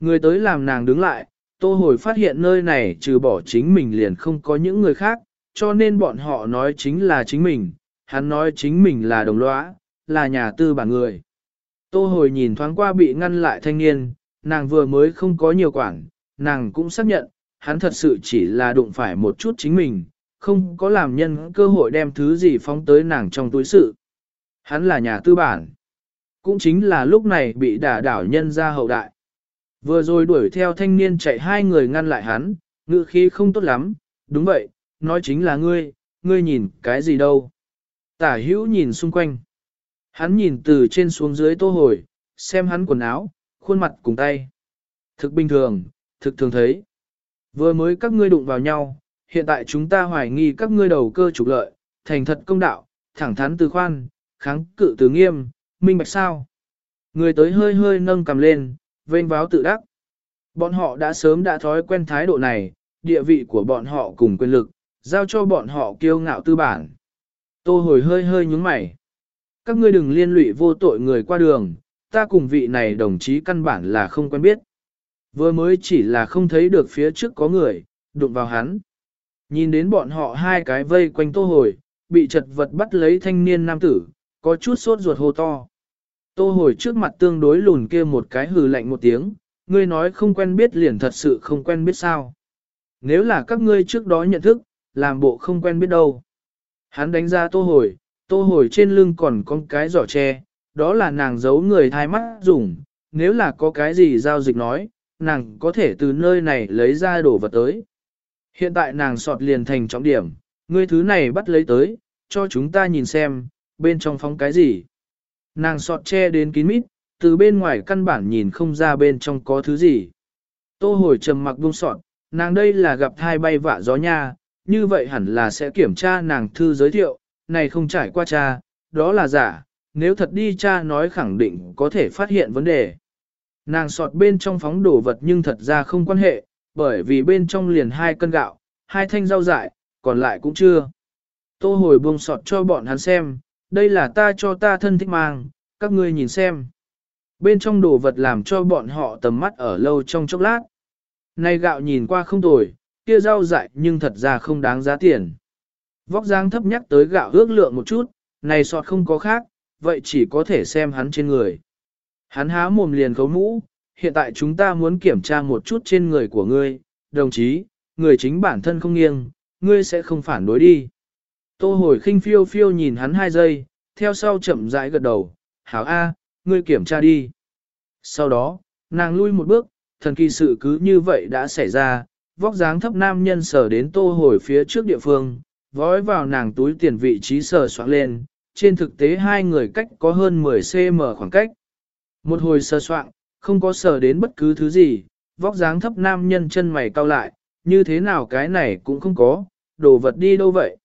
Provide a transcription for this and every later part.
Người tới làm nàng đứng lại, tô hồi phát hiện nơi này trừ bỏ chính mình liền không có những người khác, cho nên bọn họ nói chính là chính mình, hắn nói chính mình là đồng lõa, là nhà tư bản người. Tô hồi nhìn thoáng qua bị ngăn lại thanh niên, nàng vừa mới không có nhiều quản, nàng cũng xác nhận, hắn thật sự chỉ là đụng phải một chút chính mình, không có làm nhân cơ hội đem thứ gì phóng tới nàng trong túi sự. Hắn là nhà tư bản. Cũng chính là lúc này bị đả đảo nhân ra hậu đại. Vừa rồi đuổi theo thanh niên chạy hai người ngăn lại hắn, ngữ khí không tốt lắm, đúng vậy, nói chính là ngươi, ngươi nhìn cái gì đâu. Tả hữu nhìn xung quanh. Hắn nhìn từ trên xuống dưới tô hồi, xem hắn quần áo, khuôn mặt cùng tay. Thực bình thường, thực thường thấy. Vừa mới các ngươi đụng vào nhau, hiện tại chúng ta hoài nghi các ngươi đầu cơ trục lợi, thành thật công đạo, thẳng thắn từ khoan, kháng cự từ nghiêm, minh bạch sao. Người tới hơi hơi nâng cầm lên, vênh váo tự đắc. Bọn họ đã sớm đã thói quen thái độ này, địa vị của bọn họ cùng quyền lực, giao cho bọn họ kiêu ngạo tư bản. Tô hồi hơi hơi nhúng mày. Các ngươi đừng liên lụy vô tội người qua đường, ta cùng vị này đồng chí căn bản là không quen biết. Vừa mới chỉ là không thấy được phía trước có người, đụng vào hắn. Nhìn đến bọn họ hai cái vây quanh tô hồi, bị chật vật bắt lấy thanh niên nam tử, có chút sốt ruột hô to. Tô hồi trước mặt tương đối lùn kia một cái hừ lạnh một tiếng, ngươi nói không quen biết liền thật sự không quen biết sao. Nếu là các ngươi trước đó nhận thức, làm bộ không quen biết đâu. Hắn đánh ra tô hồi, tô hồi trên lưng còn có cái giỏ tre, đó là nàng giấu người thai mắt dùng, nếu là có cái gì giao dịch nói, nàng có thể từ nơi này lấy ra đồ vật tới. Hiện tại nàng sọt liền thành trọng điểm, ngươi thứ này bắt lấy tới, cho chúng ta nhìn xem, bên trong phóng cái gì. Nàng sọt che đến kín mít, từ bên ngoài căn bản nhìn không ra bên trong có thứ gì. Tô hồi trầm mặc buông sọt, nàng đây là gặp thai bay vạ gió nha, như vậy hẳn là sẽ kiểm tra nàng thư giới thiệu, này không trải qua cha, đó là giả, nếu thật đi cha nói khẳng định có thể phát hiện vấn đề. Nàng sọt bên trong phóng đồ vật nhưng thật ra không quan hệ, bởi vì bên trong liền hai cân gạo, hai thanh rau dại, còn lại cũng chưa. Tô hồi buông sọt cho bọn hắn xem, đây là ta cho ta thân thích mang, các ngươi nhìn xem. Bên trong đồ vật làm cho bọn họ tầm mắt ở lâu trong chốc lát. Này gạo nhìn qua không tồi, kia rau dại nhưng thật ra không đáng giá tiền. Vóc dáng thấp nhắc tới gạo ước lượng một chút, này sọt không có khác, vậy chỉ có thể xem hắn trên người. Hắn há mồm liền khấu mũ, hiện tại chúng ta muốn kiểm tra một chút trên người của ngươi, đồng chí, người chính bản thân không nghiêng, ngươi sẽ không phản đối đi. Tô hồi khinh phiêu phiêu nhìn hắn hai giây, theo sau chậm rãi gật đầu, hảo A, ngươi kiểm tra đi. Sau đó, nàng lui một bước, thần kỳ sự cứ như vậy đã xảy ra, vóc dáng thấp nam nhân sở đến tô hồi phía trước địa phương, vói vào nàng túi tiền vị trí sờ soạn lên, trên thực tế hai người cách có hơn 10cm khoảng cách. Một hồi sờ soạn, không có sờ đến bất cứ thứ gì, vóc dáng thấp nam nhân chân mày cau lại, như thế nào cái này cũng không có, đồ vật đi đâu vậy.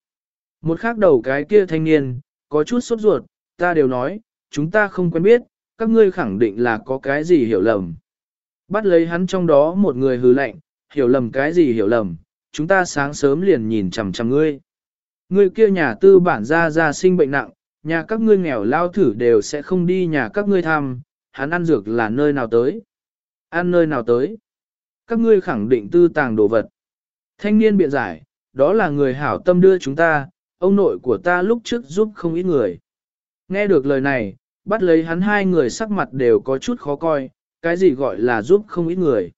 Một khác đầu cái kia thanh niên, có chút sốt ruột, ta đều nói, chúng ta không quen biết, các ngươi khẳng định là có cái gì hiểu lầm. Bắt lấy hắn trong đó một người hừ lạnh, hiểu lầm cái gì hiểu lầm, chúng ta sáng sớm liền nhìn chằm chằm ngươi. Ngươi kia nhà tư bản ra ra sinh bệnh nặng, nhà các ngươi nghèo lao thử đều sẽ không đi nhà các ngươi thăm, hắn ăn dược là nơi nào tới. Ăn nơi nào tới. Các ngươi khẳng định tư tàng đồ vật. Thanh niên biện giải, đó là người hảo tâm đưa chúng ta, ông nội của ta lúc trước giúp không ít người. Nghe được lời này, bắt lấy hắn hai người sắc mặt đều có chút khó coi, cái gì gọi là giúp không ít người.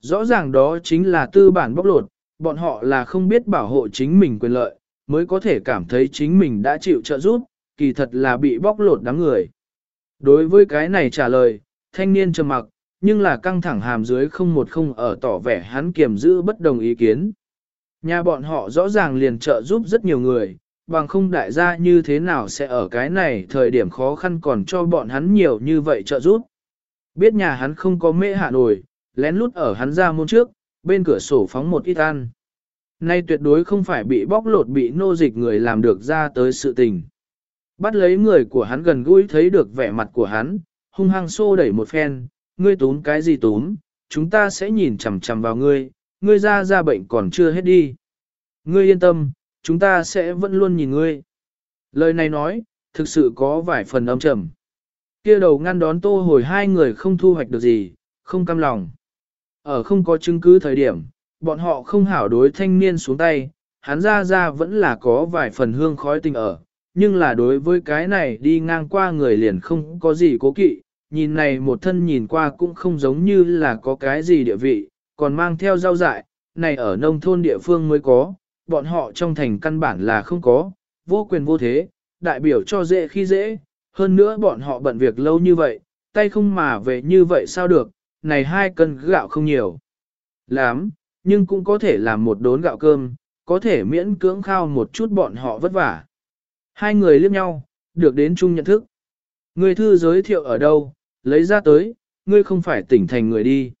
Rõ ràng đó chính là tư bản bóc lột, bọn họ là không biết bảo hộ chính mình quyền lợi, mới có thể cảm thấy chính mình đã chịu trợ giúp, kỳ thật là bị bóc lột đám người. Đối với cái này trả lời, thanh niên trầm mặc, nhưng là căng thẳng hàm dưới không một không ở tỏ vẻ hắn kiềm giữ bất đồng ý kiến. Nhà bọn họ rõ ràng liền trợ giúp rất nhiều người, bằng không đại gia như thế nào sẽ ở cái này thời điểm khó khăn còn cho bọn hắn nhiều như vậy trợ giúp. Biết nhà hắn không có mễ hạ nổi, lén lút ở hắn ra môn trước, bên cửa sổ phóng một ít ăn. Nay tuyệt đối không phải bị bóc lột bị nô dịch người làm được ra tới sự tình. Bắt lấy người của hắn gần gũi thấy được vẻ mặt của hắn, hung hăng xô đẩy một phen, ngươi tốn cái gì tốn chúng ta sẽ nhìn chằm chằm vào ngươi, ngươi ra ra bệnh còn chưa hết đi. Ngươi yên tâm, chúng ta sẽ vẫn luôn nhìn ngươi. Lời này nói, thực sự có vài phần âm trầm. Kia đầu ngăn đón tô hồi hai người không thu hoạch được gì, không cam lòng. Ở không có chứng cứ thời điểm, bọn họ không hảo đối thanh niên xuống tay, hắn ra ra vẫn là có vài phần hương khói tình ở, nhưng là đối với cái này đi ngang qua người liền không có gì cố kỵ, nhìn này một thân nhìn qua cũng không giống như là có cái gì địa vị, còn mang theo rau dại, này ở nông thôn địa phương mới có, bọn họ trong thành căn bản là không có, vô quyền vô thế, đại biểu cho dễ khi dễ, hơn nữa bọn họ bận việc lâu như vậy, tay không mà về như vậy sao được, này hai cân gạo không nhiều. Lắm, nhưng cũng có thể làm một đốn gạo cơm, có thể miễn cưỡng khao một chút bọn họ vất vả. Hai người liếc nhau, được đến chung nhận thức. Người thư giới thiệu ở đâu, lấy ra tới, ngươi không phải tỉnh thành người đi.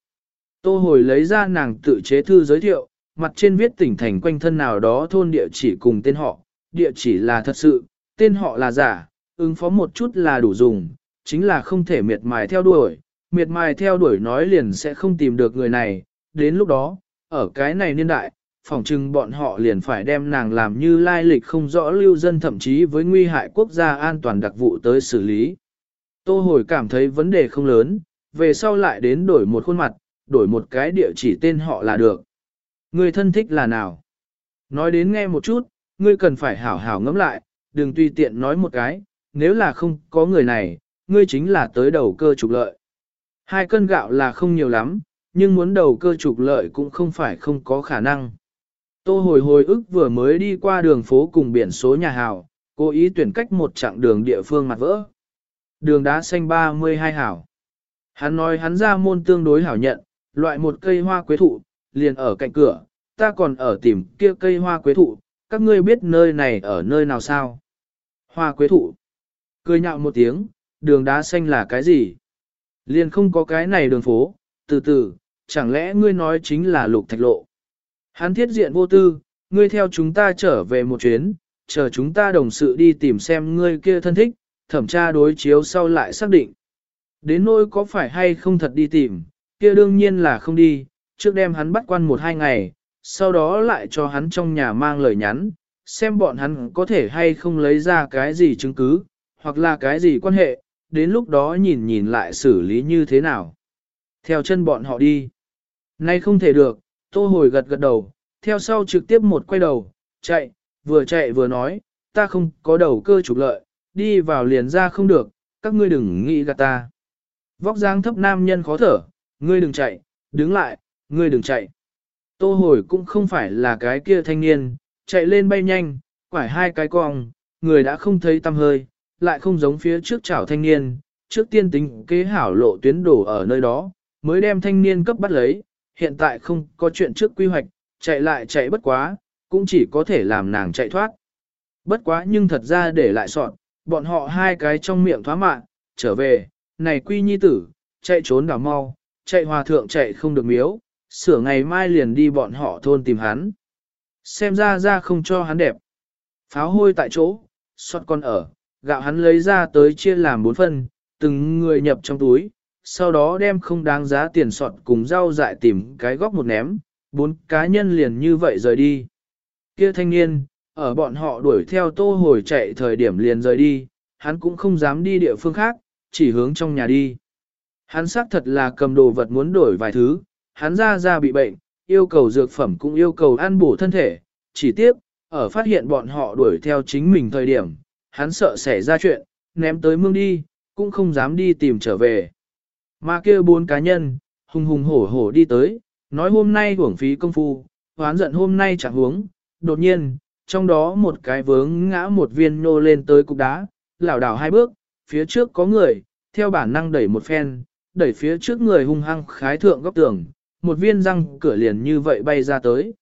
Tô hồi lấy ra nàng tự chế thư giới thiệu, mặt trên viết tỉnh thành quanh thân nào đó thôn địa chỉ cùng tên họ, địa chỉ là thật sự, tên họ là giả, ứng phó một chút là đủ dùng, chính là không thể miệt mài theo đuổi, miệt mài theo đuổi nói liền sẽ không tìm được người này, đến lúc đó, ở cái này niên đại, phỏng chừng bọn họ liền phải đem nàng làm như lai lịch không rõ lưu dân thậm chí với nguy hại quốc gia an toàn đặc vụ tới xử lý. Tô hồi cảm thấy vấn đề không lớn, về sau lại đến đổi một khuôn mặt, đổi một cái địa chỉ tên họ là được. Người thân thích là nào? Nói đến nghe một chút, ngươi cần phải hảo hảo ngẫm lại, đừng tùy tiện nói một cái, nếu là không có người này, ngươi chính là tới đầu cơ trục lợi. Hai cân gạo là không nhiều lắm, nhưng muốn đầu cơ trục lợi cũng không phải không có khả năng. Tô hồi hồi ức vừa mới đi qua đường phố cùng biển số nhà Hảo, cố ý tuyển cách một chặng đường địa phương mặt vỡ. Đường đá xanh 32 hảo. Hắn nói hắn ra môn tương đối hảo nhận, loại một cây hoa quế thụ, liền ở cạnh cửa, ta còn ở tìm kia cây hoa quế thụ, các ngươi biết nơi này ở nơi nào sao? Hoa quế thụ. Cười nhạo một tiếng, đường đá xanh là cái gì? Liền không có cái này đường phố, từ từ, chẳng lẽ ngươi nói chính là lục thạch lộ? Hắn thiết diện vô tư, ngươi theo chúng ta trở về một chuyến, chờ chúng ta đồng sự đi tìm xem ngươi kia thân thích, thẩm tra đối chiếu sau lại xác định. Đến nỗi có phải hay không thật đi tìm, kia đương nhiên là không đi, trước đem hắn bắt quan một hai ngày, sau đó lại cho hắn trong nhà mang lời nhắn, xem bọn hắn có thể hay không lấy ra cái gì chứng cứ, hoặc là cái gì quan hệ, đến lúc đó nhìn nhìn lại xử lý như thế nào. Theo chân bọn họ đi. Nay không thể được, tô hồi gật gật đầu, theo sau trực tiếp một quay đầu, chạy, vừa chạy vừa nói, ta không có đầu cơ trục lợi, đi vào liền ra không được, các ngươi đừng nghĩ gạt ta. Vóc dáng thấp nam nhân khó thở, ngươi đừng chạy, đứng lại, ngươi đừng chạy. Tô hồi cũng không phải là cái kia thanh niên, chạy lên bay nhanh, quải hai cái cong, người đã không thấy tâm hơi, lại không giống phía trước chảo thanh niên, trước tiên tính kế hảo lộ tuyến đổ ở nơi đó, mới đem thanh niên cấp bắt lấy, hiện tại không có chuyện trước quy hoạch, chạy lại chạy bất quá, cũng chỉ có thể làm nàng chạy thoát. Bất quá nhưng thật ra để lại soạn, bọn họ hai cái trong miệng thoá mạ, trở về, này quy nhi tử, chạy trốn đảo mau, chạy hòa thượng chạy không được miếu, sửa ngày mai liền đi bọn họ thôn tìm hắn. Xem ra ra không cho hắn đẹp. Pháo hôi tại chỗ, xót con ở, gạo hắn lấy ra tới chia làm bốn phân, từng người nhập trong túi, sau đó đem không đáng giá tiền sọt cùng rau dại tìm cái góc một ném, bốn cá nhân liền như vậy rời đi. Kia thanh niên, ở bọn họ đuổi theo tô hồi chạy thời điểm liền rời đi, hắn cũng không dám đi địa phương khác, chỉ hướng trong nhà đi. Hắn xác thật là cầm đồ vật muốn đổi vài thứ, hắn ra ra bị bệnh, yêu cầu dược phẩm cũng yêu cầu ăn bổ thân thể, chỉ tiếp, ở phát hiện bọn họ đuổi theo chính mình thời điểm, hắn sợ xảy ra chuyện, ném tới mương đi, cũng không dám đi tìm trở về. Mà kia bốn cá nhân, hùng hùng hổ hổ đi tới, nói hôm nay hưởng phí công phu, hoán giận hôm nay chẳng huống, đột nhiên, trong đó một cái vướng ngã một viên nô lên tới cục đá, lảo đảo hai bước, phía trước có người, theo bản năng đẩy một phen, đẩy phía trước người hung hăng khái thượng góc tường, một viên răng cửa liền như vậy bay ra tới.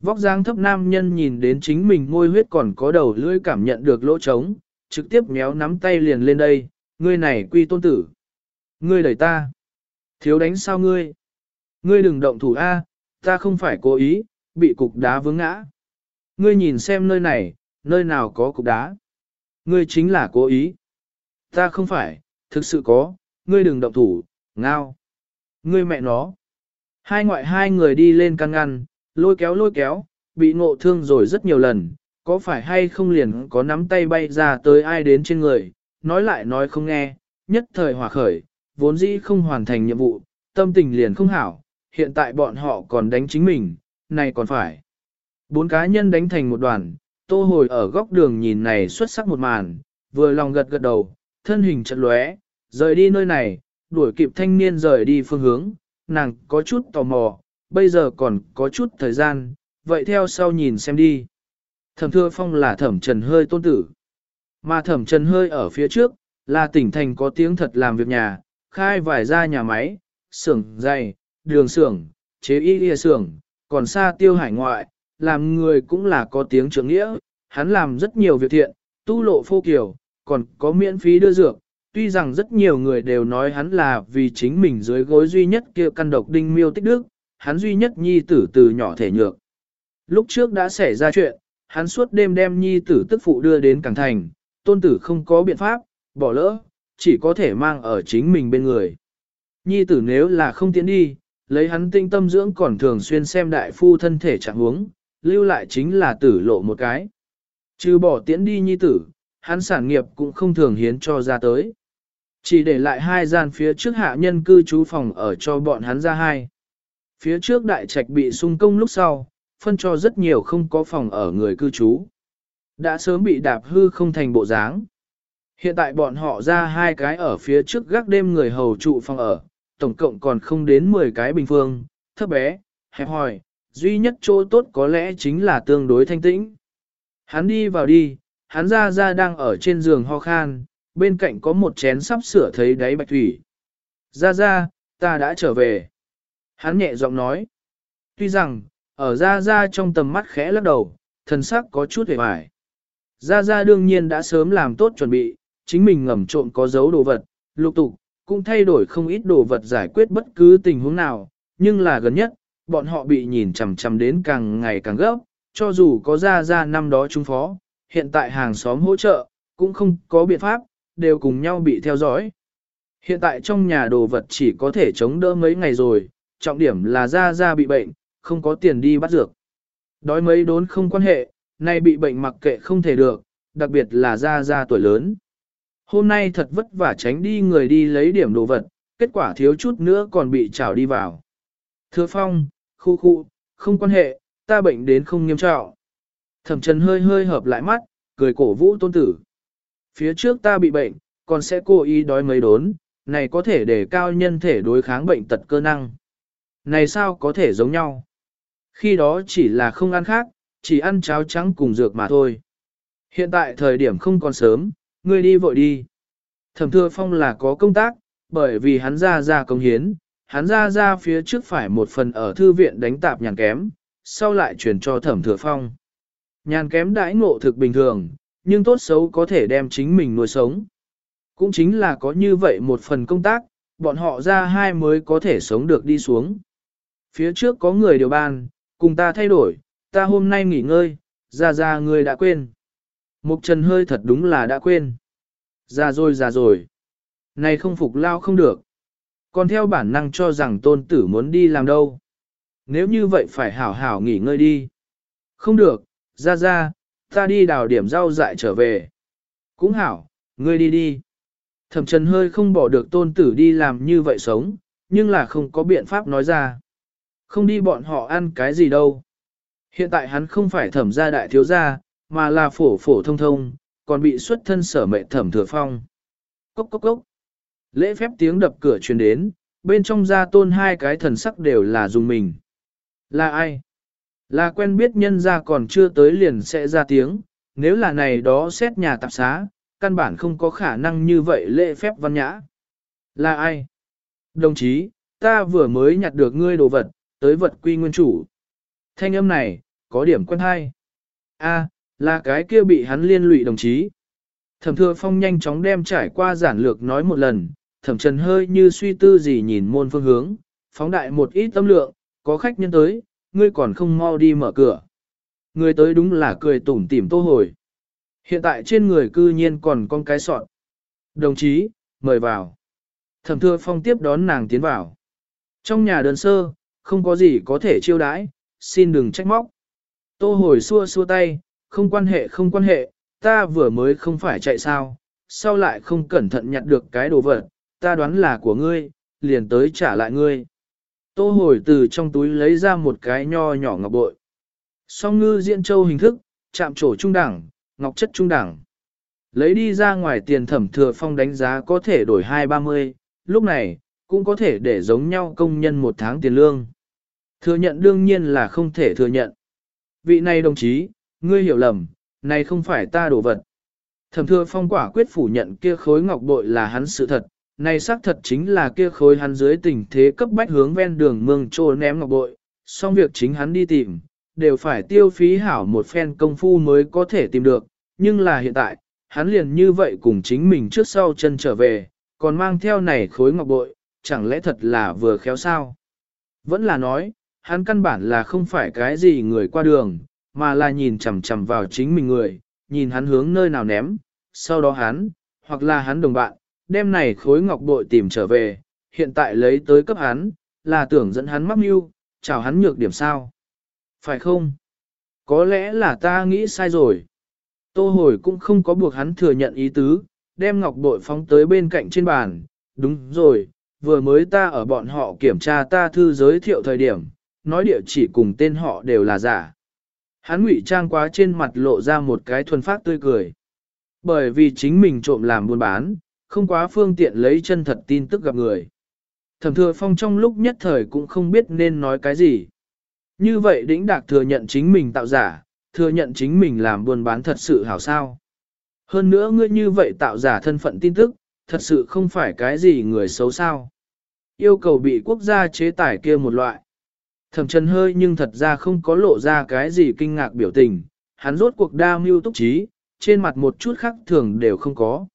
Vóc dáng thấp nam nhân nhìn đến chính mình môi huyết còn có đầu lưỡi cảm nhận được lỗ trống, trực tiếp méo nắm tay liền lên đây, ngươi này quy tôn tử. Ngươi đẩy ta. Thiếu đánh sao ngươi? Ngươi đừng động thủ A, ta không phải cố ý, bị cục đá vướng ngã. Ngươi nhìn xem nơi này, nơi nào có cục đá. Ngươi chính là cố ý. Ta không phải, thực sự có, ngươi đừng động thủ, ngao. Ngươi mẹ nó. Hai ngoại hai người đi lên căn ngăn, lôi kéo lôi kéo, bị ngộ thương rồi rất nhiều lần, có phải hay không liền có nắm tay bay ra tới ai đến trên người, nói lại nói không nghe, nhất thời hòa khởi, vốn dĩ không hoàn thành nhiệm vụ, tâm tình liền không hảo, hiện tại bọn họ còn đánh chính mình, này còn phải. Bốn cá nhân đánh thành một đoàn, tô hồi ở góc đường nhìn này xuất sắc một màn, vừa lòng gật gật đầu, thân hình chật lóe, rời đi nơi này, đuổi kịp thanh niên rời đi phương hướng, nàng có chút tò mò, bây giờ còn có chút thời gian, vậy theo sau nhìn xem đi. Thẩm Thừa phong là thẩm trần hơi tôn tử, mà thẩm trần hơi ở phía trước, là tỉnh thành có tiếng thật làm việc nhà, khai vải ra nhà máy, xưởng dày, đường xưởng, chế y lìa xưởng, còn xa tiêu hải ngoại, làm người cũng là có tiếng trưởng nghĩa, hắn làm rất nhiều việc thiện, tu lộ phô kiều, còn có miễn phí đưa dược, tuy rằng rất nhiều người đều nói hắn là vì chính mình dưới gối duy nhất kia căn độc đinh miêu tích đức, hắn duy nhất nhi tử từ nhỏ thể nhược. Lúc trước đã xảy ra chuyện, hắn suốt đêm đem nhi tử tức phụ đưa đến Cảng Thành, tôn tử không có biện pháp, bỏ lỡ, chỉ có thể mang ở chính mình bên người. Nhi tử nếu là không tiến đi, lấy hắn tinh tâm dưỡng còn thường xuyên xem đại phu thân thể trạng huống, lưu lại chính là tử lộ một cái. Trừ bỏ tiễn đi nhi tử, hắn sản nghiệp cũng không thường hiến cho ra tới. Chỉ để lại hai gian phía trước hạ nhân cư trú phòng ở cho bọn hắn ra hai. Phía trước đại trạch bị sung công lúc sau, phân cho rất nhiều không có phòng ở người cư trú. Đã sớm bị đạp hư không thành bộ dáng. Hiện tại bọn họ ra hai cái ở phía trước gác đêm người hầu trụ phòng ở, tổng cộng còn không đến 10 cái bình phương, thấp bé, hẹp hòi, duy nhất chỗ tốt có lẽ chính là tương đối thanh tĩnh. Hắn đi vào đi, hắn ra ra đang ở trên giường ho khan, bên cạnh có một chén sắp sửa thấy đáy bạch thủy. Ra ra, ta đã trở về. Hắn nhẹ giọng nói. Tuy rằng, ở ra ra trong tầm mắt khẽ lắc đầu, thần sắc có chút hề hoài. Ra ra đương nhiên đã sớm làm tốt chuẩn bị, chính mình ngầm trộm có dấu đồ vật, lục tục, cũng thay đổi không ít đồ vật giải quyết bất cứ tình huống nào, nhưng là gần nhất, bọn họ bị nhìn chằm chằm đến càng ngày càng gấp, cho dù có ra ra năm đó trung phó, hiện tại hàng xóm hỗ trợ, cũng không có biện pháp, đều cùng nhau bị theo dõi. Hiện tại trong nhà đồ vật chỉ có thể chống đỡ mấy ngày rồi, trọng điểm là ra ra bị bệnh, không có tiền đi bắt dược. Đói mấy đốn không quan hệ, nay bị bệnh mặc kệ không thể được, đặc biệt là ra ra tuổi lớn. Hôm nay thật vất vả tránh đi người đi lấy điểm đồ vật, kết quả thiếu chút nữa còn bị trảo đi vào. Thưa phong, khu khu, không quan hệ, ta bệnh đến không nghiêm trọng. Thẩm trần hơi hơi hợp lại mắt, cười cổ vũ tôn tử. Phía trước ta bị bệnh, còn sẽ cố ý đói mấy đốn, này có thể để cao nhân thể đối kháng bệnh tật cơ năng. Này sao có thể giống nhau? Khi đó chỉ là không ăn khác, chỉ ăn cháo trắng cùng dược mà thôi. Hiện tại thời điểm không còn sớm, ngươi đi vội đi. Thẩm thưa phong là có công tác, bởi vì hắn ra ra công hiến, hắn ra ra phía trước phải một phần ở thư viện đánh tạp nhàn kém, sau lại chuyển cho thẩm thừa phong. Nhàn kém đãi ngộ thực bình thường, nhưng tốt xấu có thể đem chính mình nuôi sống. Cũng chính là có như vậy một phần công tác, bọn họ ra hai mới có thể sống được đi xuống. Phía trước có người điều bàn cùng ta thay đổi, ta hôm nay nghỉ ngơi, ra ra người đã quên. Mục trần hơi thật đúng là đã quên. Ra rồi ra rồi. Này không phục lao không được. Còn theo bản năng cho rằng tôn tử muốn đi làm đâu. Nếu như vậy phải hảo hảo nghỉ ngơi đi. Không được, ra ra, ta đi đào điểm rau dại trở về. Cũng hảo, ngươi đi đi. Thẩm trần hơi không bỏ được tôn tử đi làm như vậy sống, nhưng là không có biện pháp nói ra. Không đi bọn họ ăn cái gì đâu. Hiện tại hắn không phải thẩm gia đại thiếu gia, mà là phổ phổ thông thông, còn bị xuất thân sở mệ thẩm thừa phong. Cốc cốc cốc. Lễ phép tiếng đập cửa truyền đến, bên trong gia tôn hai cái thần sắc đều là dùng mình. Là ai? Là quen biết nhân gia còn chưa tới liền sẽ ra tiếng, nếu là này đó xét nhà tạp xá, căn bản không có khả năng như vậy lễ phép văn nhã. Là ai? Đồng chí, ta vừa mới nhặt được ngươi đồ vật, tới vật quy nguyên chủ. Thanh âm này, có điểm quen hay. A, là cái kia bị hắn liên lụy đồng chí. Thẩm thừa phong nhanh chóng đem trải qua giản lược nói một lần, thẩm trần hơi như suy tư gì nhìn môn phương hướng, phóng đại một ít tâm lượng, có khách nhân tới, ngươi còn không mau đi mở cửa. Người tới đúng là cười tủm tỉm tô hồi. Hiện tại trên người cư nhiên còn con cái sọt. Đồng chí, mời vào. Thẩm thừa phong tiếp đón nàng tiến vào. Trong nhà đơn sơ, không có gì có thể chiêu đãi, xin đừng trách móc. Tô hồi xua xua tay, không quan hệ không quan hệ, ta vừa mới không phải chạy sao, Sao lại không cẩn thận nhặt được cái đồ vật, ta đoán là của ngươi, liền tới trả lại ngươi. Tô hồi từ trong túi lấy ra một cái nho nhỏ ngọc bội. Song ngư diễn châu hình thức, chạm trổ trung đẳng, ngọc chất trung đẳng. Lấy đi ra ngoài tiền thẩm thừa phong đánh giá có thể đổi 2-30, lúc này, cũng có thể để giống nhau công nhân một tháng tiền lương. Thừa nhận đương nhiên là không thể thừa nhận. Vị này đồng chí, ngươi hiểu lầm, này không phải ta đổ vật. Thẩm thừa phong quả quyết phủ nhận kia khối ngọc bội là hắn sự thật, này xác thật chính là kia khối hắn dưới tình thế cấp bách hướng ven đường mương trô ném ngọc bội, xong việc chính hắn đi tìm, đều phải tiêu phí hảo một phen công phu mới có thể tìm được, nhưng là hiện tại, hắn liền như vậy cùng chính mình trước sau chân trở về, còn mang theo này khối ngọc bội, chẳng lẽ thật là vừa khéo sao? Vẫn là nói, hắn căn bản là không phải cái gì người qua đường, mà là nhìn chằm chằm vào chính mình người, nhìn hắn hướng nơi nào ném, sau đó hắn, hoặc là hắn đồng bạn, đem này khối ngọc bội tìm trở về, hiện tại lấy tới cấp hắn, là tưởng dẫn hắn mắc mưu, chào hắn nhược điểm sao. Phải không? Có lẽ là ta nghĩ sai rồi. Tô hồi cũng không có buộc hắn thừa nhận ý tứ, đem ngọc bội phóng tới bên cạnh trên bàn. Đúng rồi, vừa mới ta ở bọn họ kiểm tra ta thư giới thiệu thời điểm, nói địa chỉ cùng tên họ đều là giả. Hắn ngụy trang quá trên mặt lộ ra một cái thuần phát tươi cười. Bởi vì chính mình trộm làm buôn bán, không quá phương tiện lấy chân thật tin tức gặp người. Thẩm thừa phong trong lúc nhất thời cũng không biết nên nói cái gì. Như vậy đĩnh đạc thừa nhận chính mình tạo giả, thừa nhận chính mình làm buôn bán thật sự hảo sao. Hơn nữa ngươi như vậy tạo giả thân phận tin tức, thật sự không phải cái gì người xấu sao. Yêu cầu bị quốc gia chế tải kia một loại. Thẩm trần hơi nhưng thật ra không có lộ ra cái gì kinh ngạc biểu tình, hắn rốt cuộc đa mưu túc trí, trên mặt một chút khác thường đều không có.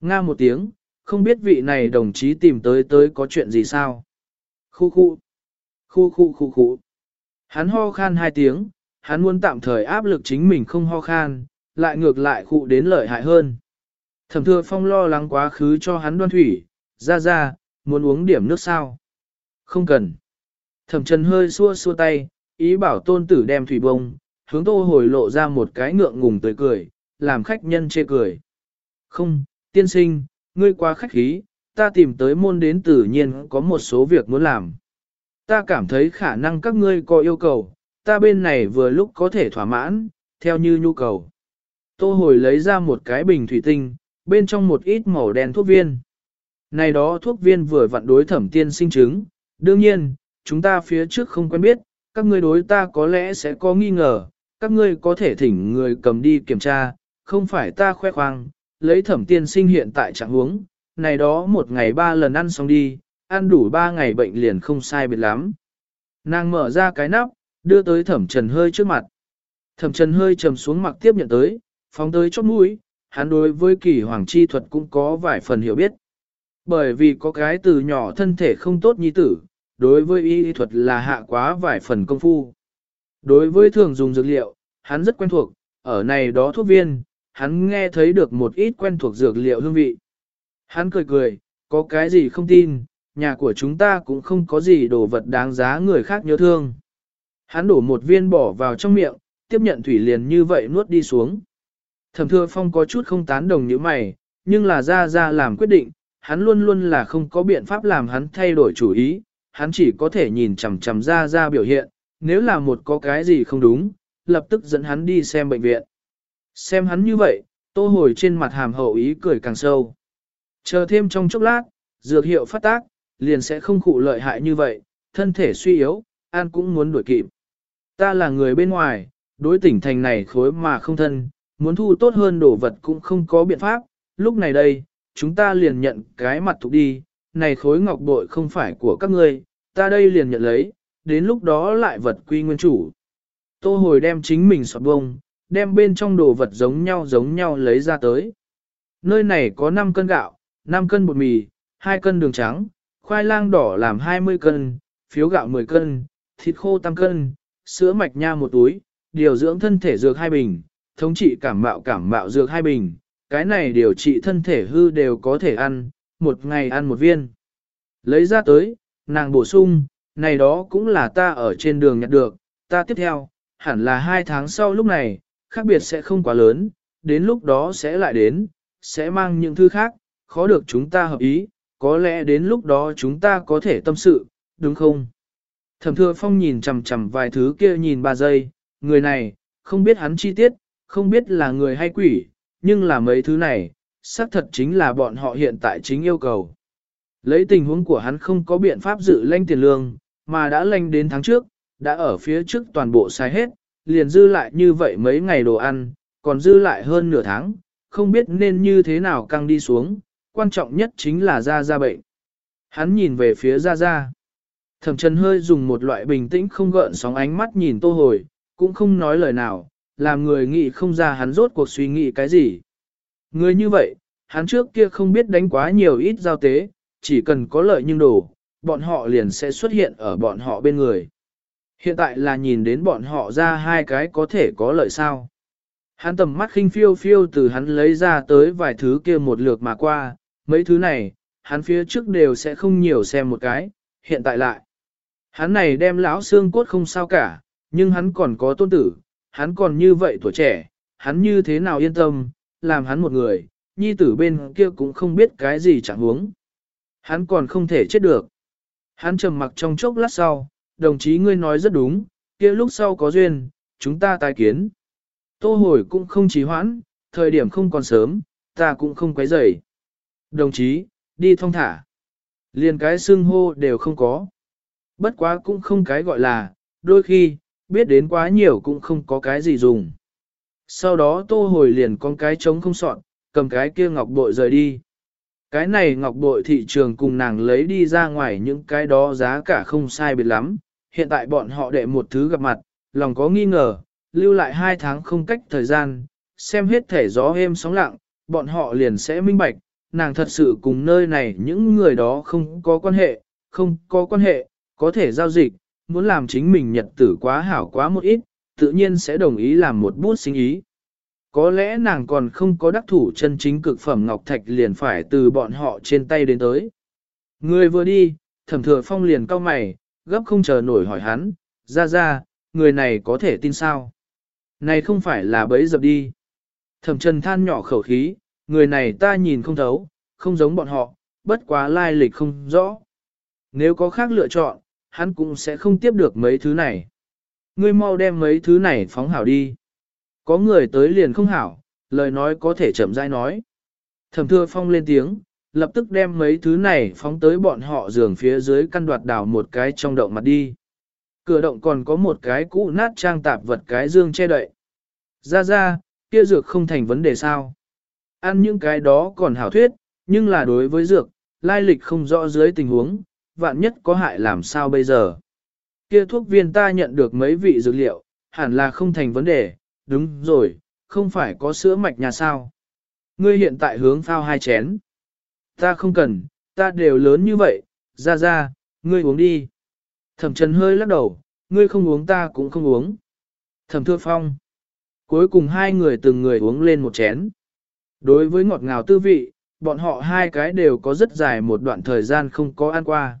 Nga một tiếng, không biết vị này đồng chí tìm tới tới có chuyện gì sao. Khu khu, khu khu khu khu. Hắn ho khan hai tiếng, hắn muốn tạm thời áp lực chính mình không ho khan, lại ngược lại khu đến lợi hại hơn. Thẩm thừa phong lo lắng quá khứ cho hắn đoan thủy, ra ra, muốn uống điểm nước sao? Không cần. Thẩm trần hơi xua xua tay, ý bảo tôn tử đem thủy bông, hướng tô hồi lộ ra một cái ngượng ngùng tới cười, làm khách nhân chê cười. Không, tiên sinh, ngươi quá khách khí, ta tìm tới môn đến tự nhiên có một số việc muốn làm. Ta cảm thấy khả năng các ngươi có yêu cầu, ta bên này vừa lúc có thể thỏa mãn, theo như nhu cầu. Tô hồi lấy ra một cái bình thủy tinh, bên trong một ít màu đen thuốc viên. Này đó thuốc viên vừa vặn đối thẩm tiên sinh chứng, đương nhiên, chúng ta phía trước không quen biết, các ngươi đối ta có lẽ sẽ có nghi ngờ, các ngươi có thể thỉnh người cầm đi kiểm tra, không phải ta khoe khoang, lấy thẩm tiên sinh hiện tại trạng huống, này đó một ngày ba lần ăn xong đi, ăn đủ ba ngày bệnh liền không sai biệt lắm. Nàng mở ra cái nắp, đưa tới thẩm trần hơi trước mặt. Thẩm trần hơi trầm xuống mặt tiếp nhận tới, phóng tới chót mũi, hắn đối với kỳ hoàng chi thuật cũng có vài phần hiểu biết. Bởi vì có cái từ nhỏ thân thể không tốt như tử, đối với y thuật là hạ quá vài phần công phu. Đối với thường dùng dược liệu, hắn rất quen thuộc, ở này đó thuốc viên, hắn nghe thấy được một ít quen thuộc dược liệu hương vị. Hắn cười cười, có cái gì không tin, nhà của chúng ta cũng không có gì đồ vật đáng giá người khác nhớ thương. Hắn đổ một viên bỏ vào trong miệng, tiếp nhận thủy liền như vậy nuốt đi xuống. Thẩm thừa phong có chút không tán đồng như mày, nhưng là ra ra làm quyết định, hắn luôn luôn là không có biện pháp làm hắn thay đổi chủ ý, hắn chỉ có thể nhìn chằm chằm ra ra biểu hiện, nếu là một có cái gì không đúng, lập tức dẫn hắn đi xem bệnh viện. Xem hắn như vậy, tô hồi trên mặt hàm hậu ý cười càng sâu. Chờ thêm trong chốc lát, dược hiệu phát tác, liền sẽ không khụ lợi hại như vậy, thân thể suy yếu, an cũng muốn đuổi kịp. Ta là người bên ngoài, đối tỉnh thành này khối mà không thân, muốn thu tốt hơn đồ vật cũng không có biện pháp, lúc này đây, chúng ta liền nhận cái mặt thục đi, này khối ngọc bội không phải của các ngươi, ta đây liền nhận lấy, đến lúc đó lại vật quy nguyên chủ. Tô hồi đem chính mình sọt bông, đem bên trong đồ vật giống nhau giống nhau lấy ra tới. Nơi này có 5 cân gạo, 5 cân bột mì, 2 cân đường trắng, khoai lang đỏ làm 20 cân, phiếu gạo 10 cân, thịt khô tăng cân, sữa mạch nha một túi, điều dưỡng thân thể dược hai bình, thống trị cảm mạo cảm mạo dược hai bình, cái này điều trị thân thể hư đều có thể ăn, một ngày ăn một viên. Lấy ra tới, nàng bổ sung, này đó cũng là ta ở trên đường nhặt được, ta tiếp theo, hẳn là hai tháng sau lúc này, khác biệt sẽ không quá lớn, đến lúc đó sẽ lại đến, sẽ mang những thứ khác, khó được chúng ta hợp ý, có lẽ đến lúc đó chúng ta có thể tâm sự, đúng không? Thẩm thừa phong nhìn chằm chằm vài thứ kia nhìn ba giây, người này, không biết hắn chi tiết, không biết là người hay quỷ, nhưng là mấy thứ này, xác thật chính là bọn họ hiện tại chính yêu cầu. Lấy tình huống của hắn không có biện pháp dự lanh tiền lương, mà đã lanh đến tháng trước, đã ở phía trước toàn bộ sai hết, liền dư lại như vậy mấy ngày đồ ăn, còn dư lại hơn nửa tháng, không biết nên như thế nào căng đi xuống, quan trọng nhất chính là ra ra bệnh. Hắn nhìn về phía ra ra. Thẩm trần hơi dùng một loại bình tĩnh không gợn sóng ánh mắt nhìn tô hồi, cũng không nói lời nào, làm người nghĩ không ra hắn rốt cuộc suy nghĩ cái gì. Người như vậy, hắn trước kia không biết đánh quá nhiều ít giao tế, chỉ cần có lợi nhưng đủ, bọn họ liền sẽ xuất hiện ở bọn họ bên người. Hiện tại là nhìn đến bọn họ ra hai cái có thể có lợi sao. Hắn tầm mắt khinh phiêu phiêu từ hắn lấy ra tới vài thứ kia một lượt mà qua, mấy thứ này, hắn phía trước đều sẽ không nhiều xem một cái, hiện tại lại. Hắn này đem lão xương cốt không sao cả, nhưng hắn còn có tôn tử, hắn còn như vậy tuổi trẻ, hắn như thế nào yên tâm, làm hắn một người, nhi tử bên kia cũng không biết cái gì chẳng huống. Hắn còn không thể chết được. Hắn trầm mặc trong chốc lát sau, đồng chí ngươi nói rất đúng, kia lúc sau có duyên, chúng ta tái kiến. Tô hồi cũng không trì hoãn, thời điểm không còn sớm, ta cũng không quấy rầy. Đồng chí, đi thong thả. Liền cái xưng hô đều không có. Bất quá cũng không cái gọi là, đôi khi, biết đến quá nhiều cũng không có cái gì dùng. Sau đó tô hồi liền con cái trống không soạn, cầm cái kia ngọc bội rời đi. Cái này ngọc bội thị trường cùng nàng lấy đi ra ngoài những cái đó giá cả không sai biệt lắm. Hiện tại bọn họ đệ một thứ gặp mặt, lòng có nghi ngờ, lưu lại hai tháng không cách thời gian, xem hết thể gió êm sóng lặng, bọn họ liền sẽ minh bạch, nàng thật sự cùng nơi này những người đó không có quan hệ, không có quan hệ, có thể giao dịch, muốn làm chính mình nhật tử quá hảo quá một ít, tự nhiên sẽ đồng ý làm một bút sinh ý. Có lẽ nàng còn không có đắc thủ chân chính cực phẩm ngọc thạch liền phải từ bọn họ trên tay đến tới. Người vừa đi, thẩm thừa phong liền cau mày, gấp không chờ nổi hỏi hắn, ra ra, người này có thể tin sao? Này không phải là bấy dập đi. Thẩm trần than nhỏ khẩu khí, người này ta nhìn không thấu, không giống bọn họ, bất quá lai lịch không rõ. Nếu có khác lựa chọn, hắn cũng sẽ không tiếp được mấy thứ này. Ngươi mau đem mấy thứ này phóng hảo đi. Có người tới liền không hảo, lời nói có thể chậm rãi nói. Thẩm thưa phong lên tiếng, lập tức đem mấy thứ này phóng tới bọn họ giường phía dưới căn đoạt đảo một cái trong động mặt đi. Cửa động còn có một cái cũ nát trang tạp vật cái dương che đậy. Ra ra, kia dược không thành vấn đề sao. Ăn những cái đó còn hảo thuyết, nhưng là đối với dược, lai lịch không rõ dưới tình huống, vạn nhất có hại làm sao bây giờ. Kia thuốc viên ta nhận được mấy vị dược liệu, hẳn là không thành vấn đề, đúng rồi, không phải có sữa mạch nhà sao. Ngươi hiện tại hướng phao hai chén. Ta không cần, ta đều lớn như vậy, ra ra, ngươi uống đi. Thẩm trần hơi lắc đầu, ngươi không uống ta cũng không uống. Thẩm thưa phong. Cuối cùng hai người từng người uống lên một chén. Đối với ngọt ngào tư vị, bọn họ hai cái đều có rất dài một đoạn thời gian không có ăn qua.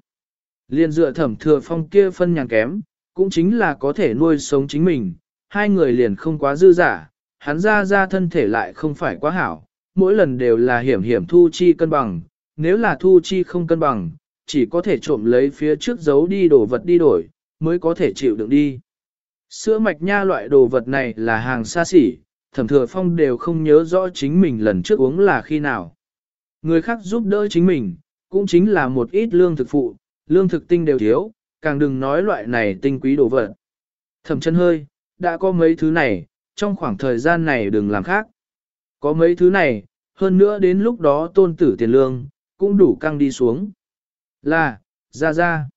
Liên dựa thẩm thừa phong kia phân nhàn kém, cũng chính là có thể nuôi sống chính mình, hai người liền không quá dư giả, hắn ra ra thân thể lại không phải quá hảo, mỗi lần đều là hiểm hiểm thu chi cân bằng, nếu là thu chi không cân bằng, chỉ có thể trộm lấy phía trước giấu đi đồ vật đi đổi, mới có thể chịu đựng đi. Sữa mạch nha loại đồ vật này là hàng xa xỉ, thẩm thừa phong đều không nhớ rõ chính mình lần trước uống là khi nào. Người khác giúp đỡ chính mình, cũng chính là một ít lương thực phụ, lương thực tinh đều thiếu, càng đừng nói loại này tinh quý đồ vật. Thẩm chân hơi, đã có mấy thứ này, trong khoảng thời gian này đừng làm khác. Có mấy thứ này, hơn nữa đến lúc đó tôn tử tiền lương, cũng đủ căng đi xuống. Là, ra ra.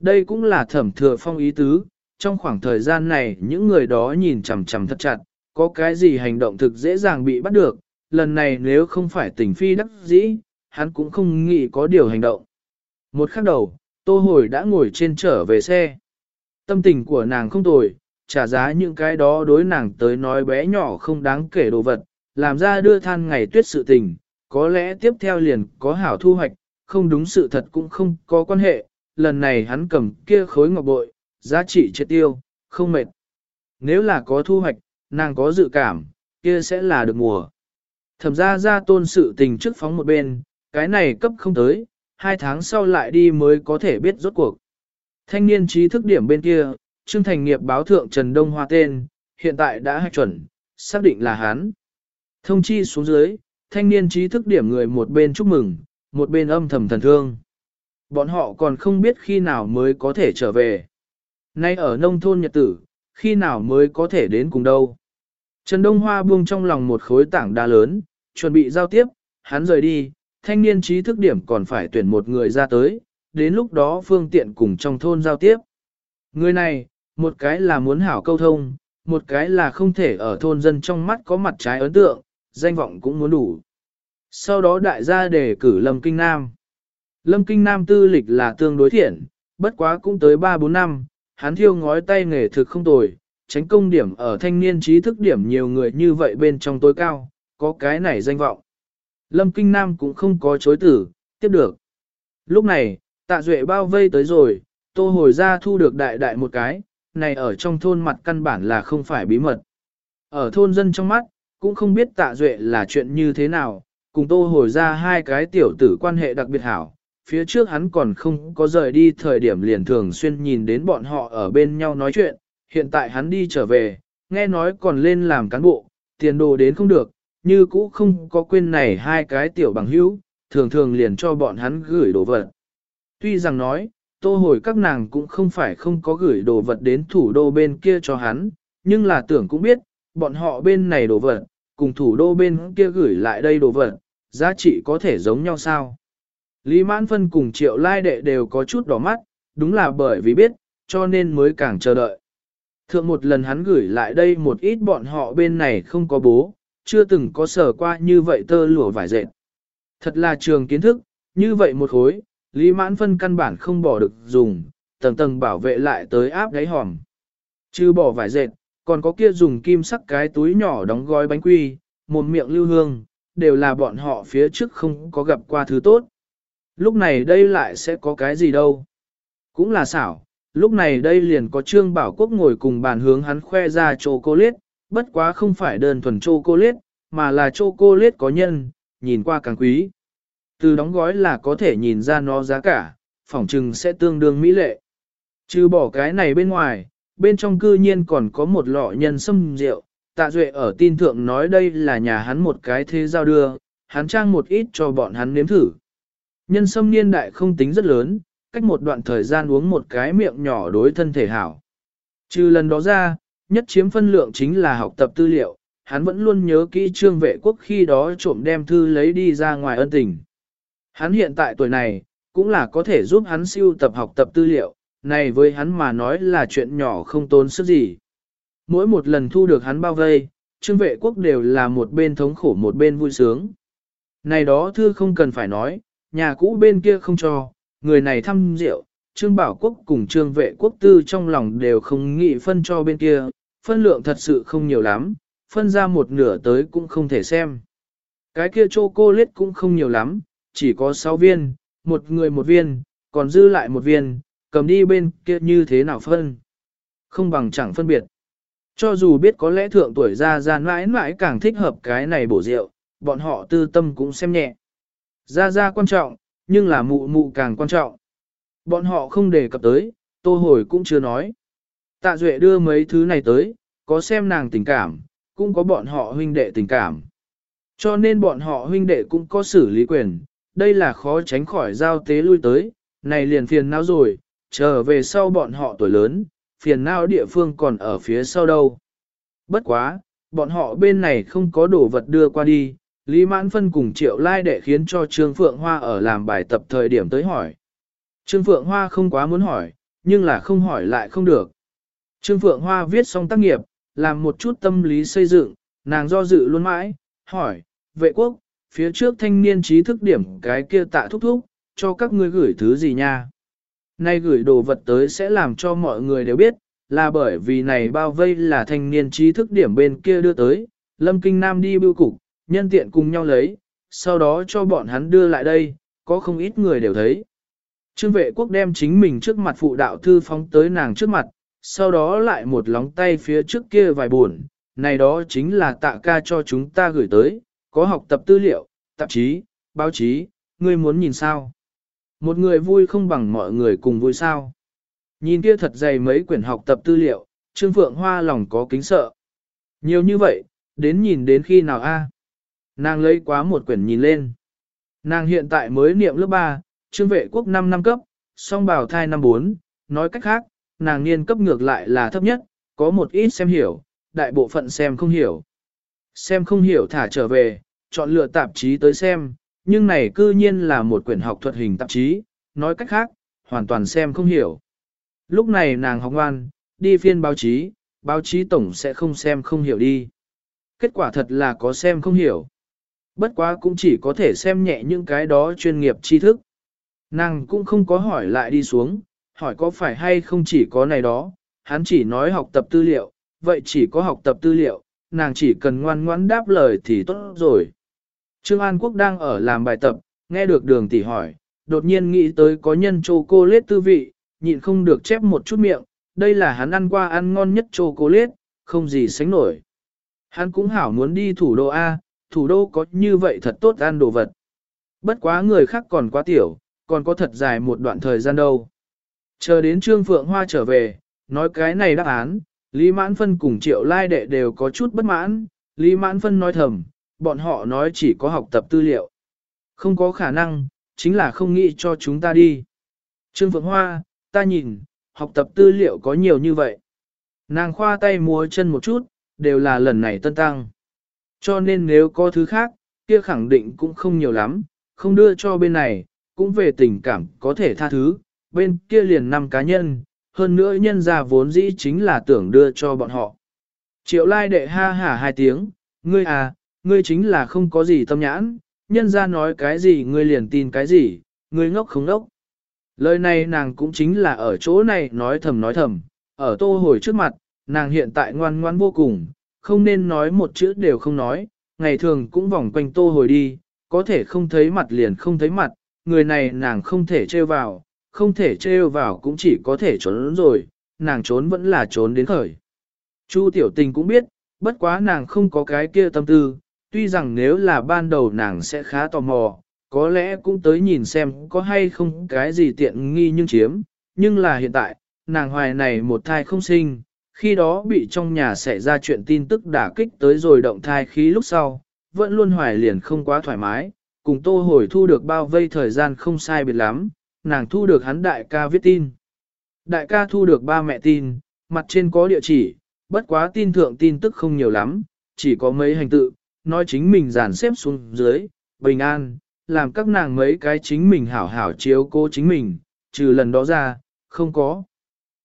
Đây cũng là thẩm thừa phong ý tứ, trong khoảng thời gian này những người đó nhìn chằm chằm thật chặt, có cái gì hành động thực dễ dàng bị bắt được, lần này nếu không phải tình phi đắc dĩ, hắn cũng không nghĩ có điều hành động. Một khắc đầu, tô hồi đã ngồi trên trở về xe. Tâm tình của nàng không tồi, trả giá những cái đó đối nàng tới nói bé nhỏ không đáng kể đồ vật, làm ra đưa than ngày tuyết sự tình, có lẽ tiếp theo liền có hảo thu hoạch, không đúng sự thật cũng không có quan hệ, lần này hắn cầm kia khối ngọc bội, giá trị triệt tiêu, không mệt. Nếu là có thu hoạch, nàng có dự cảm, kia sẽ là được mùa. Thẩm ra ra tôn sự tình trước phóng một bên, cái này cấp không tới, hai tháng sau lại đi mới có thể biết rốt cuộc. Thanh niên trí thức điểm bên kia, Trương Thành nghiệp báo thượng Trần Đông Hoa tên, hiện tại đã hạch chuẩn, xác định là hắn. Thông chi xuống dưới, thanh niên trí thức điểm người một bên chúc mừng, một bên âm thầm thần thương. Bọn họ còn không biết khi nào mới có thể trở về. Nay ở nông thôn nhật tử, khi nào mới có thể đến cùng đâu. Trần Đông Hoa buông trong lòng một khối tảng đá lớn, chuẩn bị giao tiếp, hắn rời đi, thanh niên trí thức điểm còn phải tuyển một người ra tới, đến lúc đó phương tiện cùng trong thôn giao tiếp. Người này, một cái là muốn hảo câu thông, một cái là không thể ở thôn dân trong mắt có mặt trái ấn tượng, danh vọng cũng muốn đủ. Sau đó đại gia đề cử Lâm Kinh Nam. Lâm Kinh Nam tư lịch là tương đối thiện, bất quá cũng tới 3-4 năm, hắn thiêu ngói tay nghề thực không tồi, tránh công điểm ở thanh niên trí thức điểm nhiều người như vậy bên trong tối cao, có cái này danh vọng. Lâm Kinh Nam cũng không có chối tử, tiếp được. Lúc này, tạ duệ bao vây tới rồi, tô hồi ra thu được đại đại một cái, này ở trong thôn mặt căn bản là không phải bí mật. Ở thôn dân trong mắt, cũng không biết tạ duệ là chuyện như thế nào, cùng tô hồi ra hai cái tiểu tử quan hệ đặc biệt hảo. Phía trước hắn còn không có rời đi thời điểm liền thường xuyên nhìn đến bọn họ ở bên nhau nói chuyện, hiện tại hắn đi trở về, nghe nói còn lên làm cán bộ, tiền đồ đến không được, như cũ không có quên này hai cái tiểu bằng hữu, thường thường liền cho bọn hắn gửi đồ vật. Tuy rằng nói, tô hồi các nàng cũng không phải không có gửi đồ vật đến thủ đô bên kia cho hắn, nhưng là tưởng cũng biết, bọn họ bên này đồ vật, cùng thủ đô bên kia gửi lại đây đồ vật, giá trị có thể giống nhau sao. Lý Mãn Phân cùng Triệu Lai Đệ đều có chút đỏ mắt, đúng là bởi vì biết, cho nên mới càng chờ đợi. Thượng một lần hắn gửi lại đây một ít bọn họ bên này không có bố, chưa từng có sở qua như vậy tơ lụa vải dệt. Thật là trường kiến thức, như vậy một khối, Lý Mãn Phân căn bản không bỏ được dùng, tầng tầng bảo vệ lại tới áp đáy hòm. Chứ bỏ vải dệt, còn có kia dùng kim sắc cái túi nhỏ đóng gói bánh quy, một miệng lưu hương, đều là bọn họ phía trước không có gặp qua thứ tốt. Lúc này đây lại sẽ có cái gì đâu. Cũng là xảo, lúc này đây liền có Trương Bảo Quốc ngồi cùng bàn hướng hắn khoe ra chocolate, bất quá không phải đơn thuần chocolate, mà là chocolate có nhân, nhìn qua càng quý. Từ đóng gói là có thể nhìn ra nó giá cả, phỏng trừng sẽ tương đương mỹ lệ. Trừ bỏ cái này bên ngoài, bên trong cư nhiên còn có một lọ nhân sâm rượu, tạ duệ ở tin thượng nói đây là nhà hắn một cái thế giao đưa, hắn trang một ít cho bọn hắn nếm thử. Nhân sâm niên đại không tính rất lớn, cách một đoạn thời gian uống một cái miệng nhỏ đối thân thể hảo. Trừ lần đó ra, nhất chiếm phân lượng chính là học tập tư liệu, hắn vẫn luôn nhớ kỹ trương vệ quốc khi đó trộm đem thư lấy đi ra ngoài ân tình. Hắn hiện tại tuổi này, cũng là có thể giúp hắn siêu tập học tập tư liệu, này với hắn mà nói là chuyện nhỏ không tốn sức gì. Mỗi một lần thu được hắn bao vây, trương vệ quốc đều là một bên thống khổ một bên vui sướng. Này đó thư không cần phải nói, nhà cũ bên kia không cho, người này thăm rượu, trương bảo quốc cùng trương vệ quốc tư trong lòng đều không nghĩ phân cho bên kia, phân lượng thật sự không nhiều lắm, phân ra một nửa tới cũng không thể xem. Cái kia chocolate cũng không nhiều lắm, chỉ có 6 viên, một người một viên, còn dư lại một viên, cầm đi bên kia như thế nào phân. Không bằng chẳng phân biệt. Cho dù biết có lẽ thượng tuổi ra ra mãi mãi càng thích hợp cái này bổ rượu, bọn họ tư tâm cũng xem nhẹ. Ra ra quan trọng, nhưng là mụ mụ càng quan trọng. Bọn họ không đề cập tới, tô hồi cũng chưa nói. Tạ Duệ đưa mấy thứ này tới, có xem nàng tình cảm, cũng có bọn họ huynh đệ tình cảm. Cho nên bọn họ huynh đệ cũng có xử lý quyền, đây là khó tránh khỏi giao tế lui tới, này liền phiền não rồi, trở về sau bọn họ tuổi lớn, phiền não địa phương còn ở phía sau đâu. Bất quá, bọn họ bên này không có đồ vật đưa qua đi, Lý Mãn Phân cùng Triệu Lai để khiến cho Trương Phượng Hoa ở làm bài tập thời điểm tới hỏi. Trương Phượng Hoa không quá muốn hỏi, nhưng là không hỏi lại không được. Trương Phượng Hoa viết xong tác nghiệp, làm một chút tâm lý xây dựng, nàng do dự luôn mãi, hỏi, vệ quốc, phía trước thanh niên trí thức điểm cái kia tạ thúc thúc, cho các ngươi gửi thứ gì nha. Nay gửi đồ vật tới sẽ làm cho mọi người đều biết, là bởi vì này bao vây là thanh niên trí thức điểm bên kia đưa tới, Lâm Kinh Nam đi bưu cục, nhân tiện cùng nhau lấy, sau đó cho bọn hắn đưa lại đây, có không ít người đều thấy. Trương vệ quốc đem chính mình trước mặt phụ đạo thư phóng tới nàng trước mặt, sau đó lại một lóng tay phía trước kia vài buồn, này đó chính là tạ ca cho chúng ta gửi tới, có học tập tư liệu, tạp chí, báo chí, ngươi muốn nhìn sao? Một người vui không bằng mọi người cùng vui sao? Nhìn kia thật dày mấy quyển học tập tư liệu, Trương Phượng Hoa lòng có kính sợ. Nhiều như vậy, đến nhìn đến khi nào a? Nàng lấy quá một quyển nhìn lên. Nàng hiện tại mới niệm lớp 3, trương vệ quốc 5 năm cấp, song bào thai năm 4, nói cách khác, nàng niên cấp ngược lại là thấp nhất, có một ít xem hiểu, đại bộ phận xem không hiểu. Xem không hiểu thả trở về, chọn lựa tạp chí tới xem, nhưng này cư nhiên là một quyển học thuật hình tạp chí, nói cách khác, hoàn toàn xem không hiểu. Lúc này nàng học ngoan, đi phiên báo chí, báo chí tổng sẽ không xem không hiểu đi. Kết quả thật là có xem không hiểu. Bất quá cũng chỉ có thể xem nhẹ những cái đó chuyên nghiệp tri thức. Nàng cũng không có hỏi lại đi xuống, hỏi có phải hay không chỉ có này đó, hắn chỉ nói học tập tư liệu, vậy chỉ có học tập tư liệu, nàng chỉ cần ngoan ngoãn đáp lời thì tốt rồi. Trương An Quốc đang ở làm bài tập, nghe được đường tỷ hỏi, đột nhiên nghĩ tới có nhân chocolate tư vị, nhịn không được chép một chút miệng, đây là hắn ăn qua ăn ngon nhất chocolate, không gì sánh nổi. Hắn cũng hảo muốn đi thủ đô A, thủ đô có như vậy thật tốt ăn đồ vật. Bất quá người khác còn quá tiểu, còn có thật dài một đoạn thời gian đâu. Chờ đến Trương Phượng Hoa trở về, nói cái này đáp án, Lý Mãn Phân cùng Triệu Lai Đệ đều có chút bất mãn, Lý Mãn Phân nói thầm, bọn họ nói chỉ có học tập tư liệu. Không có khả năng, chính là không nghĩ cho chúng ta đi. Trương Phượng Hoa, ta nhìn, học tập tư liệu có nhiều như vậy. Nàng khoa tay múa chân một chút, đều là lần này tân tăng. Cho nên nếu có thứ khác, kia khẳng định cũng không nhiều lắm, không đưa cho bên này, cũng về tình cảm có thể tha thứ, bên kia liền năm cá nhân, hơn nữa nhân ra vốn dĩ chính là tưởng đưa cho bọn họ. Triệu lai đệ ha hả hai tiếng, ngươi à, ngươi chính là không có gì tâm nhãn, nhân ra nói cái gì ngươi liền tin cái gì, ngươi ngốc không ngốc. Lời này nàng cũng chính là ở chỗ này nói thầm nói thầm, ở tô hồi trước mặt, nàng hiện tại ngoan ngoan vô cùng, không nên nói một chữ đều không nói, ngày thường cũng vòng quanh tô hồi đi, có thể không thấy mặt liền không thấy mặt, người này nàng không thể trêu vào, không thể trêu vào cũng chỉ có thể trốn rồi, nàng trốn vẫn là trốn đến khởi. Chu tiểu tình cũng biết, bất quá nàng không có cái kia tâm tư, tuy rằng nếu là ban đầu nàng sẽ khá tò mò, có lẽ cũng tới nhìn xem có hay không cái gì tiện nghi nhưng chiếm, nhưng là hiện tại, nàng hoài này một thai không sinh, khi đó bị trong nhà xảy ra chuyện tin tức đả kích tới rồi động thai khí lúc sau, vẫn luôn hoài liền không quá thoải mái, cùng tô hồi thu được bao vây thời gian không sai biệt lắm, nàng thu được hắn đại ca viết tin. Đại ca thu được ba mẹ tin, mặt trên có địa chỉ, bất quá tin thượng tin tức không nhiều lắm, chỉ có mấy hành tự, nói chính mình dàn xếp xuống dưới, bình an, làm các nàng mấy cái chính mình hảo hảo chiếu cô chính mình, trừ lần đó ra, không có.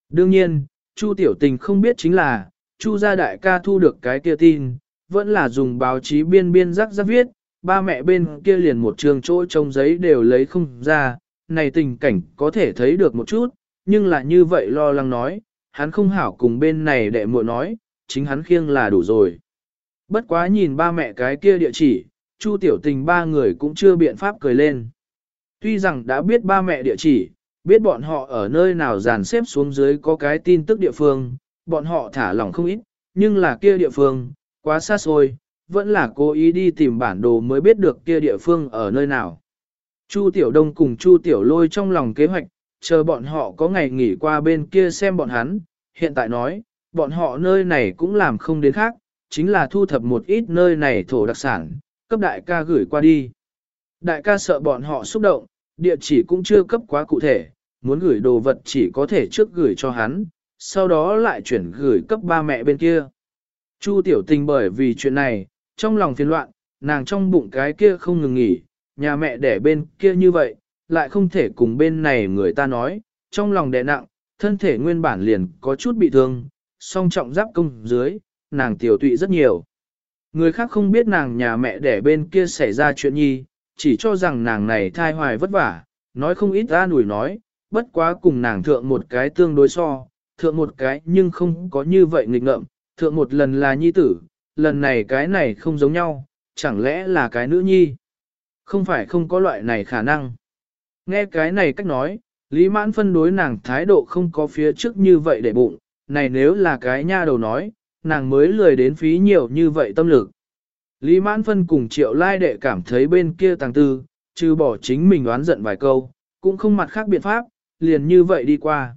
Đương nhiên, Chu Tiểu Tình không biết chính là, Chu gia đại ca thu được cái kia tin, vẫn là dùng báo chí biên biên rắc rắc viết, ba mẹ bên kia liền một trường chỗ trông giấy đều lấy không ra, này tình cảnh có thể thấy được một chút, nhưng là như vậy lo lắng nói, hắn không hảo cùng bên này đệ muội nói, chính hắn khiêng là đủ rồi. Bất quá nhìn ba mẹ cái kia địa chỉ, Chu tiểu tình ba người cũng chưa biện pháp cười lên. Tuy rằng đã biết ba mẹ địa chỉ, biết bọn họ ở nơi nào dàn xếp xuống dưới có cái tin tức địa phương, bọn họ thả lỏng không ít, nhưng là kia địa phương, quá xa xôi, vẫn là cố ý đi tìm bản đồ mới biết được kia địa phương ở nơi nào. Chu Tiểu Đông cùng Chu Tiểu Lôi trong lòng kế hoạch, chờ bọn họ có ngày nghỉ qua bên kia xem bọn hắn, hiện tại nói, bọn họ nơi này cũng làm không đến khác, chính là thu thập một ít nơi này thổ đặc sản, cấp đại ca gửi qua đi. Đại ca sợ bọn họ xúc động, địa chỉ cũng chưa cấp quá cụ thể, muốn gửi đồ vật chỉ có thể trước gửi cho hắn, sau đó lại chuyển gửi cấp ba mẹ bên kia. Chu tiểu tình bởi vì chuyện này, trong lòng phiền loạn, nàng trong bụng cái kia không ngừng nghỉ, nhà mẹ đẻ bên kia như vậy, lại không thể cùng bên này người ta nói, trong lòng đẻ nặng, thân thể nguyên bản liền có chút bị thương, song trọng giáp công dưới, nàng tiểu tụy rất nhiều. Người khác không biết nàng nhà mẹ đẻ bên kia xảy ra chuyện nhi, chỉ cho rằng nàng này thai hoài vất vả, nói không ít ra nủi nói, bất quá cùng nàng thượng một cái tương đối so, thượng một cái nhưng không có như vậy nghịch ngợm, thượng một lần là nhi tử, lần này cái này không giống nhau, chẳng lẽ là cái nữ nhi? Không phải không có loại này khả năng. Nghe cái này cách nói, Lý Mãn phân đối nàng thái độ không có phía trước như vậy để bụng, này nếu là cái nha đầu nói, nàng mới lười đến phí nhiều như vậy tâm lực. Lý Mãn phân cùng triệu lai đệ cảm thấy bên kia tàng tư, trừ bỏ chính mình oán giận vài câu, cũng không mặt khác biện pháp, liền như vậy đi qua.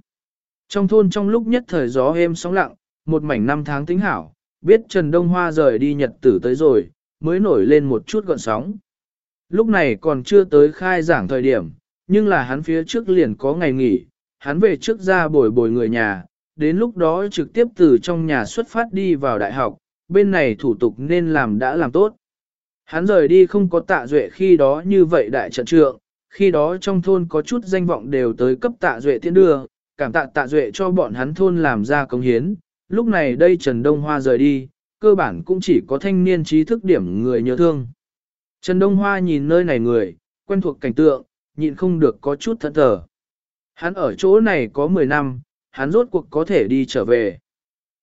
Trong thôn trong lúc nhất thời gió êm sóng lặng, một mảnh năm tháng tính hảo, biết Trần Đông Hoa rời đi nhật tử tới rồi, mới nổi lên một chút gọn sóng. Lúc này còn chưa tới khai giảng thời điểm, nhưng là hắn phía trước liền có ngày nghỉ, hắn về trước ra bồi bồi người nhà, đến lúc đó trực tiếp từ trong nhà xuất phát đi vào đại học, bên này thủ tục nên làm đã làm tốt. Hắn rời đi không có tạ duệ khi đó như vậy đại trận trượng, khi đó trong thôn có chút danh vọng đều tới cấp tạ duệ tiễn đưa, cảm tạ tạ duệ cho bọn hắn thôn làm ra công hiến. Lúc này đây Trần Đông Hoa rời đi, cơ bản cũng chỉ có thanh niên trí thức điểm người nhớ thương. Trần Đông Hoa nhìn nơi này người, quen thuộc cảnh tượng, nhịn không được có chút thẫn thờ. Hắn ở chỗ này có 10 năm, hắn rốt cuộc có thể đi trở về.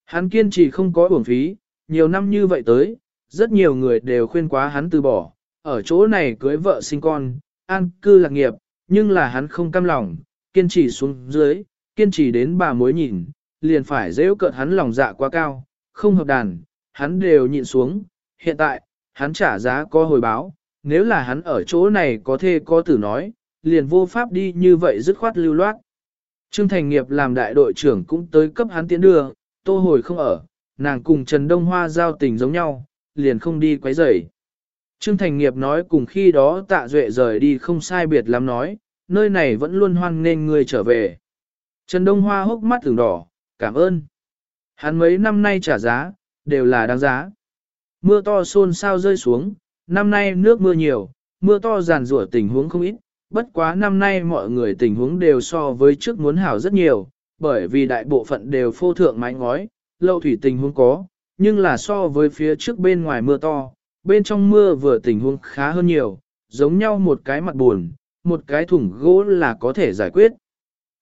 Hắn kiên trì không có uổng phí, nhiều năm như vậy tới, rất nhiều người đều khuyên quá hắn từ bỏ, ở chỗ này cưới vợ sinh con, an cư lạc nghiệp, nhưng là hắn không cam lòng, kiên trì xuống dưới, kiên trì đến bà mối nhìn, liền phải dễ cợt hắn lòng dạ quá cao, không hợp đàn, hắn đều nhịn xuống, hiện tại, hắn trả giá có hồi báo, nếu là hắn ở chỗ này có thê có tử nói, liền vô pháp đi như vậy dứt khoát lưu loát. Trương Thành Nghiệp làm đại đội trưởng cũng tới cấp hắn tiến đưa, tô hồi không ở, nàng cùng Trần Đông Hoa giao tình giống nhau, liền không đi quấy rầy. Trương Thành Nghiệp nói cùng khi đó tạ duệ rời đi không sai biệt lắm nói, nơi này vẫn luôn hoan nên người trở về. Trần Đông Hoa hốc mắt thường đỏ, cảm ơn. Hắn mấy năm nay trả giá, đều là đáng giá. Mưa to xôn sao rơi xuống, năm nay nước mưa nhiều, mưa to giàn rủa tình huống không ít, bất quá năm nay mọi người tình huống đều so với trước muốn hảo rất nhiều, bởi vì đại bộ phận đều phô thượng mái ngói, lâu thủy tình huống có, nhưng là so với phía trước bên ngoài mưa to, bên trong mưa vừa tình huống khá hơn nhiều, giống nhau một cái mặt buồn, một cái thùng gỗ là có thể giải quyết.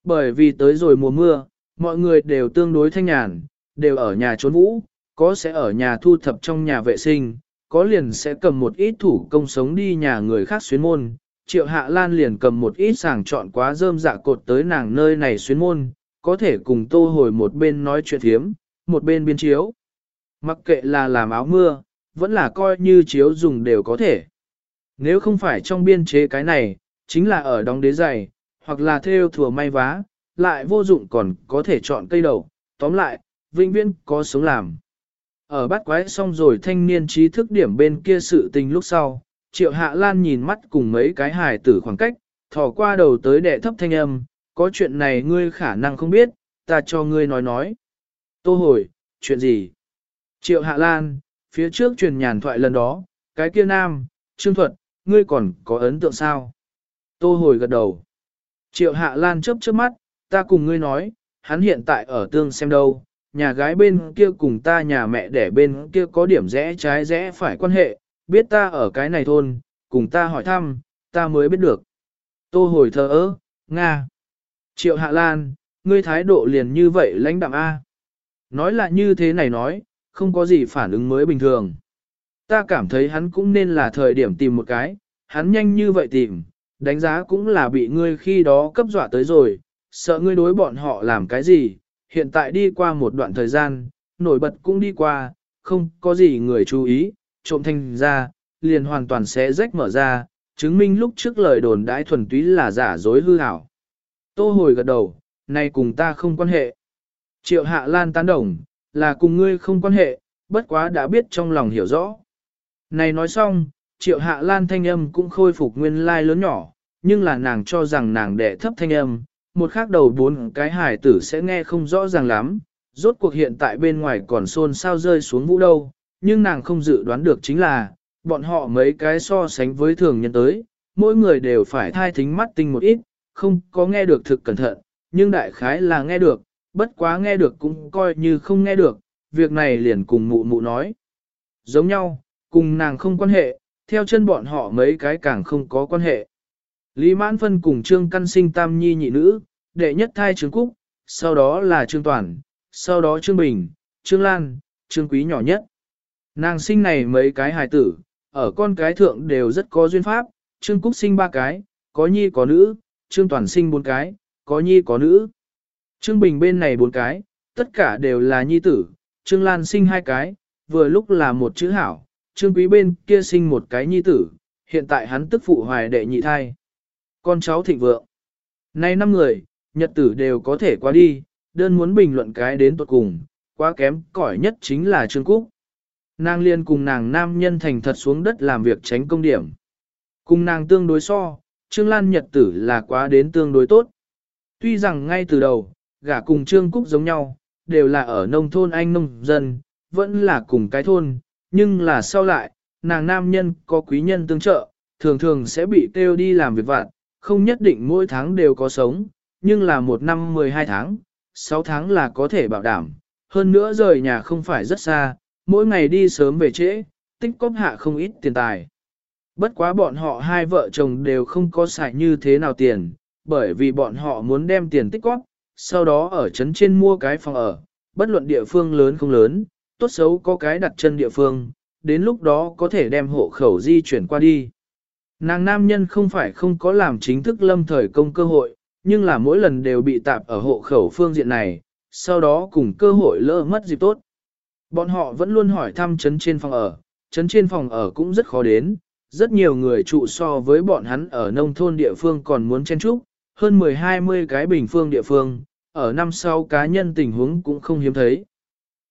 Bởi vì tới rồi mùa mưa, mọi người đều tương đối thanh nhàn, đều ở nhà trốn vũ, có sẽ ở nhà thu thập trong nhà vệ sinh, có liền sẽ cầm một ít thủ công sống đi nhà người khác xuyến môn. Triệu Hạ Lan liền cầm một ít sàng chọn quá rơm dạ cột tới nàng nơi này xuyến môn, có thể cùng tô hồi một bên nói chuyện thiếm, một bên biên chiếu. Mặc kệ là làm áo mưa, vẫn là coi như chiếu dùng đều có thể. Nếu không phải trong biên chế cái này, chính là ở đóng đế giày, hoặc là theo thừa may vá, lại vô dụng còn có thể chọn cây đầu, tóm lại, vĩnh viễn có sống làm. Ở bắt quái xong rồi thanh niên trí thức điểm bên kia sự tình lúc sau, triệu hạ lan nhìn mắt cùng mấy cái hài tử khoảng cách, thò qua đầu tới đệ thấp thanh âm, có chuyện này ngươi khả năng không biết, ta cho ngươi nói nói. Tô hồi, chuyện gì? Triệu hạ lan, phía trước truyền nhàn thoại lần đó, cái kia nam, trương thuật, ngươi còn có ấn tượng sao? Tô hồi gật đầu. Triệu hạ lan chớp chớp mắt, ta cùng ngươi nói, hắn hiện tại ở tương xem đâu, nhà gái bên kia cùng ta nhà mẹ đẻ bên kia có điểm rẽ trái rẽ phải quan hệ, biết ta ở cái này thôn, cùng ta hỏi thăm, ta mới biết được. Tô hồi thờ ơ, Nga. Triệu Hạ Lan, ngươi thái độ liền như vậy lãnh đạm A. Nói là như thế này nói, không có gì phản ứng mới bình thường. Ta cảm thấy hắn cũng nên là thời điểm tìm một cái, hắn nhanh như vậy tìm, đánh giá cũng là bị ngươi khi đó cấp dọa tới rồi, sợ ngươi đối bọn họ làm cái gì, hiện tại đi qua một đoạn thời gian, nổi bật cũng đi qua, không có gì người chú ý, trộm thanh ra, liền hoàn toàn sẽ rách mở ra, chứng minh lúc trước lời đồn đãi thuần túy là giả dối hư hảo. Tô hồi gật đầu, này cùng ta không quan hệ. Triệu hạ lan tán đồng, là cùng ngươi không quan hệ, bất quá đã biết trong lòng hiểu rõ. Này nói xong, triệu hạ lan thanh âm cũng khôi phục nguyên lai lớn nhỏ, nhưng là nàng cho rằng nàng đệ thấp thanh âm, một khác đầu bốn cái hải tử sẽ nghe không rõ ràng lắm, rốt cuộc hiện tại bên ngoài còn xôn sao rơi xuống vũ đâu, nhưng nàng không dự đoán được chính là, bọn họ mấy cái so sánh với thường nhân tới, mỗi người đều phải thai thính mắt tinh một ít, không có nghe được thực cẩn thận, nhưng đại khái là nghe được, bất quá nghe được cũng coi như không nghe được, việc này liền cùng mụ mụ nói. Giống nhau, cùng nàng không quan hệ, theo chân bọn họ mấy cái càng không có quan hệ. Lý Mãn Phân cùng Trương Căn sinh tam nhi nhị nữ, đệ nhất thai Trương Cúc, sau đó là Trương Toàn, sau đó Trương Bình, Trương Lan, Trương Quý nhỏ nhất. Nàng sinh này mấy cái hài tử, ở con cái thượng đều rất có duyên pháp, Trương Cúc sinh ba cái, có nhi có nữ, Trương Toàn sinh bốn cái, có nhi có nữ. Trương Bình bên này bốn cái, tất cả đều là nhi tử, Trương Lan sinh hai cái, vừa lúc là một chữ hảo, Trương Quý bên kia sinh một cái nhi tử, hiện tại hắn tức phụ hoài đệ nhị thai con cháu thịnh vượng. Nay năm người, nhật tử đều có thể qua đi, đơn muốn bình luận cái đến tuột cùng, quá kém cỏi nhất chính là Trương Cúc. Nàng liên cùng nàng nam nhân thành thật xuống đất làm việc tránh công điểm. Cùng nàng tương đối so, Trương Lan Nhật tử là quá đến tương đối tốt. Tuy rằng ngay từ đầu, gả cùng Trương Cúc giống nhau, đều là ở nông thôn anh nông dân, vẫn là cùng cái thôn, nhưng là sau lại, nàng nam nhân có quý nhân tương trợ, thường thường sẽ bị kêu đi làm việc vặt, không nhất định mỗi tháng đều có sống, nhưng là một năm 12 tháng, 6 tháng là có thể bảo đảm. Hơn nữa rời nhà không phải rất xa, mỗi ngày đi sớm về trễ, tích cóp hạ không ít tiền tài. Bất quá bọn họ hai vợ chồng đều không có xài như thế nào tiền, bởi vì bọn họ muốn đem tiền tích cóp, sau đó ở trấn trên mua cái phòng ở, bất luận địa phương lớn không lớn, tốt xấu có cái đặt chân địa phương, đến lúc đó có thể đem hộ khẩu di chuyển qua đi. Nàng nam nhân không phải không có làm chính thức lâm thời công cơ hội, nhưng là mỗi lần đều bị tạp ở hộ khẩu phương diện này, sau đó cùng cơ hội lỡ mất dịp tốt. Bọn họ vẫn luôn hỏi thăm chấn trên phòng ở, chấn trên phòng ở cũng rất khó đến, rất nhiều người trụ so với bọn hắn ở nông thôn địa phương còn muốn chen trúc, hơn 10-20 cái bình phương địa phương, ở năm sau cá nhân tình huống cũng không hiếm thấy.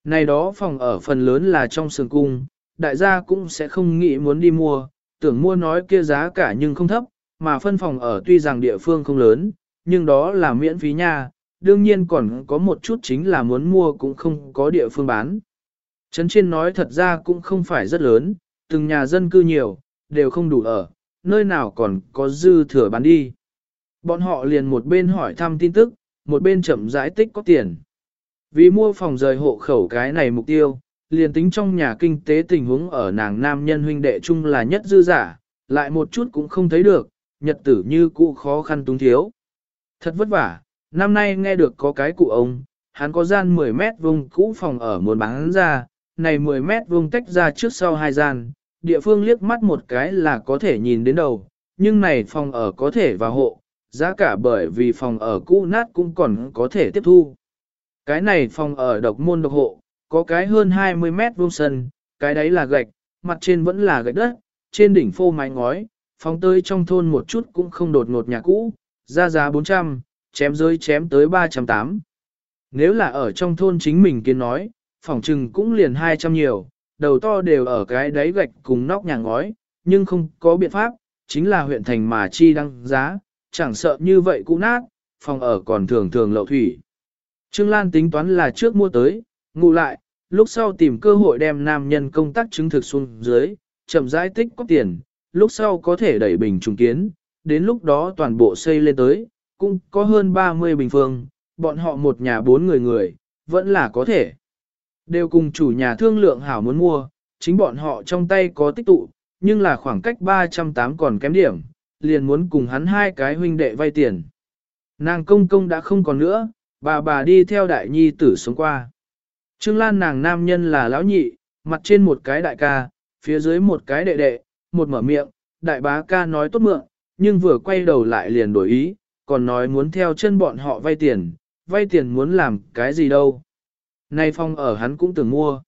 Này đó phòng ở phần lớn là trong sườn cung, đại gia cũng sẽ không nghĩ muốn đi mua, tưởng mua nói kia giá cả nhưng không thấp, mà phân phòng ở tuy rằng địa phương không lớn, nhưng đó là miễn phí nha, đương nhiên còn có một chút chính là muốn mua cũng không có địa phương bán. Trấn trên nói thật ra cũng không phải rất lớn, từng nhà dân cư nhiều, đều không đủ ở, nơi nào còn có dư thừa bán đi. Bọn họ liền một bên hỏi thăm tin tức, một bên chậm rãi tích có tiền. Vì mua phòng rời hộ khẩu cái này mục tiêu, liền tính trong nhà kinh tế tình huống ở nàng nam nhân huynh đệ chung là nhất dư giả, lại một chút cũng không thấy được, nhật tử như cũ khó khăn túng thiếu. Thật vất vả, năm nay nghe được có cái cụ ông, hắn có gian 10 mét vuông cũ phòng ở muốn bán ra, này 10 mét vuông tách ra trước sau hai gian, địa phương liếc mắt một cái là có thể nhìn đến đầu, nhưng này phòng ở có thể vào hộ, giá cả bởi vì phòng ở cũ nát cũng còn có thể tiếp thu. Cái này phòng ở độc môn độc hộ, có cái hơn 20 mét vuông sân, cái đấy là gạch, mặt trên vẫn là gạch đất, trên đỉnh phô mái ngói, phóng tới trong thôn một chút cũng không đột ngột nhà cũ, ra giá 400, chém rơi chém tới 308. Nếu là ở trong thôn chính mình kiến nói, phòng trừng cũng liền 200 nhiều, đầu to đều ở cái đáy gạch cùng nóc nhà ngói, nhưng không có biện pháp, chính là huyện thành mà chi đăng giá, chẳng sợ như vậy cũng nát, phòng ở còn thường thường lậu thủy. Trương Lan tính toán là trước mua tới, ngủ lại, lúc sau tìm cơ hội đem nam nhân công tác chứng thực xuống dưới, chậm rãi tích có tiền, lúc sau có thể đẩy bình trùng kiến, đến lúc đó toàn bộ xây lên tới, cũng có hơn 30 bình phương, bọn họ một nhà bốn người người, vẫn là có thể. Đều cùng chủ nhà thương lượng hảo muốn mua, chính bọn họ trong tay có tích tụ, nhưng là khoảng cách 308 còn kém điểm, liền muốn cùng hắn hai cái huynh đệ vay tiền. Nàng công công đã không còn nữa, bà bà đi theo đại nhi tử sống qua. Trương Lan nàng nam nhân là lão nhị, mặt trên một cái đại ca, phía dưới một cái đệ đệ, một mở miệng, đại bá ca nói tốt mượn, nhưng vừa quay đầu lại liền đổi ý, còn nói muốn theo chân bọn họ vay tiền, vay tiền muốn làm cái gì đâu. Nay phòng ở hắn cũng từng mua.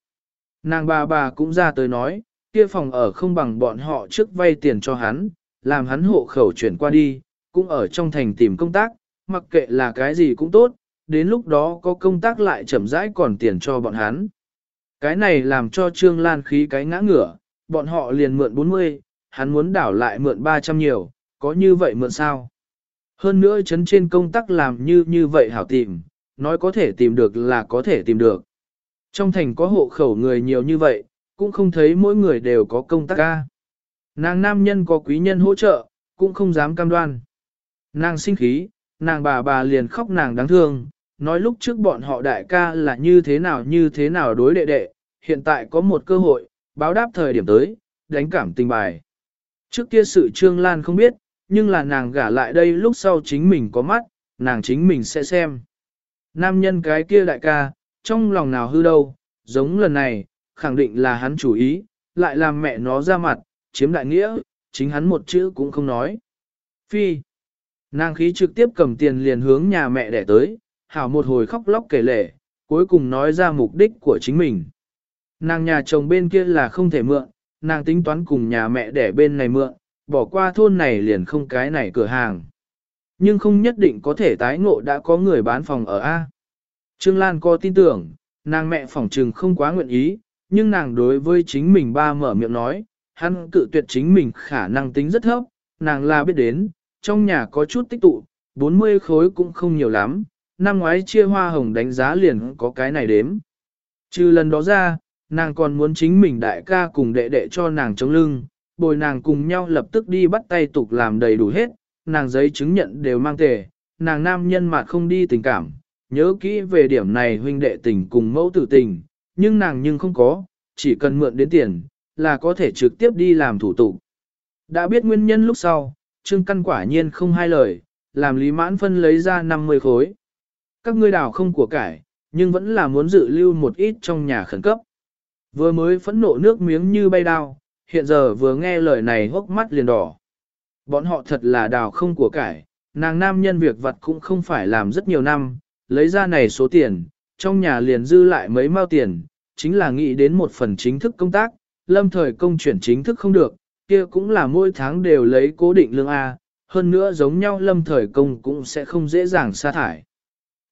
Nàng bà bà cũng ra tới nói, kia phòng ở không bằng bọn họ trước vay tiền cho hắn, làm hắn hộ khẩu chuyển qua đi, cũng ở trong thành tìm công tác, mặc kệ là cái gì cũng tốt, đến lúc đó có công tác lại chậm rãi còn tiền cho bọn hắn. Cái này làm cho Trương Lan khí cái ngã ngửa, bọn họ liền mượn 40, hắn muốn đảo lại mượn 300 nhiều, có như vậy mượn sao? Hơn nữa chấn trên công tác làm như như vậy hảo tìm, nói có thể tìm được là có thể tìm được. Trong thành có hộ khẩu người nhiều như vậy, cũng không thấy mỗi người đều có công tác ca. Nàng nam nhân có quý nhân hỗ trợ, cũng không dám cam đoan. Nàng sinh khí, nàng bà bà liền khóc nàng đáng thương, nói lúc trước bọn họ đại ca là như thế nào như thế nào đối đệ đệ, hiện tại có một cơ hội, báo đáp thời điểm tới, đánh cảm tình bài. Trước kia sự Trương Lan không biết, nhưng là nàng gả lại đây lúc sau chính mình có mắt, nàng chính mình sẽ xem. Nam nhân cái kia đại ca, trong lòng nào hư đâu, giống lần này, khẳng định là hắn chủ ý, lại làm mẹ nó ra mặt, chiếm đại nghĩa, chính hắn một chữ cũng không nói. Phi. Nàng khí trực tiếp cầm tiền liền hướng nhà mẹ đẻ tới, hảo một hồi khóc lóc kể lể, cuối cùng nói ra mục đích của chính mình. Nàng nhà chồng bên kia là không thể mượn, nàng tính toán cùng nhà mẹ đẻ bên này mượn, bỏ qua thôn này liền không cái này cửa hàng. Nhưng không nhất định có thể tái ngộ đã có người bán phòng ở A. Trương Lan có tin tưởng, nàng mẹ phỏng trừng không quá nguyện ý, nhưng nàng đối với chính mình ba mở miệng nói, hắn cự tuyệt chính mình khả năng tính rất thấp, nàng là biết đến, trong nhà có chút tích tụ, 40 khối cũng không nhiều lắm, năm ngoái chia hoa hồng đánh giá liền có cái này đếm. Trừ lần đó ra, nàng còn muốn chính mình đại ca cùng đệ đệ cho nàng chống lưng, bồi nàng cùng nhau lập tức đi bắt tay tục làm đầy đủ hết, nàng giấy chứng nhận đều mang tề, nàng nam nhân mà không đi tình cảm, nhớ kỹ về điểm này huynh đệ tình cùng mẫu tử tình, nhưng nàng nhưng không có, chỉ cần mượn đến tiền, là có thể trực tiếp đi làm thủ tục. Đã biết nguyên nhân lúc sau, Trương Căn quả nhiên không hai lời, làm Lý Mãn Phân lấy ra 50 khối. Các ngươi đào không của cải, nhưng vẫn là muốn dự lưu một ít trong nhà khẩn cấp. Vừa mới phẫn nộ nước miếng như bay đao, hiện giờ vừa nghe lời này hốc mắt liền đỏ. Bọn họ thật là đào không của cải, nàng nam nhân việc vật cũng không phải làm rất nhiều năm, lấy ra này số tiền, trong nhà liền dư lại mấy mao tiền, chính là nghĩ đến một phần chính thức công tác, lâm thời công chuyển chính thức không được, kia cũng là mỗi tháng đều lấy cố định lương A, hơn nữa giống nhau lâm thời công cũng sẽ không dễ dàng sa thải.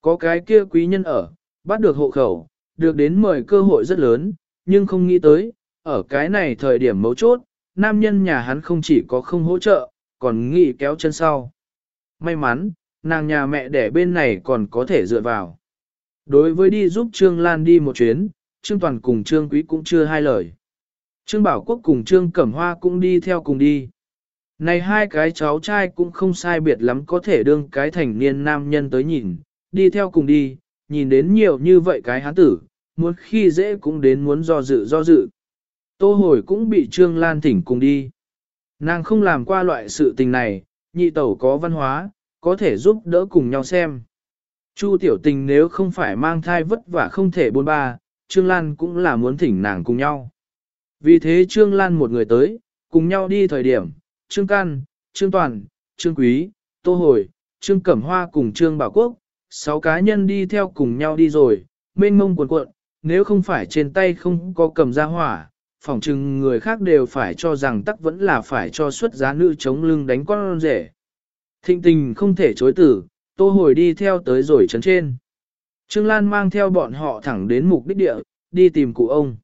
Có cái kia quý nhân ở, bắt được hộ khẩu, được đến mời cơ hội rất lớn, nhưng không nghĩ tới, ở cái này thời điểm mấu chốt, nam nhân nhà hắn không chỉ có không hỗ trợ, còn nghĩ kéo chân sau. May mắn, nàng nhà mẹ đẻ bên này còn có thể dựa vào. Đối với đi giúp Trương Lan đi một chuyến, Trương Toàn cùng Trương Quý cũng chưa hai lời. Trương Bảo Quốc cùng Trương Cẩm Hoa cũng đi theo cùng đi. Này hai cái cháu trai cũng không sai biệt lắm có thể đương cái thành niên nam nhân tới nhìn, đi theo cùng đi, nhìn đến nhiều như vậy cái hán tử, muốn khi dễ cũng đến muốn do dự do dự. Tô hồi cũng bị Trương Lan thỉnh cùng đi. Nàng không làm qua loại sự tình này, nhị tẩu có văn hóa, có thể giúp đỡ cùng nhau xem. Chu tiểu tình nếu không phải mang thai vất vả không thể buôn ba, Trương Lan cũng là muốn thỉnh nàng cùng nhau. Vì thế Trương Lan một người tới, cùng nhau đi thời điểm, Trương Can, Trương Toàn, Trương Quý, Tô Hồi, Trương Cẩm Hoa cùng Trương Bảo Quốc, sáu cá nhân đi theo cùng nhau đi rồi, mênh mông cuộn cuộn, nếu không phải trên tay không có cầm ra hỏa, phỏng chừng người khác đều phải cho rằng tắc vẫn là phải cho xuất giá nữ chống lưng đánh con rể. Thịnh tình không thể chối tử, tô hồi đi theo tới rồi chấn trên. Trương Lan mang theo bọn họ thẳng đến mục đích địa, đi tìm cụ ông.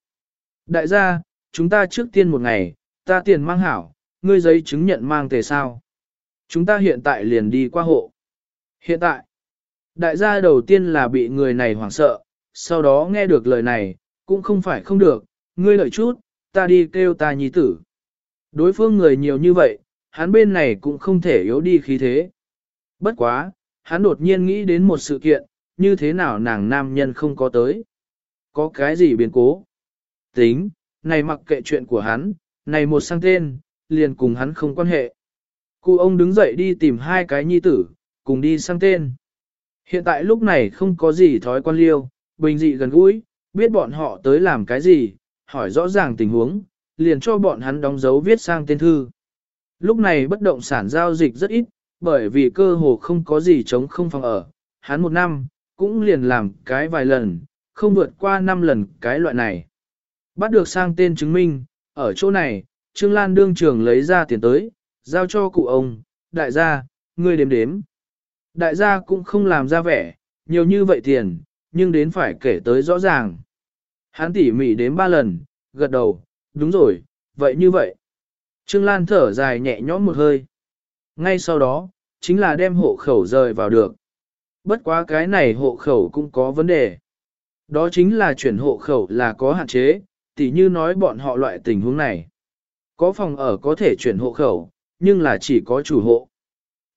Đại gia, chúng ta trước tiên một ngày, ta tiền mang hảo, ngươi giấy chứng nhận mang tề sao. Chúng ta hiện tại liền đi qua hộ. Hiện tại, đại gia đầu tiên là bị người này hoảng sợ, sau đó nghe được lời này, cũng không phải không được, ngươi lợi chút, ta đi kêu ta nhi tử. Đối phương người nhiều như vậy, hắn bên này cũng không thể yếu đi khí thế. Bất quá, hắn đột nhiên nghĩ đến một sự kiện, như thế nào nàng nam nhân không có tới. Có cái gì biến cố? Tính, này mặc kệ chuyện của hắn, này một sang tên, liền cùng hắn không quan hệ. Cụ ông đứng dậy đi tìm hai cái nhi tử, cùng đi sang tên. Hiện tại lúc này không có gì thói quan liêu, bình dị gần gũi, biết bọn họ tới làm cái gì, hỏi rõ ràng tình huống, liền cho bọn hắn đóng dấu viết sang tên thư. Lúc này bất động sản giao dịch rất ít, bởi vì cơ hồ không có gì chống không phòng ở, hắn một năm, cũng liền làm cái vài lần, không vượt qua năm lần cái loại này. Bắt được sang tên chứng minh, ở chỗ này, Trương Lan đương trường lấy ra tiền tới, giao cho cụ ông, đại gia, ngươi đếm đếm. Đại gia cũng không làm ra vẻ, nhiều như vậy tiền, nhưng đến phải kể tới rõ ràng. Hắn tỉ mỉ đến ba lần, gật đầu, đúng rồi, vậy như vậy. Trương Lan thở dài nhẹ nhõm một hơi. Ngay sau đó, chính là đem hộ khẩu rời vào được. Bất quá cái này hộ khẩu cũng có vấn đề. Đó chính là chuyển hộ khẩu là có hạn chế, tỉ như nói bọn họ loại tình huống này. Có phòng ở có thể chuyển hộ khẩu, nhưng là chỉ có chủ hộ.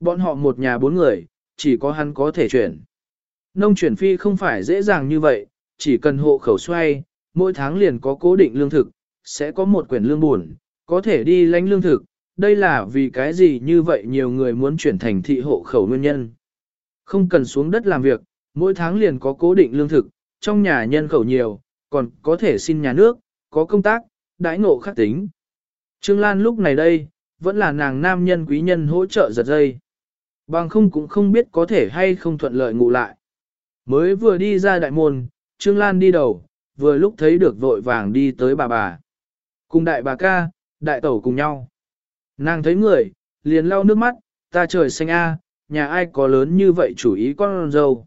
Bọn họ một nhà bốn người, chỉ có hắn có thể chuyển. Nông chuyển phi không phải dễ dàng như vậy, chỉ cần hộ khẩu xoay, mỗi tháng liền có cố định lương thực, sẽ có một quyển lương buồn, có thể đi lãnh lương thực. Đây là vì cái gì như vậy nhiều người muốn chuyển thành thị hộ khẩu nguyên nhân. Không cần xuống đất làm việc, mỗi tháng liền có cố định lương thực, trong nhà nhân khẩu nhiều, còn có thể xin nhà nước, có công tác, đãi ngộ khắc tính. Trương Lan lúc này đây, vẫn là nàng nam nhân quý nhân hỗ trợ giật dây. Bằng không cũng không biết có thể hay không thuận lợi ngủ lại. Mới vừa đi ra đại môn, Trương Lan đi đầu, vừa lúc thấy được vội vàng đi tới bà bà. Cùng đại bà ca, đại tẩu cùng nhau. Nàng thấy người, liền lau nước mắt, ta trời xanh a, nhà ai có lớn như vậy chủ ý con dâu.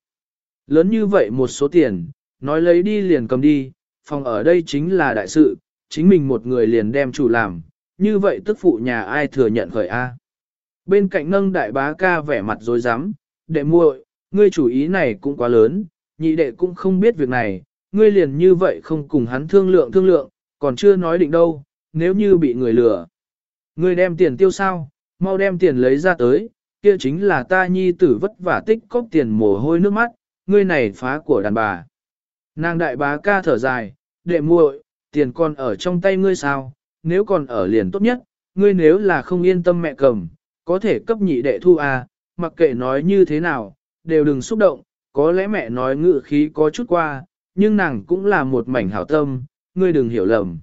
Lớn như vậy một số tiền, nói lấy đi liền cầm đi, phòng ở đây chính là đại sự, chính mình một người liền đem chủ làm, như vậy tức phụ nhà ai thừa nhận khởi A. Bên cạnh nâng đại bá ca vẻ mặt dối rắm đệ muội, ngươi chủ ý này cũng quá lớn, nhị đệ cũng không biết việc này, ngươi liền như vậy không cùng hắn thương lượng thương lượng, còn chưa nói định đâu, nếu như bị người lừa. Ngươi đem tiền tiêu sao, mau đem tiền lấy ra tới, kia chính là ta nhi tử vất vả tích cóp tiền mồ hôi nước mắt, ngươi này phá của đàn bà. Nàng đại bá ca thở dài, đệ muội, tiền còn ở trong tay ngươi sao, nếu còn ở liền tốt nhất, ngươi nếu là không yên tâm mẹ cầm, có thể cấp nhị đệ thu à, mặc kệ nói như thế nào, đều đừng xúc động, có lẽ mẹ nói ngự khí có chút qua, nhưng nàng cũng là một mảnh hảo tâm, ngươi đừng hiểu lầm.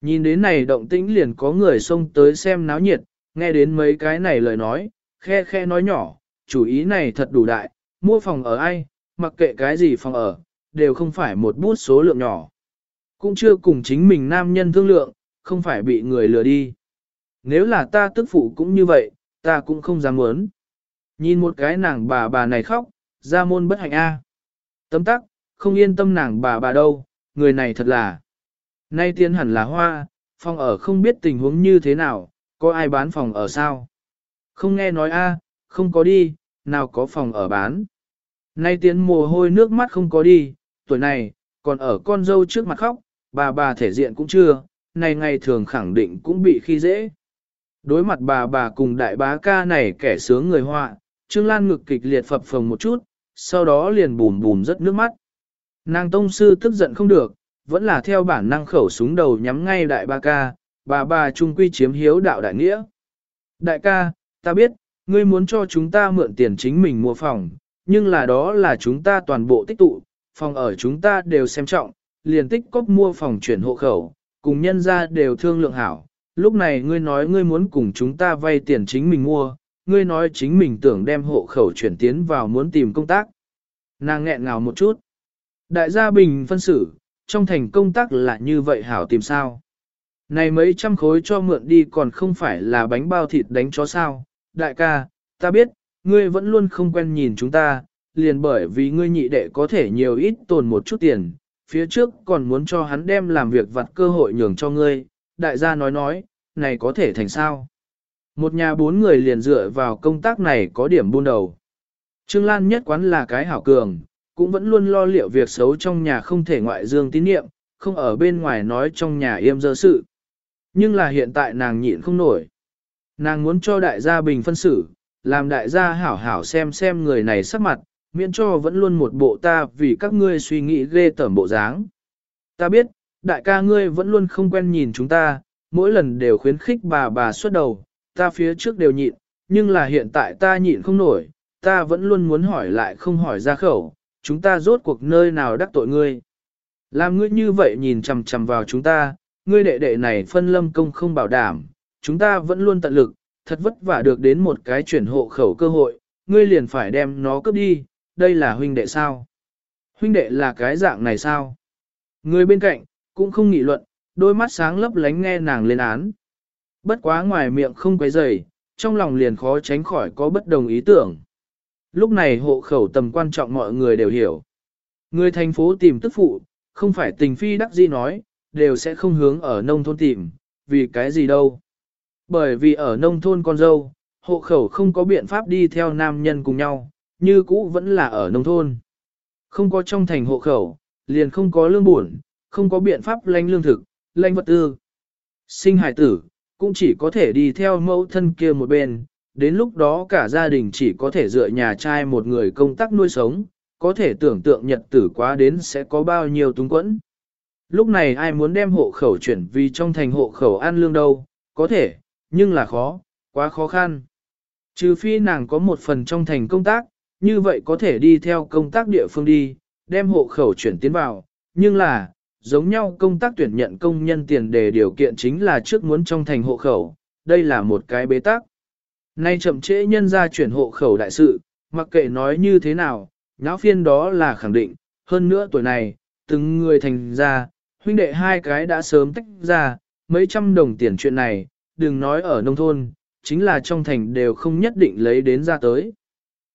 Nhìn đến này động tĩnh liền có người xông tới xem náo nhiệt, nghe đến mấy cái này lời nói, khe khe nói nhỏ, chủ ý này thật đủ đại, mua phòng ở ai, mặc kệ cái gì phòng ở, đều không phải một bút số lượng nhỏ. Cũng chưa cùng chính mình nam nhân thương lượng, không phải bị người lừa đi. Nếu là ta tức phụ cũng như vậy, ta cũng không dám muốn. Nhìn một cái nàng bà bà này khóc, ra môn bất hạnh a. Tấm tắc, không yên tâm nàng bà bà đâu, người này thật là. Nay tiên hẳn là hoa, phòng ở không biết tình huống như thế nào, có ai bán phòng ở sao? Không nghe nói a, không có đi, nào có phòng ở bán. Nay tiến mồ hôi nước mắt không có đi, tuổi này, còn ở con dâu trước mặt khóc, bà bà thể diện cũng chưa, này ngày thường khẳng định cũng bị khi dễ. Đối mặt bà bà cùng đại bá ca này kẻ sướng người họa, Trương Lan ngực kịch liệt phập phồng một chút, sau đó liền bùm bùm rất nước mắt. Nàng tông sư tức giận không được, vẫn là theo bản năng khẩu súng đầu nhắm ngay đại ba ca, bà bà trung quy chiếm hiếu đạo đại nghĩa. Đại ca, ta biết, ngươi muốn cho chúng ta mượn tiền chính mình mua phòng, nhưng là đó là chúng ta toàn bộ tích tụ, phòng ở chúng ta đều xem trọng, liền tích cóp mua phòng chuyển hộ khẩu, cùng nhân ra đều thương lượng hảo. Lúc này ngươi nói ngươi muốn cùng chúng ta vay tiền chính mình mua, ngươi nói chính mình tưởng đem hộ khẩu chuyển tiến vào muốn tìm công tác. Nàng nghẹn ngào một chút. Đại gia bình phân xử, trong thành công tác là như vậy hảo tìm sao. Này mấy trăm khối cho mượn đi còn không phải là bánh bao thịt đánh chó sao. Đại ca, ta biết, ngươi vẫn luôn không quen nhìn chúng ta, liền bởi vì ngươi nhị đệ có thể nhiều ít tồn một chút tiền, phía trước còn muốn cho hắn đem làm việc vặt cơ hội nhường cho ngươi, đại gia nói nói, này có thể thành sao. Một nhà bốn người liền dựa vào công tác này có điểm buôn đầu. Trương Lan nhất quán là cái hảo cường, cũng vẫn luôn lo liệu việc xấu trong nhà không thể ngoại dương tín niệm, không ở bên ngoài nói trong nhà yêm dơ sự. Nhưng là hiện tại nàng nhịn không nổi. Nàng muốn cho đại gia bình phân xử, làm đại gia hảo hảo xem xem người này sắc mặt, miễn cho vẫn luôn một bộ ta vì các ngươi suy nghĩ ghê tởm bộ dáng. Ta biết, đại ca ngươi vẫn luôn không quen nhìn chúng ta, mỗi lần đều khuyến khích bà bà xuất đầu, ta phía trước đều nhịn, nhưng là hiện tại ta nhịn không nổi, ta vẫn luôn muốn hỏi lại không hỏi ra khẩu, chúng ta rốt cuộc nơi nào đắc tội ngươi. Làm ngươi như vậy nhìn chằm chằm vào chúng ta, ngươi đệ đệ này phân lâm công không bảo đảm, chúng ta vẫn luôn tận lực, thật vất vả được đến một cái chuyển hộ khẩu cơ hội, ngươi liền phải đem nó cướp đi, đây là huynh đệ sao? Huynh đệ là cái dạng này sao? Người bên cạnh, cũng không nghị luận, đôi mắt sáng lấp lánh nghe nàng lên án. Bất quá ngoài miệng không quấy rầy, trong lòng liền khó tránh khỏi có bất đồng ý tưởng. Lúc này hộ khẩu tầm quan trọng mọi người đều hiểu. Người thành phố tìm tức phụ, không phải tình phi đắc di nói, đều sẽ không hướng ở nông thôn tìm, vì cái gì đâu. Bởi vì ở nông thôn con dâu, hộ khẩu không có biện pháp đi theo nam nhân cùng nhau, như cũ vẫn là ở nông thôn. Không có trong thành hộ khẩu, liền không có lương buồn, không có biện pháp lanh lương thực, lanh vật tư. Sinh hải tử, cũng chỉ có thể đi theo mẫu thân kia một bên, đến lúc đó cả gia đình chỉ có thể dựa nhà trai một người công tác nuôi sống, có thể tưởng tượng nhật tử quá đến sẽ có bao nhiêu túng quẫn. Lúc này ai muốn đem hộ khẩu chuyển vì trong thành hộ khẩu ăn lương đâu, có thể, nhưng là khó, quá khó khăn. Trừ phi nàng có một phần trong thành công tác, như vậy có thể đi theo công tác địa phương đi, đem hộ khẩu chuyển tiến vào, nhưng là, giống nhau công tác tuyển nhận công nhân tiền đề điều kiện chính là trước muốn trong thành hộ khẩu, đây là một cái bế tắc. Nay chậm trễ nhân ra chuyển hộ khẩu đại sự, mặc kệ nói như thế nào, nháo phiên đó là khẳng định, hơn nữa tuổi này, từng người thành ra, huynh đệ hai cái đã sớm tách ra, mấy trăm đồng tiền chuyện này, đừng nói ở nông thôn, chính là trong thành đều không nhất định lấy đến ra tới.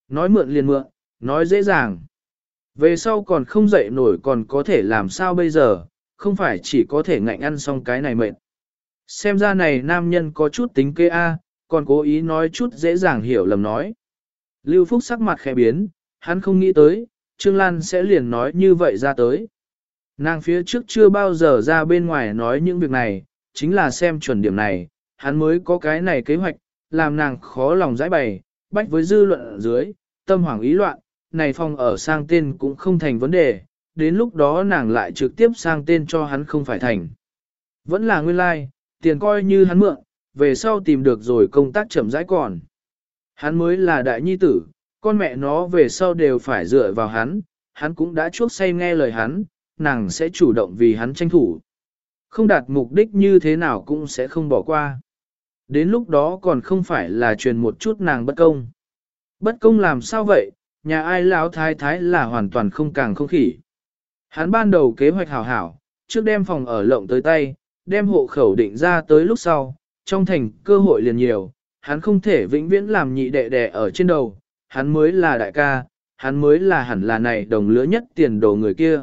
Nói mượn liền mượn, nói dễ dàng. Về sau còn không dậy nổi còn có thể làm sao bây giờ, không phải chỉ có thể ngạnh ăn xong cái này mệt. Xem ra này nam nhân có chút tính kê A, còn cố ý nói chút dễ dàng hiểu lầm nói. Lưu Phúc sắc mặt khẽ biến, hắn không nghĩ tới, Trương Lan sẽ liền nói như vậy ra tới. Nàng phía trước chưa bao giờ ra bên ngoài nói những việc này, chính là xem chuẩn điểm này, hắn mới có cái này kế hoạch, làm nàng khó lòng giải bày, bách với dư luận ở dưới, tâm hoảng ý loạn, này phong ở sang tên cũng không thành vấn đề, đến lúc đó nàng lại trực tiếp sang tên cho hắn không phải thành. Vẫn là nguyên lai, like, tiền coi như hắn mượn, về sau tìm được rồi công tác chậm rãi còn. Hắn mới là đại nhi tử, con mẹ nó về sau đều phải dựa vào hắn, hắn cũng đã chuốc say nghe lời hắn, nàng sẽ chủ động vì hắn tranh thủ. Không đạt mục đích như thế nào cũng sẽ không bỏ qua. Đến lúc đó còn không phải là truyền một chút nàng bất công. Bất công làm sao vậy, nhà ai lão thái thái là hoàn toàn không càng không khỉ. Hắn ban đầu kế hoạch hảo hảo, trước đem phòng ở lộng tới tay, đem hộ khẩu định ra tới lúc sau, trong thành cơ hội liền nhiều, hắn không thể vĩnh viễn làm nhị đệ đệ ở trên đầu, hắn mới là đại ca, hắn mới là hẳn là này đồng lứa nhất tiền đồ người kia.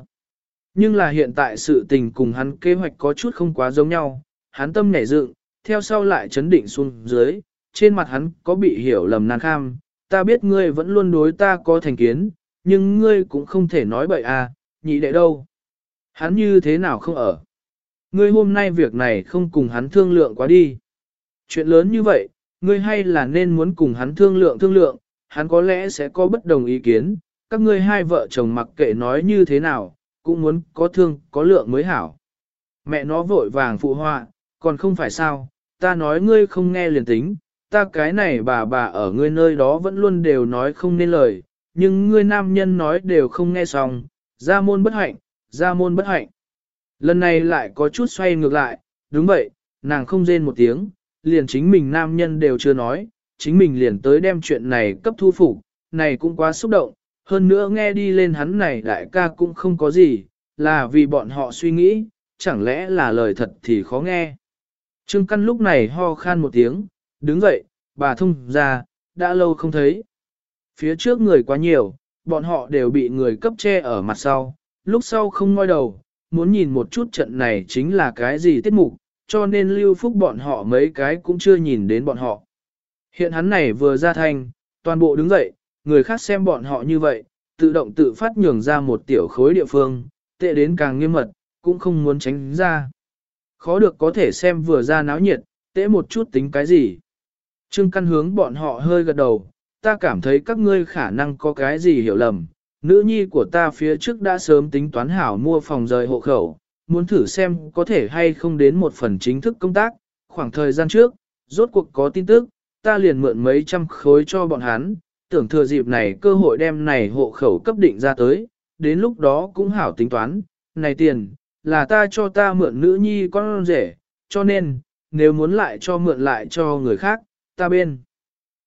Nhưng là hiện tại sự tình cùng hắn kế hoạch có chút không quá giống nhau, hắn tâm nhảy dựng, theo sau lại chấn định xuống dưới, trên mặt hắn có bị hiểu lầm nan kham, ta biết ngươi vẫn luôn đối ta có thành kiến, nhưng ngươi cũng không thể nói bậy à, nhị đệ đâu. Hắn như thế nào không ở. Ngươi hôm nay việc này không cùng hắn thương lượng quá đi. Chuyện lớn như vậy, ngươi hay là nên muốn cùng hắn thương lượng thương lượng, hắn có lẽ sẽ có bất đồng ý kiến, các ngươi hai vợ chồng mặc kệ nói như thế nào, cũng muốn có thương, có lượng mới hảo. Mẹ nó vội vàng phụ họa, còn không phải sao, ta nói ngươi không nghe liền tính, ta cái này bà bà ở ngươi nơi đó vẫn luôn đều nói không nên lời, nhưng ngươi nam nhân nói đều không nghe xong, ra môn bất hạnh, ra môn bất hạnh. Lần này lại có chút xoay ngược lại, đúng vậy, nàng không rên một tiếng, liền chính mình nam nhân đều chưa nói, chính mình liền tới đem chuyện này cấp thu phục, này cũng quá xúc động, hơn nữa nghe đi lên hắn này đại ca cũng không có gì, là vì bọn họ suy nghĩ, chẳng lẽ là lời thật thì khó nghe. Trương Căn lúc này ho khan một tiếng, đứng dậy, bà thông ra, đã lâu không thấy. Phía trước người quá nhiều, bọn họ đều bị người cấp che ở mặt sau, lúc sau không ngoi đầu, muốn nhìn một chút trận này chính là cái gì tiết mục, cho nên lưu phúc bọn họ mấy cái cũng chưa nhìn đến bọn họ. Hiện hắn này vừa ra thành, toàn bộ đứng dậy, người khác xem bọn họ như vậy, tự động tự phát nhường ra một tiểu khối địa phương, tệ đến càng nghiêm mật, cũng không muốn tránh ra. Khó được có thể xem vừa ra náo nhiệt, tệ một chút tính cái gì. Trương căn hướng bọn họ hơi gật đầu, ta cảm thấy các ngươi khả năng có cái gì hiểu lầm. Nữ nhi của ta phía trước đã sớm tính toán hảo mua phòng rời hộ khẩu, muốn thử xem có thể hay không đến một phần chính thức công tác. Khoảng thời gian trước, rốt cuộc có tin tức, ta liền mượn mấy trăm khối cho bọn hắn, tưởng thừa dịp này cơ hội đem này hộ khẩu cấp định ra tới, đến lúc đó cũng hảo tính toán, này tiền, là ta cho ta mượn nữ nhi con rể, cho nên, nếu muốn lại cho mượn lại cho người khác, ta bên.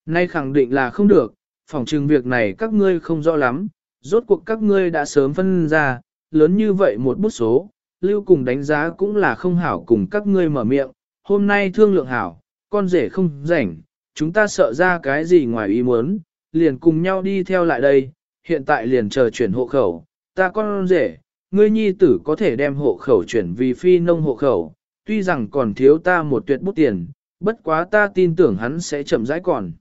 Nay khẳng định là không được, phòng trừng việc này các ngươi không rõ lắm, rốt cuộc các ngươi đã sớm phân ra, lớn như vậy một bút số, lưu cùng đánh giá cũng là không hảo cùng các ngươi mở miệng, hôm nay thương lượng hảo, con rể không rảnh, chúng ta sợ ra cái gì ngoài ý muốn, liền cùng nhau đi theo lại đây, hiện tại liền chờ chuyển hộ khẩu, ta con rể, ngươi nhi tử có thể đem hộ khẩu chuyển vì phi nông hộ khẩu, tuy rằng còn thiếu ta một tuyệt bút tiền, bất quá ta tin tưởng hắn sẽ chậm rãi còn.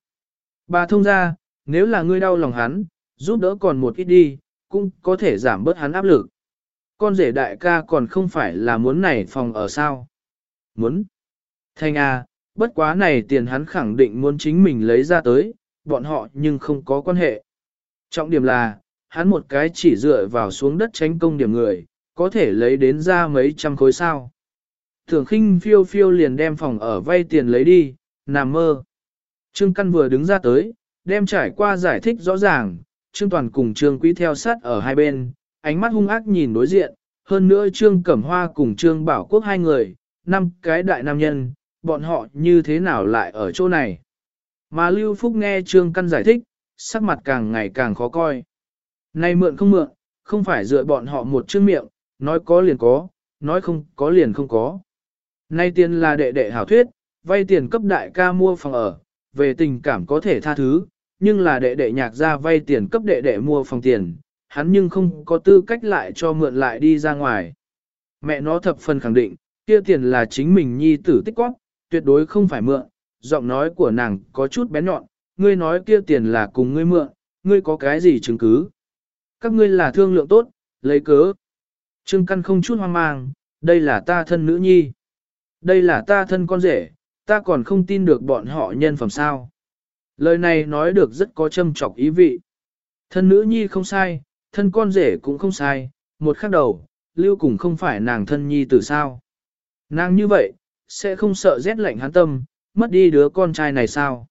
Bà thông ra, nếu là ngươi đau lòng hắn, giúp đỡ còn một ít đi, cũng có thể giảm bớt hắn áp lực. Con rể đại ca còn không phải là muốn này phòng ở sao. Muốn. Thanh A, bất quá này tiền hắn khẳng định muốn chính mình lấy ra tới, bọn họ nhưng không có quan hệ. Trọng điểm là, hắn một cái chỉ dựa vào xuống đất tránh công điểm người, có thể lấy đến ra mấy trăm khối sao. Thường khinh phiêu phiêu liền đem phòng ở vay tiền lấy đi, nằm mơ. Trương Căn vừa đứng ra tới, đem trải qua giải thích rõ ràng, Trương Toàn cùng Trương Quý theo sát ở hai bên, ánh mắt hung ác nhìn đối diện, hơn nữa Trương Cẩm Hoa cùng Trương Bảo Quốc hai người, năm cái đại nam nhân, bọn họ như thế nào lại ở chỗ này. Mà Lưu Phúc nghe Trương Căn giải thích, sắc mặt càng ngày càng khó coi. Này mượn không mượn, không phải dựa bọn họ một chương miệng, nói có liền có, nói không có liền không có. Nay tiền là đệ đệ hảo thuyết, vay tiền cấp đại ca mua phòng ở, về tình cảm có thể tha thứ, nhưng là đệ đệ nhạc ra vay tiền cấp đệ đệ mua phòng tiền, hắn nhưng không có tư cách lại cho mượn lại đi ra ngoài. Mẹ nó thập phần khẳng định, kia tiền là chính mình nhi tử tích quát, tuyệt đối không phải mượn, giọng nói của nàng có chút bén nhọn, ngươi nói kia tiền là cùng ngươi mượn, ngươi có cái gì chứng cứ? Các ngươi là thương lượng tốt, lấy cớ. Trương Căn không chút hoang mang, đây là ta thân nữ nhi. Đây là ta thân con rể, ta còn không tin được bọn họ nhân phẩm sao. Lời này nói được rất có châm trọc ý vị. Thân nữ nhi không sai, thân con rể cũng không sai, một khắc đầu, lưu cùng không phải nàng thân nhi từ sao. Nàng như vậy, sẽ không sợ rét lạnh hắn tâm, mất đi đứa con trai này sao.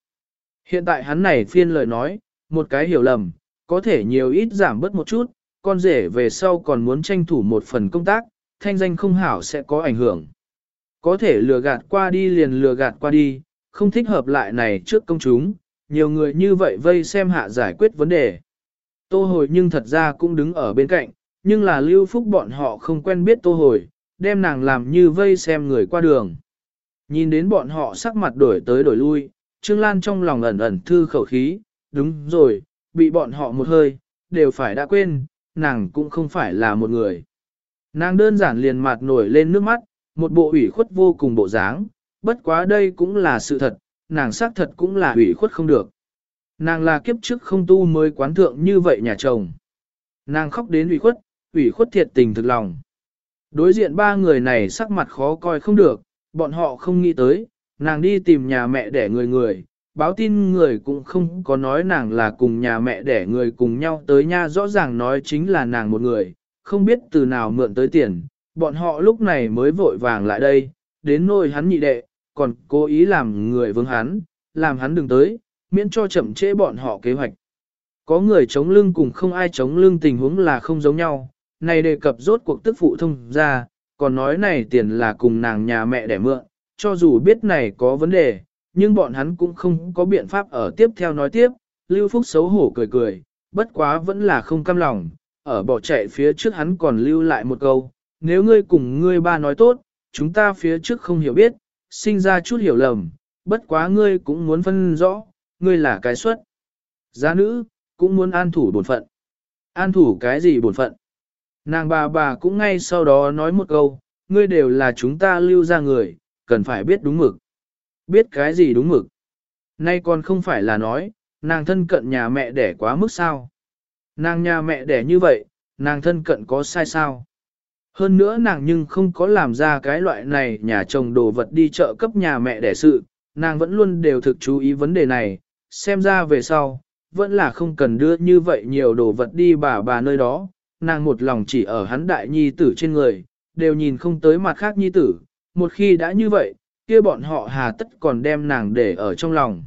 Hiện tại hắn này phiên lời nói, một cái hiểu lầm, có thể nhiều ít giảm bớt một chút, con rể về sau còn muốn tranh thủ một phần công tác, thanh danh không hảo sẽ có ảnh hưởng. Có thể lừa gạt qua đi liền lừa gạt qua đi, không thích hợp lại này trước công chúng, nhiều người như vậy vây xem hạ giải quyết vấn đề. Tô hồi nhưng thật ra cũng đứng ở bên cạnh, nhưng là lưu phúc bọn họ không quen biết tô hồi, đem nàng làm như vây xem người qua đường. Nhìn đến bọn họ sắc mặt đổi tới đổi lui, Trương Lan trong lòng ẩn ẩn thư khẩu khí, đúng rồi, bị bọn họ một hơi, đều phải đã quên, nàng cũng không phải là một người. Nàng đơn giản liền mặt nổi lên nước mắt, một bộ ủy khuất vô cùng bộ dáng, bất quá đây cũng là sự thật, nàng xác thật cũng là ủy khuất không được. Nàng là kiếp trước không tu mới quán thượng như vậy nhà chồng. Nàng khóc đến ủy khuất, ủy khuất thiệt tình thực lòng. Đối diện ba người này sắc mặt khó coi không được, bọn họ không nghĩ tới, nàng đi tìm nhà mẹ để người người, báo tin người cũng không có nói nàng là cùng nhà mẹ để người cùng nhau tới nha rõ ràng nói chính là nàng một người, không biết từ nào mượn tới tiền, bọn họ lúc này mới vội vàng lại đây, đến nôi hắn nhị đệ, còn cố ý làm người vương hắn, làm hắn đừng tới, miễn cho chậm trễ bọn họ kế hoạch. Có người chống lưng cùng không ai chống lưng tình huống là không giống nhau, này đề cập rốt cuộc tức phụ thông ra, còn nói này tiền là cùng nàng nhà mẹ để mượn, cho dù biết này có vấn đề, nhưng bọn hắn cũng không có biện pháp ở tiếp theo nói tiếp, Lưu Phúc xấu hổ cười cười, bất quá vẫn là không cam lòng, ở bỏ chạy phía trước hắn còn lưu lại một câu, nếu ngươi cùng ngươi ba nói tốt, chúng ta phía trước không hiểu biết, sinh ra chút hiểu lầm, bất quá ngươi cũng muốn phân rõ, ngươi là cái xuất. Giá nữ, cũng muốn an thủ bổn phận. An thủ cái gì bổn phận? Nàng bà bà cũng ngay sau đó nói một câu, ngươi đều là chúng ta lưu ra người, cần phải biết đúng mực. Biết cái gì đúng mực? Nay còn không phải là nói, nàng thân cận nhà mẹ đẻ quá mức sao? Nàng nhà mẹ đẻ như vậy, nàng thân cận có sai sao? Hơn nữa nàng nhưng không có làm ra cái loại này nhà chồng đồ vật đi chợ cấp nhà mẹ đẻ sự, nàng vẫn luôn đều thực chú ý vấn đề này, xem ra về sau, vẫn là không cần đưa như vậy nhiều đồ vật đi bà bà nơi đó, nàng một lòng chỉ ở hắn đại nhi tử trên người, đều nhìn không tới mặt khác nhi tử, một khi đã như vậy, kia bọn họ hà tất còn đem nàng để ở trong lòng.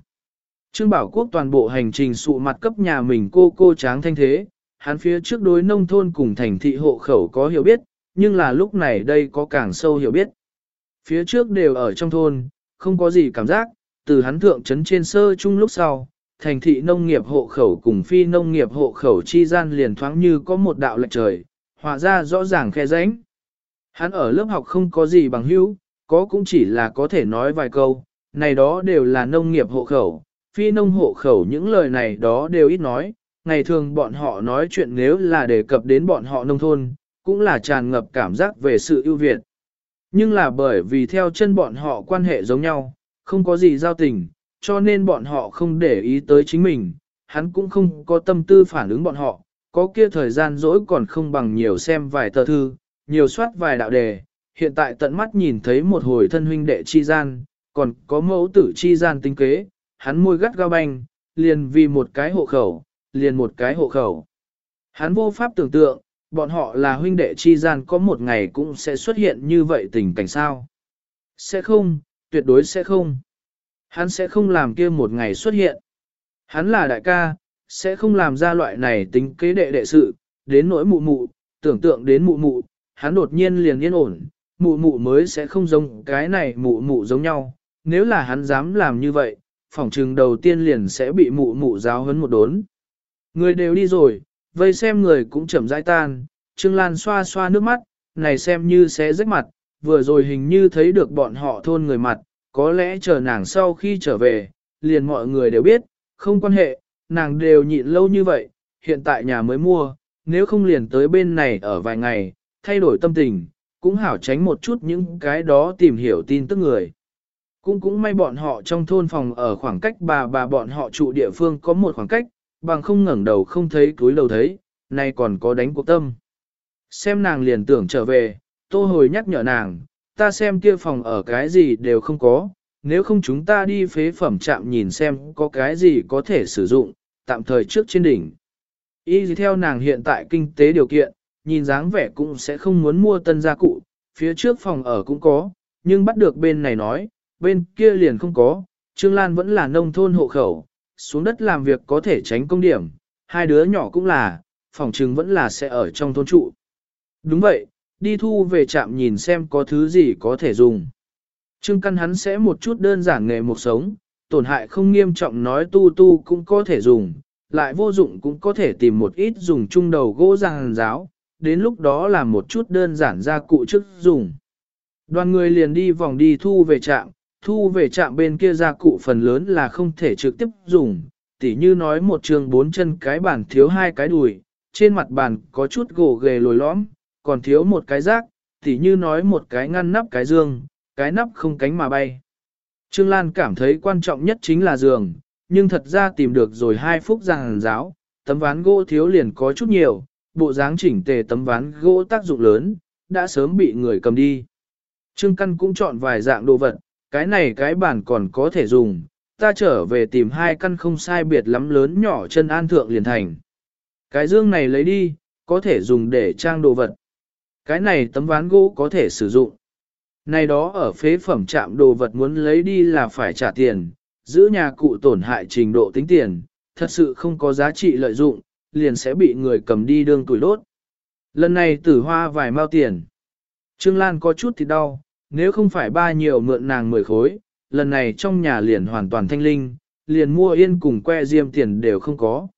Trương Bảo Quốc toàn bộ hành trình sụ mặt cấp nhà mình cô cô tráng thanh thế, hắn phía trước đối nông thôn cùng thành thị hộ khẩu có hiểu biết, nhưng là lúc này đây có càng sâu hiểu biết. Phía trước đều ở trong thôn, không có gì cảm giác, từ hắn thượng trấn trên sơ chung lúc sau, thành thị nông nghiệp hộ khẩu cùng phi nông nghiệp hộ khẩu chi gian liền thoáng như có một đạo lệch trời, hòa ra rõ ràng khe rãnh. Hắn ở lớp học không có gì bằng hữu, có cũng chỉ là có thể nói vài câu, này đó đều là nông nghiệp hộ khẩu, phi nông hộ khẩu những lời này đó đều ít nói, ngày thường bọn họ nói chuyện nếu là đề cập đến bọn họ nông thôn, cũng là tràn ngập cảm giác về sự ưu việt. Nhưng là bởi vì theo chân bọn họ quan hệ giống nhau, không có gì giao tình, cho nên bọn họ không để ý tới chính mình, hắn cũng không có tâm tư phản ứng bọn họ, có kia thời gian dỗi còn không bằng nhiều xem vài tờ thư, nhiều soát vài đạo đề, hiện tại tận mắt nhìn thấy một hồi thân huynh đệ chi gian, còn có mẫu tử chi gian tính kế, hắn môi gắt gao banh, liền vì một cái hộ khẩu, liền một cái hộ khẩu. Hắn vô pháp tưởng tượng, bọn họ là huynh đệ chi gian có một ngày cũng sẽ xuất hiện như vậy tình cảnh sao. Sẽ không, tuyệt đối sẽ không. Hắn sẽ không làm kia một ngày xuất hiện. Hắn là đại ca, sẽ không làm ra loại này tính kế đệ đệ sự, đến nỗi mụ mụ, tưởng tượng đến mụ mụ, hắn đột nhiên liền yên ổn, mụ mụ mới sẽ không giống cái này mụ mụ giống nhau. Nếu là hắn dám làm như vậy, phỏng trừng đầu tiên liền sẽ bị mụ mụ giáo hấn một đốn. Người đều đi rồi, vây xem người cũng chậm rãi tan, Trương Lan xoa xoa nước mắt, này xem như sẽ rách mặt, vừa rồi hình như thấy được bọn họ thôn người mặt, có lẽ chờ nàng sau khi trở về, liền mọi người đều biết, không quan hệ, nàng đều nhịn lâu như vậy, hiện tại nhà mới mua, nếu không liền tới bên này ở vài ngày, thay đổi tâm tình, cũng hảo tránh một chút những cái đó tìm hiểu tin tức người. Cũng cũng may bọn họ trong thôn phòng ở khoảng cách bà bà bọn họ trụ địa phương có một khoảng cách, bằng không ngẩng đầu không thấy túi đầu thấy, nay còn có đánh cuộc tâm. Xem nàng liền tưởng trở về, tô hồi nhắc nhở nàng, ta xem kia phòng ở cái gì đều không có, nếu không chúng ta đi phế phẩm trạm nhìn xem có cái gì có thể sử dụng, tạm thời trước trên đỉnh. Y theo nàng hiện tại kinh tế điều kiện, nhìn dáng vẻ cũng sẽ không muốn mua tân gia cụ, phía trước phòng ở cũng có, nhưng bắt được bên này nói, bên kia liền không có, Trương Lan vẫn là nông thôn hộ khẩu, xuống đất làm việc có thể tránh công điểm, hai đứa nhỏ cũng là, phòng trừng vẫn là sẽ ở trong thôn trụ. Đúng vậy, đi thu về trạm nhìn xem có thứ gì có thể dùng. Trương Căn hắn sẽ một chút đơn giản nghề một sống, tổn hại không nghiêm trọng nói tu tu cũng có thể dùng, lại vô dụng cũng có thể tìm một ít dùng chung đầu gỗ ràng giáo, đến lúc đó là một chút đơn giản ra cụ trước dùng. Đoàn người liền đi vòng đi thu về trạm, thu về trạm bên kia gia cụ phần lớn là không thể trực tiếp dùng, tỉ như nói một trường bốn chân cái bàn thiếu hai cái đùi, trên mặt bàn có chút gỗ ghề lồi lõm, còn thiếu một cái rác, tỉ như nói một cái ngăn nắp cái dương, cái nắp không cánh mà bay. Trương Lan cảm thấy quan trọng nhất chính là giường, nhưng thật ra tìm được rồi hai phút giảng giáo, tấm ván gỗ thiếu liền có chút nhiều, bộ dáng chỉnh tề tấm ván gỗ tác dụng lớn, đã sớm bị người cầm đi. Trương Căn cũng chọn vài dạng đồ vật, cái này cái bản còn có thể dùng, ta trở về tìm hai căn không sai biệt lắm lớn nhỏ chân an thượng liền thành. Cái dương này lấy đi, có thể dùng để trang đồ vật. Cái này tấm ván gỗ có thể sử dụng. Này đó ở phế phẩm trạm đồ vật muốn lấy đi là phải trả tiền, giữ nhà cụ tổn hại trình độ tính tiền, thật sự không có giá trị lợi dụng, liền sẽ bị người cầm đi đương tuổi đốt. Lần này tử hoa vài mao tiền. Trương Lan có chút thì đau, nếu không phải ba nhiều mượn nàng mười khối, lần này trong nhà liền hoàn toàn thanh linh, liền mua yên cùng que diêm tiền đều không có.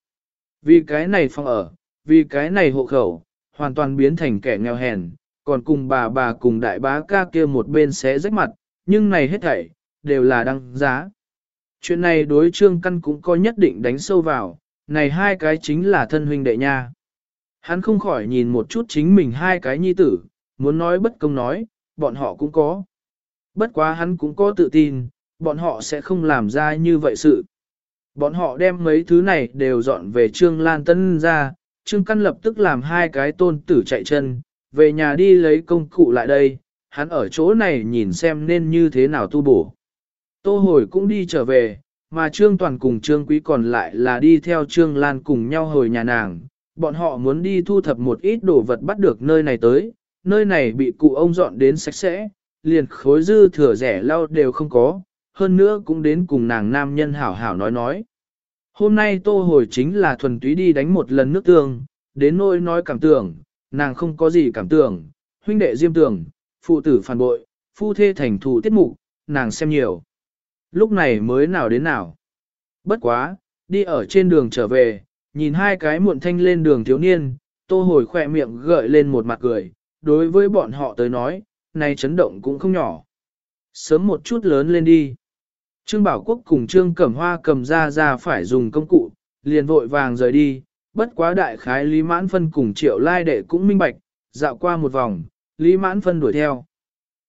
Vì cái này phòng ở, vì cái này hộ khẩu, hoàn toàn biến thành kẻ nghèo hèn, còn cùng bà bà cùng đại bá ca kia một bên xé rách mặt, nhưng này hết thảy, đều là đăng giá. Chuyện này đối trương căn cũng có nhất định đánh sâu vào, này hai cái chính là thân huynh đệ nha. Hắn không khỏi nhìn một chút chính mình hai cái nhi tử, muốn nói bất công nói, bọn họ cũng có. Bất quá hắn cũng có tự tin, bọn họ sẽ không làm ra như vậy sự. Bọn họ đem mấy thứ này đều dọn về Trương Lan Tân ra, Trương Căn lập tức làm hai cái tôn tử chạy chân, về nhà đi lấy công cụ lại đây, hắn ở chỗ này nhìn xem nên như thế nào tu bổ. Tô hồi cũng đi trở về, mà Trương Toàn cùng Trương Quý còn lại là đi theo Trương Lan cùng nhau hồi nhà nàng. Bọn họ muốn đi thu thập một ít đồ vật bắt được nơi này tới, nơi này bị cụ ông dọn đến sạch sẽ, liền khối dư thừa rẻ lau đều không có, hơn nữa cũng đến cùng nàng nam nhân hảo hảo nói nói. Hôm nay tô hồi chính là thuần túy đi đánh một lần nước tương, đến nỗi nói cảm tưởng, nàng không có gì cảm tưởng, huynh đệ diêm tưởng, phụ tử phản bội, phu thê thành thù tiết mục, nàng xem nhiều. Lúc này mới nào đến nào. Bất quá, đi ở trên đường trở về, nhìn hai cái muộn thanh lên đường thiếu niên, tô hồi khỏe miệng gợi lên một mặt cười, đối với bọn họ tới nói, này chấn động cũng không nhỏ. Sớm một chút lớn lên đi. Trương Bảo Quốc cùng Trương Cẩm Hoa cầm ra ra phải dùng công cụ, liền vội vàng rời đi, bất quá đại khái Lý Mãn Phân cùng Triệu Lai Đệ cũng minh bạch, dạo qua một vòng, Lý Mãn Phân đuổi theo.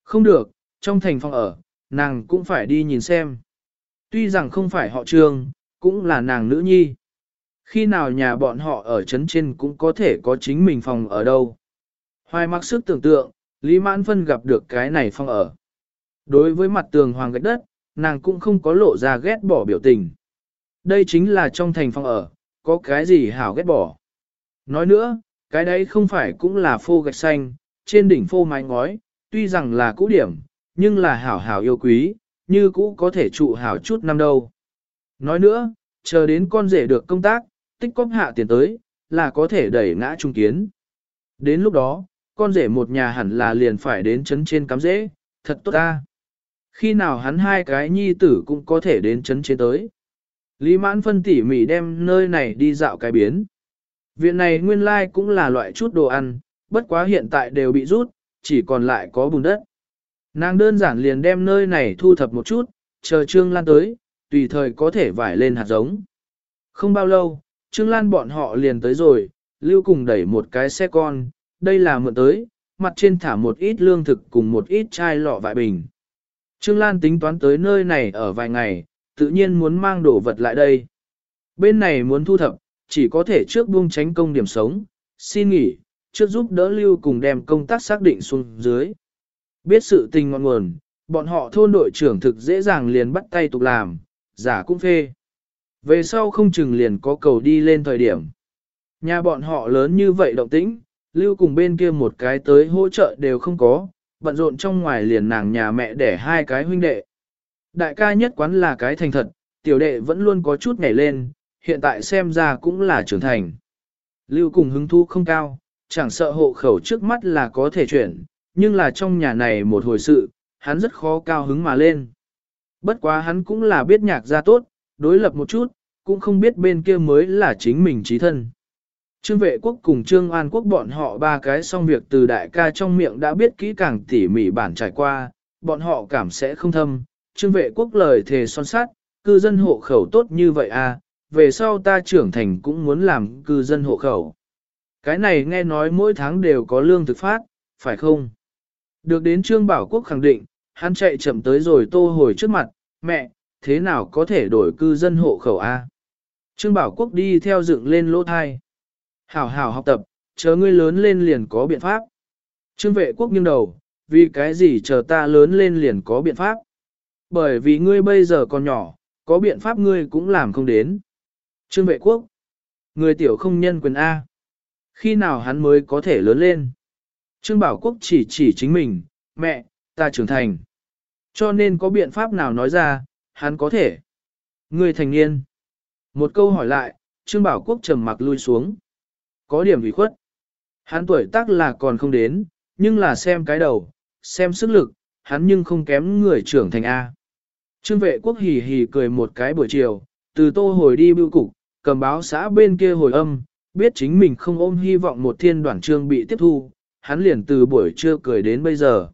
Không được, trong thành phòng ở, nàng cũng phải đi nhìn xem. Tuy rằng không phải họ Trương, cũng là nàng nữ nhi. Khi nào nhà bọn họ ở trấn trên cũng có thể có chính mình phòng ở đâu. Hoài mặc sức tưởng tượng, Lý Mãn Phân gặp được cái này phong ở. Đối với mặt tường hoàng gạch đất, nàng cũng không có lộ ra ghét bỏ biểu tình. Đây chính là trong thành phong ở, có cái gì hảo ghét bỏ. Nói nữa, cái đấy không phải cũng là phô gạch xanh, trên đỉnh phô mái ngói, tuy rằng là cũ điểm, nhưng là hảo hảo yêu quý, như cũ có thể trụ hảo chút năm đâu. Nói nữa, chờ đến con rể được công tác, tích cóp hạ tiền tới, là có thể đẩy ngã trung kiến. Đến lúc đó, con rể một nhà hẳn là liền phải đến chấn trên cắm rễ, thật tốt ta. Khi nào hắn hai cái nhi tử cũng có thể đến chấn trên tới. Lý mãn phân tỉ mỉ đem nơi này đi dạo cái biến. Viện này nguyên lai like cũng là loại chút đồ ăn, bất quá hiện tại đều bị rút, chỉ còn lại có bùn đất. Nàng đơn giản liền đem nơi này thu thập một chút, chờ Trương Lan tới, tùy thời có thể vải lên hạt giống. Không bao lâu, Trương Lan bọn họ liền tới rồi, lưu cùng đẩy một cái xe con, đây là mượn tới, mặt trên thả một ít lương thực cùng một ít chai lọ vại bình. Trương Lan tính toán tới nơi này ở vài ngày, tự nhiên muốn mang đồ vật lại đây. Bên này muốn thu thập, chỉ có thể trước buông tránh công điểm sống, xin nghỉ, trước giúp đỡ lưu cùng đem công tác xác định xuống dưới. Biết sự tình ngọn nguồn, bọn họ thôn đội trưởng thực dễ dàng liền bắt tay tục làm, giả cũng phê. Về sau không chừng liền có cầu đi lên thời điểm. Nhà bọn họ lớn như vậy động tĩnh, lưu cùng bên kia một cái tới hỗ trợ đều không có, bận rộn trong ngoài liền nàng nhà mẹ để hai cái huynh đệ. Đại ca nhất quán là cái thành thật, tiểu đệ vẫn luôn có chút nhảy lên, hiện tại xem ra cũng là trưởng thành. Lưu cùng hứng thu không cao, chẳng sợ hộ khẩu trước mắt là có thể chuyển, nhưng là trong nhà này một hồi sự, hắn rất khó cao hứng mà lên. Bất quá hắn cũng là biết nhạc ra tốt, đối lập một chút, cũng không biết bên kia mới là chính mình trí thân. Trương vệ quốc cùng Trương An quốc bọn họ ba cái xong việc từ đại ca trong miệng đã biết kỹ càng tỉ mỉ bản trải qua, bọn họ cảm sẽ không thâm. Trương vệ quốc lời thề son sát, cư dân hộ khẩu tốt như vậy à, về sau ta trưởng thành cũng muốn làm cư dân hộ khẩu. Cái này nghe nói mỗi tháng đều có lương thực phát, phải không? Được đến Trương Bảo Quốc khẳng định, hắn chạy chậm tới rồi tô hồi trước mặt, mẹ, thế nào có thể đổi cư dân hộ khẩu A? Trương Bảo Quốc đi theo dựng lên lỗ thai. Hảo hảo học tập, chờ ngươi lớn lên liền có biện pháp. Trương vệ quốc nghiêng đầu, vì cái gì chờ ta lớn lên liền có biện pháp? Bởi vì ngươi bây giờ còn nhỏ, có biện pháp ngươi cũng làm không đến. Trương vệ quốc, người tiểu không nhân quyền A. Khi nào hắn mới có thể lớn lên? Trương Bảo Quốc chỉ chỉ chính mình, mẹ, ta trưởng thành. Cho nên có biện pháp nào nói ra, hắn có thể. Người thành niên. Một câu hỏi lại, Trương Bảo Quốc trầm mặc lui xuống. Có điểm ủy khuất. Hắn tuổi tác là còn không đến, nhưng là xem cái đầu, xem sức lực, hắn nhưng không kém người trưởng thành A. Trương vệ quốc hì hì cười một cái buổi chiều, từ tô hồi đi bưu cục, cầm báo xã bên kia hồi âm, biết chính mình không ôm hy vọng một thiên đoạn trương bị tiếp thu, hắn liền từ buổi trưa cười đến bây giờ.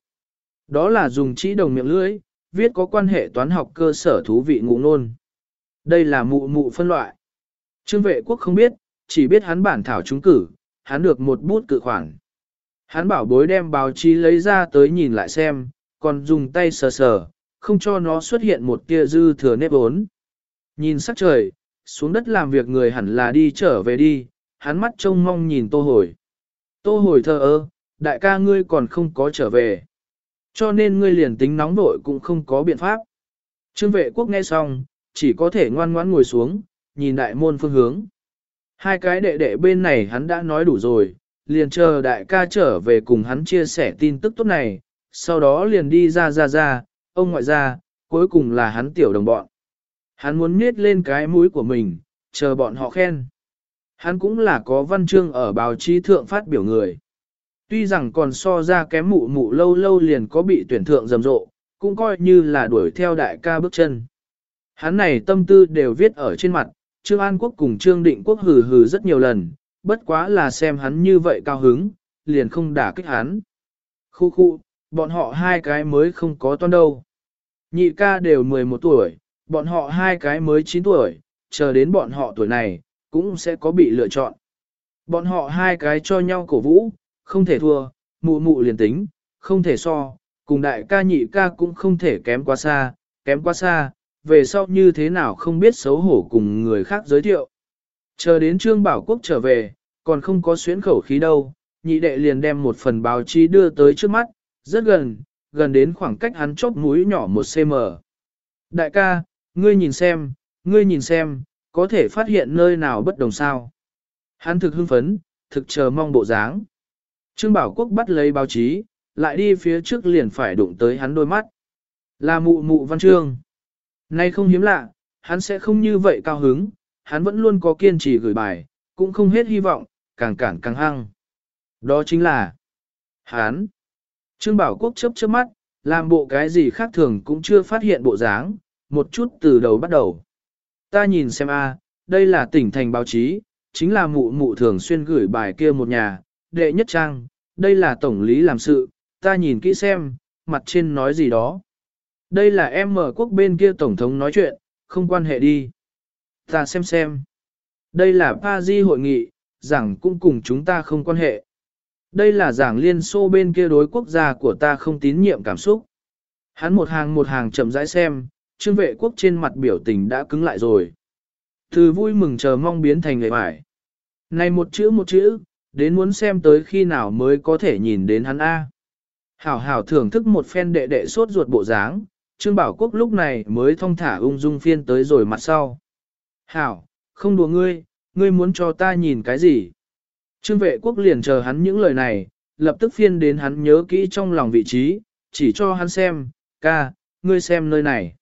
Đó là dùng chỉ đồng miệng lưỡi, viết có quan hệ toán học cơ sở thú vị ngụ nôn. Đây là mụ mụ phân loại. Trương vệ quốc không biết, chỉ biết hắn bản thảo trúng cử, hắn được một bút cự khoản. Hắn bảo bối đem báo chí lấy ra tới nhìn lại xem, còn dùng tay sờ sờ, không cho nó xuất hiện một tia dư thừa nếp ốn. Nhìn sắc trời, xuống đất làm việc người hẳn là đi trở về đi, hắn mắt trông mong nhìn tô hồi. Tô hồi thơ ơ, đại ca ngươi còn không có trở về. Cho nên ngươi liền tính nóng vội cũng không có biện pháp. Trương vệ quốc nghe xong, chỉ có thể ngoan ngoãn ngồi xuống, nhìn đại môn phương hướng. Hai cái đệ đệ bên này hắn đã nói đủ rồi, liền chờ đại ca trở về cùng hắn chia sẻ tin tức tốt này, sau đó liền đi ra ra ra, ông ngoại ra, cuối cùng là hắn tiểu đồng bọn. Hắn muốn miết lên cái mũi của mình, chờ bọn họ khen. Hắn cũng là có văn chương ở báo chí thượng phát biểu người. Tuy rằng còn so ra kém mụ mụ lâu lâu liền có bị tuyển thượng rầm rộ, cũng coi như là đuổi theo đại ca bước chân. Hắn này tâm tư đều viết ở trên mặt, Trương An Quốc cùng Trương Định Quốc hừ hừ rất nhiều lần, bất quá là xem hắn như vậy cao hứng, liền không đả kích hắn. Khu khu, bọn họ hai cái mới không có toan đâu. Nhị ca đều 11 tuổi, bọn họ hai cái mới 9 tuổi, chờ đến bọn họ tuổi này, cũng sẽ có bị lựa chọn. Bọn họ hai cái cho nhau cổ vũ, không thể thua, mụ mụ liền tính, không thể so, cùng đại ca nhị ca cũng không thể kém quá xa, kém quá xa, về sau như thế nào không biết xấu hổ cùng người khác giới thiệu. Chờ đến Trương Bảo Quốc trở về, còn không có xuyến khẩu khí đâu, nhị đệ liền đem một phần báo chí đưa tới trước mắt, rất gần, gần đến khoảng cách hắn chóp mũi nhỏ một cm. Đại ca, ngươi nhìn xem, ngươi nhìn xem, có thể phát hiện nơi nào bất đồng sao. Hắn thực hưng phấn, thực chờ mong bộ dáng. Trương Bảo Quốc bắt lấy báo chí, lại đi phía trước liền phải đụng tới hắn đôi mắt. Là mụ mụ văn trương. Nay không hiếm lạ, hắn sẽ không như vậy cao hứng, hắn vẫn luôn có kiên trì gửi bài, cũng không hết hy vọng, càng cản càng hăng. Đó chính là hắn. Trương Bảo Quốc chớp chớp mắt, làm bộ cái gì khác thường cũng chưa phát hiện bộ dáng, một chút từ đầu bắt đầu. Ta nhìn xem a, đây là tỉnh thành báo chí, chính là mụ mụ thường xuyên gửi bài kia một nhà, đệ nhất trang, đây là tổng lý làm sự, ta nhìn kỹ xem, mặt trên nói gì đó. Đây là em mở quốc bên kia tổng thống nói chuyện, không quan hệ đi. Ta xem xem. Đây là Paris hội nghị, giảng cũng cùng chúng ta không quan hệ. Đây là giảng liên xô bên kia đối quốc gia của ta không tín nhiệm cảm xúc. Hắn một hàng một hàng chậm rãi xem, trương vệ quốc trên mặt biểu tình đã cứng lại rồi. Từ vui mừng chờ mong biến thành người mải. Này một chữ một chữ, đến muốn xem tới khi nào mới có thể nhìn đến hắn A. Hảo hảo thưởng thức một phen đệ đệ sốt ruột bộ dáng, Trương Bảo Quốc lúc này mới thong thả ung dung phiên tới rồi mặt sau. Hảo, không đùa ngươi, ngươi muốn cho ta nhìn cái gì? Trương vệ quốc liền chờ hắn những lời này, lập tức phiên đến hắn nhớ kỹ trong lòng vị trí, chỉ cho hắn xem, ca, ngươi xem nơi này.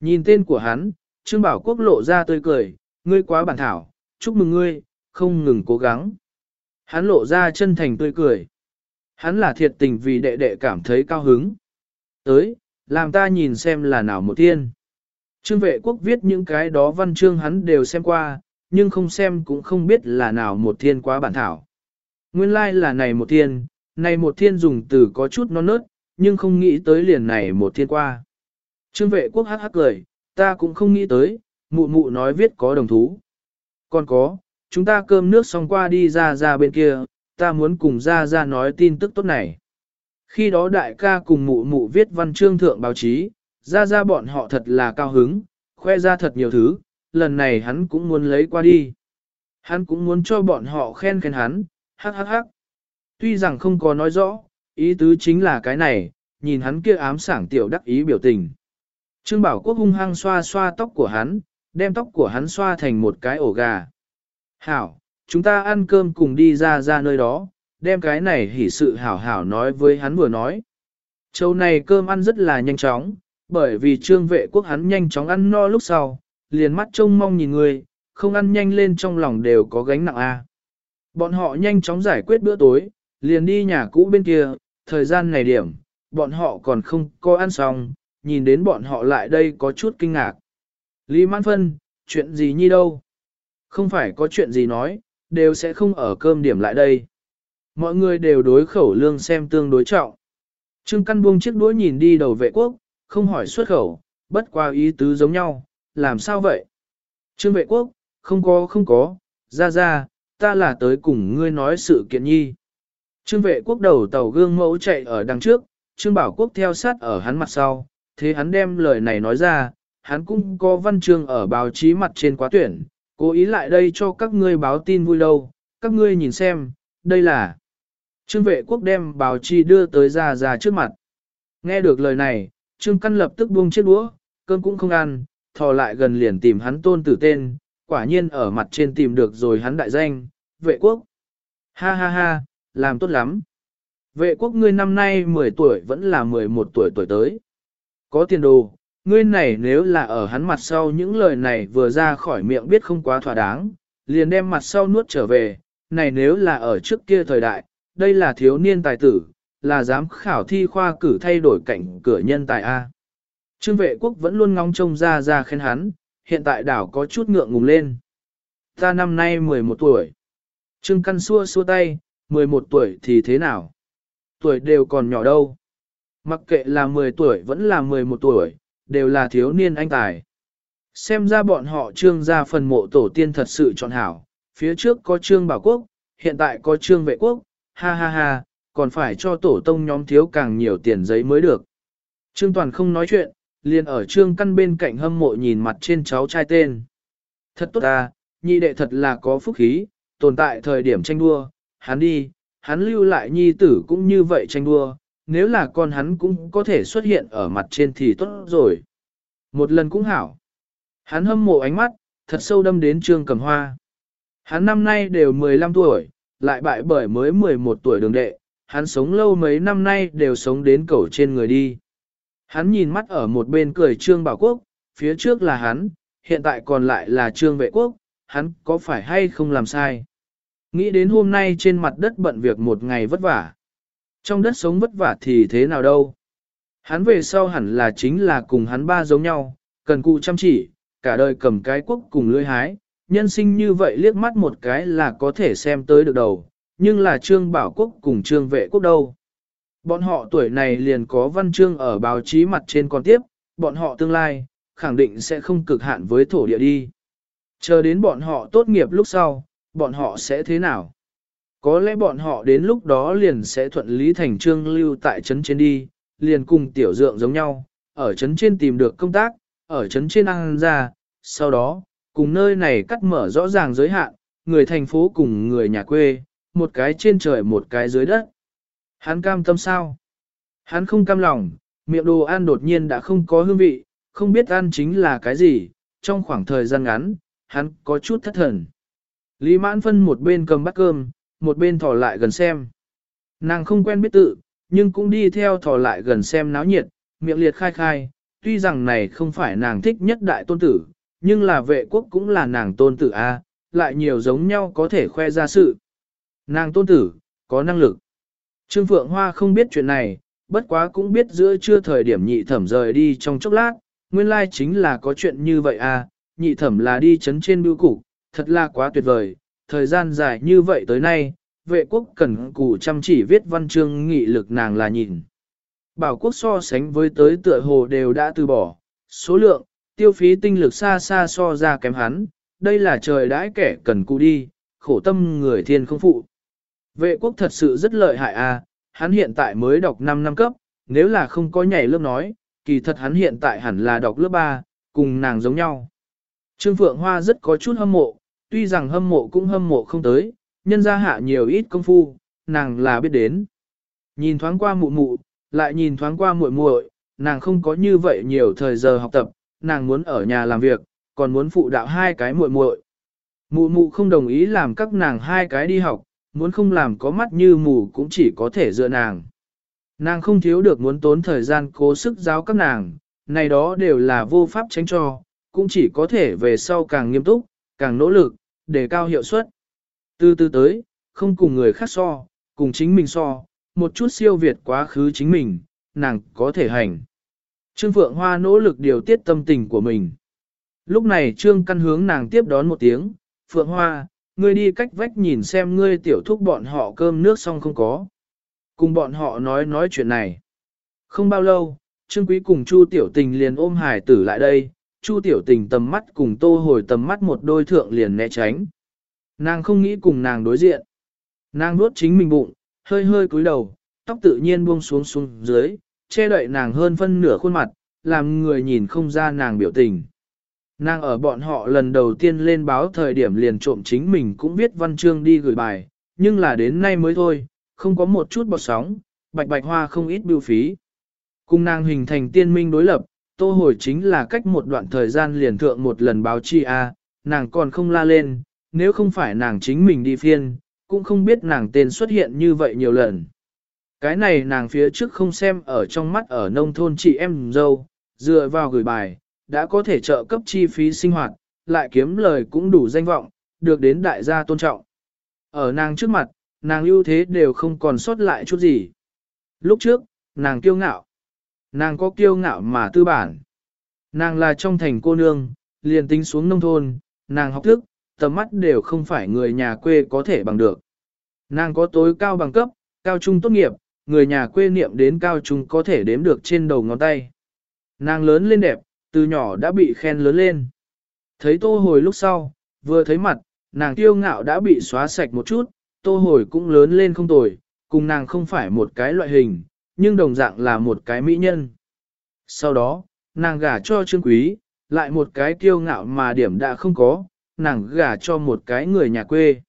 Nhìn tên của hắn, Trương Bảo Quốc lộ ra tươi cười, ngươi quá bản thảo, chúc mừng ngươi, không ngừng cố gắng. Hắn lộ ra chân thành tươi cười. Hắn là thiệt tình vì đệ đệ cảm thấy cao hứng. Tới, làm ta nhìn xem là nào một thiên. Trương vệ quốc viết những cái đó văn chương hắn đều xem qua, nhưng không xem cũng không biết là nào một thiên quá bản thảo. Nguyên lai like là này một thiên, này một thiên dùng từ có chút non nớt, nhưng không nghĩ tới liền này một thiên qua. Trương vệ quốc hắc hắc cười, ta cũng không nghĩ tới, mụ mụ nói viết có đồng thú. Còn có, chúng ta cơm nước xong qua đi ra ra bên kia, ta muốn cùng ra ra nói tin tức tốt này. Khi đó đại ca cùng mụ mụ viết văn chương thượng báo chí, ra ra bọn họ thật là cao hứng, khoe ra thật nhiều thứ, lần này hắn cũng muốn lấy qua đi. Hắn cũng muốn cho bọn họ khen khen hắn, hắc hắc hắc. Tuy rằng không có nói rõ, ý tứ chính là cái này, nhìn hắn kia ám sảng tiểu đắc ý biểu tình. Trương Bảo Quốc hung hăng xoa xoa tóc của hắn, đem tóc của hắn xoa thành một cái ổ gà. Hảo, chúng ta ăn cơm cùng đi ra ra nơi đó, đem cái này hỉ sự hảo hảo nói với hắn vừa nói. Châu này cơm ăn rất là nhanh chóng, bởi vì trương vệ quốc hắn nhanh chóng ăn no lúc sau, liền mắt trông mong nhìn người, không ăn nhanh lên trong lòng đều có gánh nặng a. Bọn họ nhanh chóng giải quyết bữa tối, liền đi nhà cũ bên kia, thời gian này điểm, bọn họ còn không có ăn xong, nhìn đến bọn họ lại đây có chút kinh ngạc. Lý Mãn Phân, chuyện gì nhi đâu? Không phải có chuyện gì nói, đều sẽ không ở cơm điểm lại đây. Mọi người đều đối khẩu lương xem tương đối trọng. Trương Căn buông chiếc đũa nhìn đi đầu vệ quốc, không hỏi xuất khẩu, bất qua ý tứ giống nhau, làm sao vậy? Trương vệ quốc, không có không có, ra ra, ta là tới cùng ngươi nói sự kiện nhi. Trương vệ quốc đầu tàu gương mẫu chạy ở đằng trước, Trương bảo quốc theo sát ở hắn mặt sau, thế hắn đem lời này nói ra, hắn cũng có văn chương ở báo chí mặt trên quá tuyển, cố ý lại đây cho các ngươi báo tin vui đâu, các ngươi nhìn xem, đây là. Trương vệ quốc đem báo chi đưa tới ra ra trước mặt. Nghe được lời này, Trương Căn lập tức buông chiếc đũa, cơm cũng không ăn, thò lại gần liền tìm hắn tôn tử tên, quả nhiên ở mặt trên tìm được rồi hắn đại danh, vệ quốc. Ha ha ha, làm tốt lắm. Vệ quốc ngươi năm nay 10 tuổi vẫn là 11 tuổi tuổi tới. Có tiền đồ, ngươi này nếu là ở hắn mặt sau những lời này vừa ra khỏi miệng biết không quá thỏa đáng, liền đem mặt sau nuốt trở về, này nếu là ở trước kia thời đại, đây là thiếu niên tài tử, là dám khảo thi khoa cử thay đổi cảnh cửa nhân tài A. Trương vệ quốc vẫn luôn ngóng trông ra ra khen hắn, hiện tại đảo có chút ngượng ngùng lên. Ta năm nay 11 tuổi. Trương căn xua xua tay, 11 tuổi thì thế nào? Tuổi đều còn nhỏ đâu. Mặc kệ là 10 tuổi vẫn là 11 tuổi, đều là thiếu niên anh tài. Xem ra bọn họ trương ra phần mộ tổ tiên thật sự chọn hảo, phía trước có trương bảo quốc, hiện tại có trương vệ quốc, ha ha ha, còn phải cho tổ tông nhóm thiếu càng nhiều tiền giấy mới được. Trương Toàn không nói chuyện, liền ở trương căn bên cạnh hâm mộ nhìn mặt trên cháu trai tên. Thật tốt ta, nhi đệ thật là có phúc khí, tồn tại thời điểm tranh đua, hắn đi, hắn lưu lại nhi tử cũng như vậy tranh đua, nếu là con hắn cũng có thể xuất hiện ở mặt trên thì tốt rồi. Một lần cũng hảo. Hắn hâm mộ ánh mắt, thật sâu đâm đến trương cầm hoa. Hắn năm nay đều 15 tuổi, lại bại bởi mới 11 tuổi đường đệ, hắn sống lâu mấy năm nay đều sống đến cầu trên người đi. Hắn nhìn mắt ở một bên cười trương bảo quốc, phía trước là hắn, hiện tại còn lại là trương vệ quốc, hắn có phải hay không làm sai. Nghĩ đến hôm nay trên mặt đất bận việc một ngày vất vả. Trong đất sống vất vả thì thế nào đâu. Hắn về sau hẳn là chính là cùng hắn ba giống nhau, cần cụ chăm chỉ, cả đời cầm cái quốc cùng lưỡi hái, nhân sinh như vậy liếc mắt một cái là có thể xem tới được đầu, nhưng là trương bảo quốc cùng trương vệ quốc đâu. Bọn họ tuổi này liền có văn chương ở báo chí mặt trên con tiếp, bọn họ tương lai, khẳng định sẽ không cực hạn với thổ địa đi. Chờ đến bọn họ tốt nghiệp lúc sau, bọn họ sẽ thế nào? Có lẽ bọn họ đến lúc đó liền sẽ thuận lý thành trương lưu tại trấn trên đi, liền cùng tiểu dượng giống nhau, ở trấn trên tìm được công tác, ở trấn trên ăn ra, sau đó, cùng nơi này cắt mở rõ ràng giới hạn, người thành phố cùng người nhà quê, một cái trên trời một cái dưới đất. Hắn cam tâm sao? Hắn không cam lòng, miệng đồ ăn đột nhiên đã không có hương vị, không biết ăn chính là cái gì, trong khoảng thời gian ngắn, hắn có chút thất thần. Lý mãn phân một bên cầm bát cơm, một bên thò lại gần xem. Nàng không quen biết tự, nhưng cũng đi theo thò lại gần xem náo nhiệt, miệng liệt khai khai, tuy rằng này không phải nàng thích nhất đại tôn tử, nhưng là vệ quốc cũng là nàng tôn tử A, lại nhiều giống nhau có thể khoe ra sự. Nàng tôn tử, có năng lực. Trương Phượng Hoa không biết chuyện này, bất quá cũng biết giữa trưa thời điểm nhị thẩm rời đi trong chốc lát, nguyên lai chính là có chuyện như vậy à, nhị thẩm là đi chấn trên bưu cục, thật là quá tuyệt vời, thời gian dài như vậy tới nay, vệ quốc cần cù chăm chỉ viết văn chương nghị lực nàng là nhìn. Bảo quốc so sánh với tới tựa hồ đều đã từ bỏ, số lượng, tiêu phí tinh lực xa xa so ra kém hắn, đây là trời đãi kẻ cần cù đi, khổ tâm người thiên không phụ. Vệ quốc thật sự rất lợi hại à, hắn hiện tại mới đọc 5 năm cấp, nếu là không có nhảy lớp nói, kỳ thật hắn hiện tại hẳn là đọc lớp 3, cùng nàng giống nhau. Trương Phượng Hoa rất có chút hâm mộ, tuy rằng hâm mộ cũng hâm mộ không tới, nhân ra hạ nhiều ít công phu, nàng là biết đến. Nhìn thoáng qua mụ mụ, lại nhìn thoáng qua muội muội, nàng không có như vậy nhiều thời giờ học tập, nàng muốn ở nhà làm việc, còn muốn phụ đạo hai cái muội muội. Mụ mụ không đồng ý làm các nàng hai cái đi học, muốn không làm có mắt như mù cũng chỉ có thể dựa nàng. Nàng không thiếu được muốn tốn thời gian cố sức giáo các nàng, này đó đều là vô pháp tránh cho, cũng chỉ có thể về sau càng nghiêm túc, càng nỗ lực, để cao hiệu suất. Từ từ tới, không cùng người khác so, cùng chính mình so, một chút siêu việt quá khứ chính mình, nàng có thể hành. Trương Phượng Hoa nỗ lực điều tiết tâm tình của mình. Lúc này Trương Căn hướng nàng tiếp đón một tiếng, Phượng Hoa, ngươi đi cách vách nhìn xem ngươi tiểu thúc bọn họ cơm nước xong không có. Cùng bọn họ nói nói chuyện này. Không bao lâu, Trương Quý cùng Chu Tiểu Tình liền ôm hải tử lại đây, Chu Tiểu Tình tầm mắt cùng tô hồi tầm mắt một đôi thượng liền né tránh. Nàng không nghĩ cùng nàng đối diện. Nàng nuốt chính mình bụng, hơi hơi cúi đầu, tóc tự nhiên buông xuống xuống dưới, che đậy nàng hơn phân nửa khuôn mặt, làm người nhìn không ra nàng biểu tình. Nàng ở bọn họ lần đầu tiên lên báo thời điểm liền trộm chính mình cũng viết văn chương đi gửi bài, nhưng là đến nay mới thôi, không có một chút bọt sóng, bạch bạch hoa không ít bưu phí. Cùng nàng hình thành tiên minh đối lập, tô hồi chính là cách một đoạn thời gian liền thượng một lần báo chi a, nàng còn không la lên, nếu không phải nàng chính mình đi phiên, cũng không biết nàng tên xuất hiện như vậy nhiều lần. Cái này nàng phía trước không xem ở trong mắt ở nông thôn chị em dâu, dựa vào gửi bài, đã có thể trợ cấp chi phí sinh hoạt, lại kiếm lời cũng đủ danh vọng, được đến đại gia tôn trọng. Ở nàng trước mặt, nàng ưu thế đều không còn sót lại chút gì. Lúc trước, nàng kiêu ngạo. Nàng có kiêu ngạo mà tư bản. Nàng là trong thành cô nương, liền tính xuống nông thôn, nàng học thức, tầm mắt đều không phải người nhà quê có thể bằng được. Nàng có tối cao bằng cấp, cao trung tốt nghiệp, người nhà quê niệm đến cao trung có thể đếm được trên đầu ngón tay. Nàng lớn lên đẹp, từ nhỏ đã bị khen lớn lên. Thấy tô hồi lúc sau, vừa thấy mặt, nàng tiêu ngạo đã bị xóa sạch một chút, tô hồi cũng lớn lên không tồi, cùng nàng không phải một cái loại hình, nhưng đồng dạng là một cái mỹ nhân. Sau đó, nàng gả cho trương quý, lại một cái tiêu ngạo mà điểm đã không có, nàng gả cho một cái người nhà quê.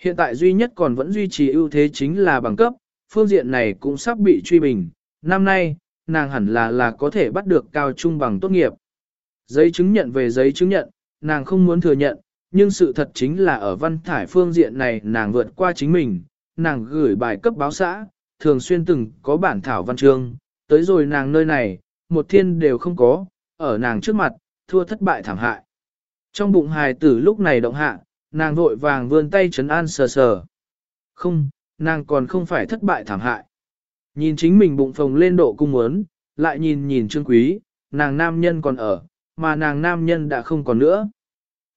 Hiện tại duy nhất còn vẫn duy trì ưu thế chính là bằng cấp, phương diện này cũng sắp bị truy bình. Năm nay, nàng hẳn là là có thể bắt được cao trung bằng tốt nghiệp. Giấy chứng nhận về giấy chứng nhận, nàng không muốn thừa nhận, nhưng sự thật chính là ở văn thải phương diện này nàng vượt qua chính mình, nàng gửi bài cấp báo xã, thường xuyên từng có bản thảo văn chương, tới rồi nàng nơi này, một thiên đều không có, ở nàng trước mặt, thua thất bại thảm hại. Trong bụng hài tử lúc này động hạ, nàng vội vàng vươn tay chấn an sờ sờ. Không, nàng còn không phải thất bại thảm hại. Nhìn chính mình bụng phồng lên độ cung muốn, lại nhìn nhìn trương quý, nàng nam nhân còn ở, mà nàng nam nhân đã không còn nữa.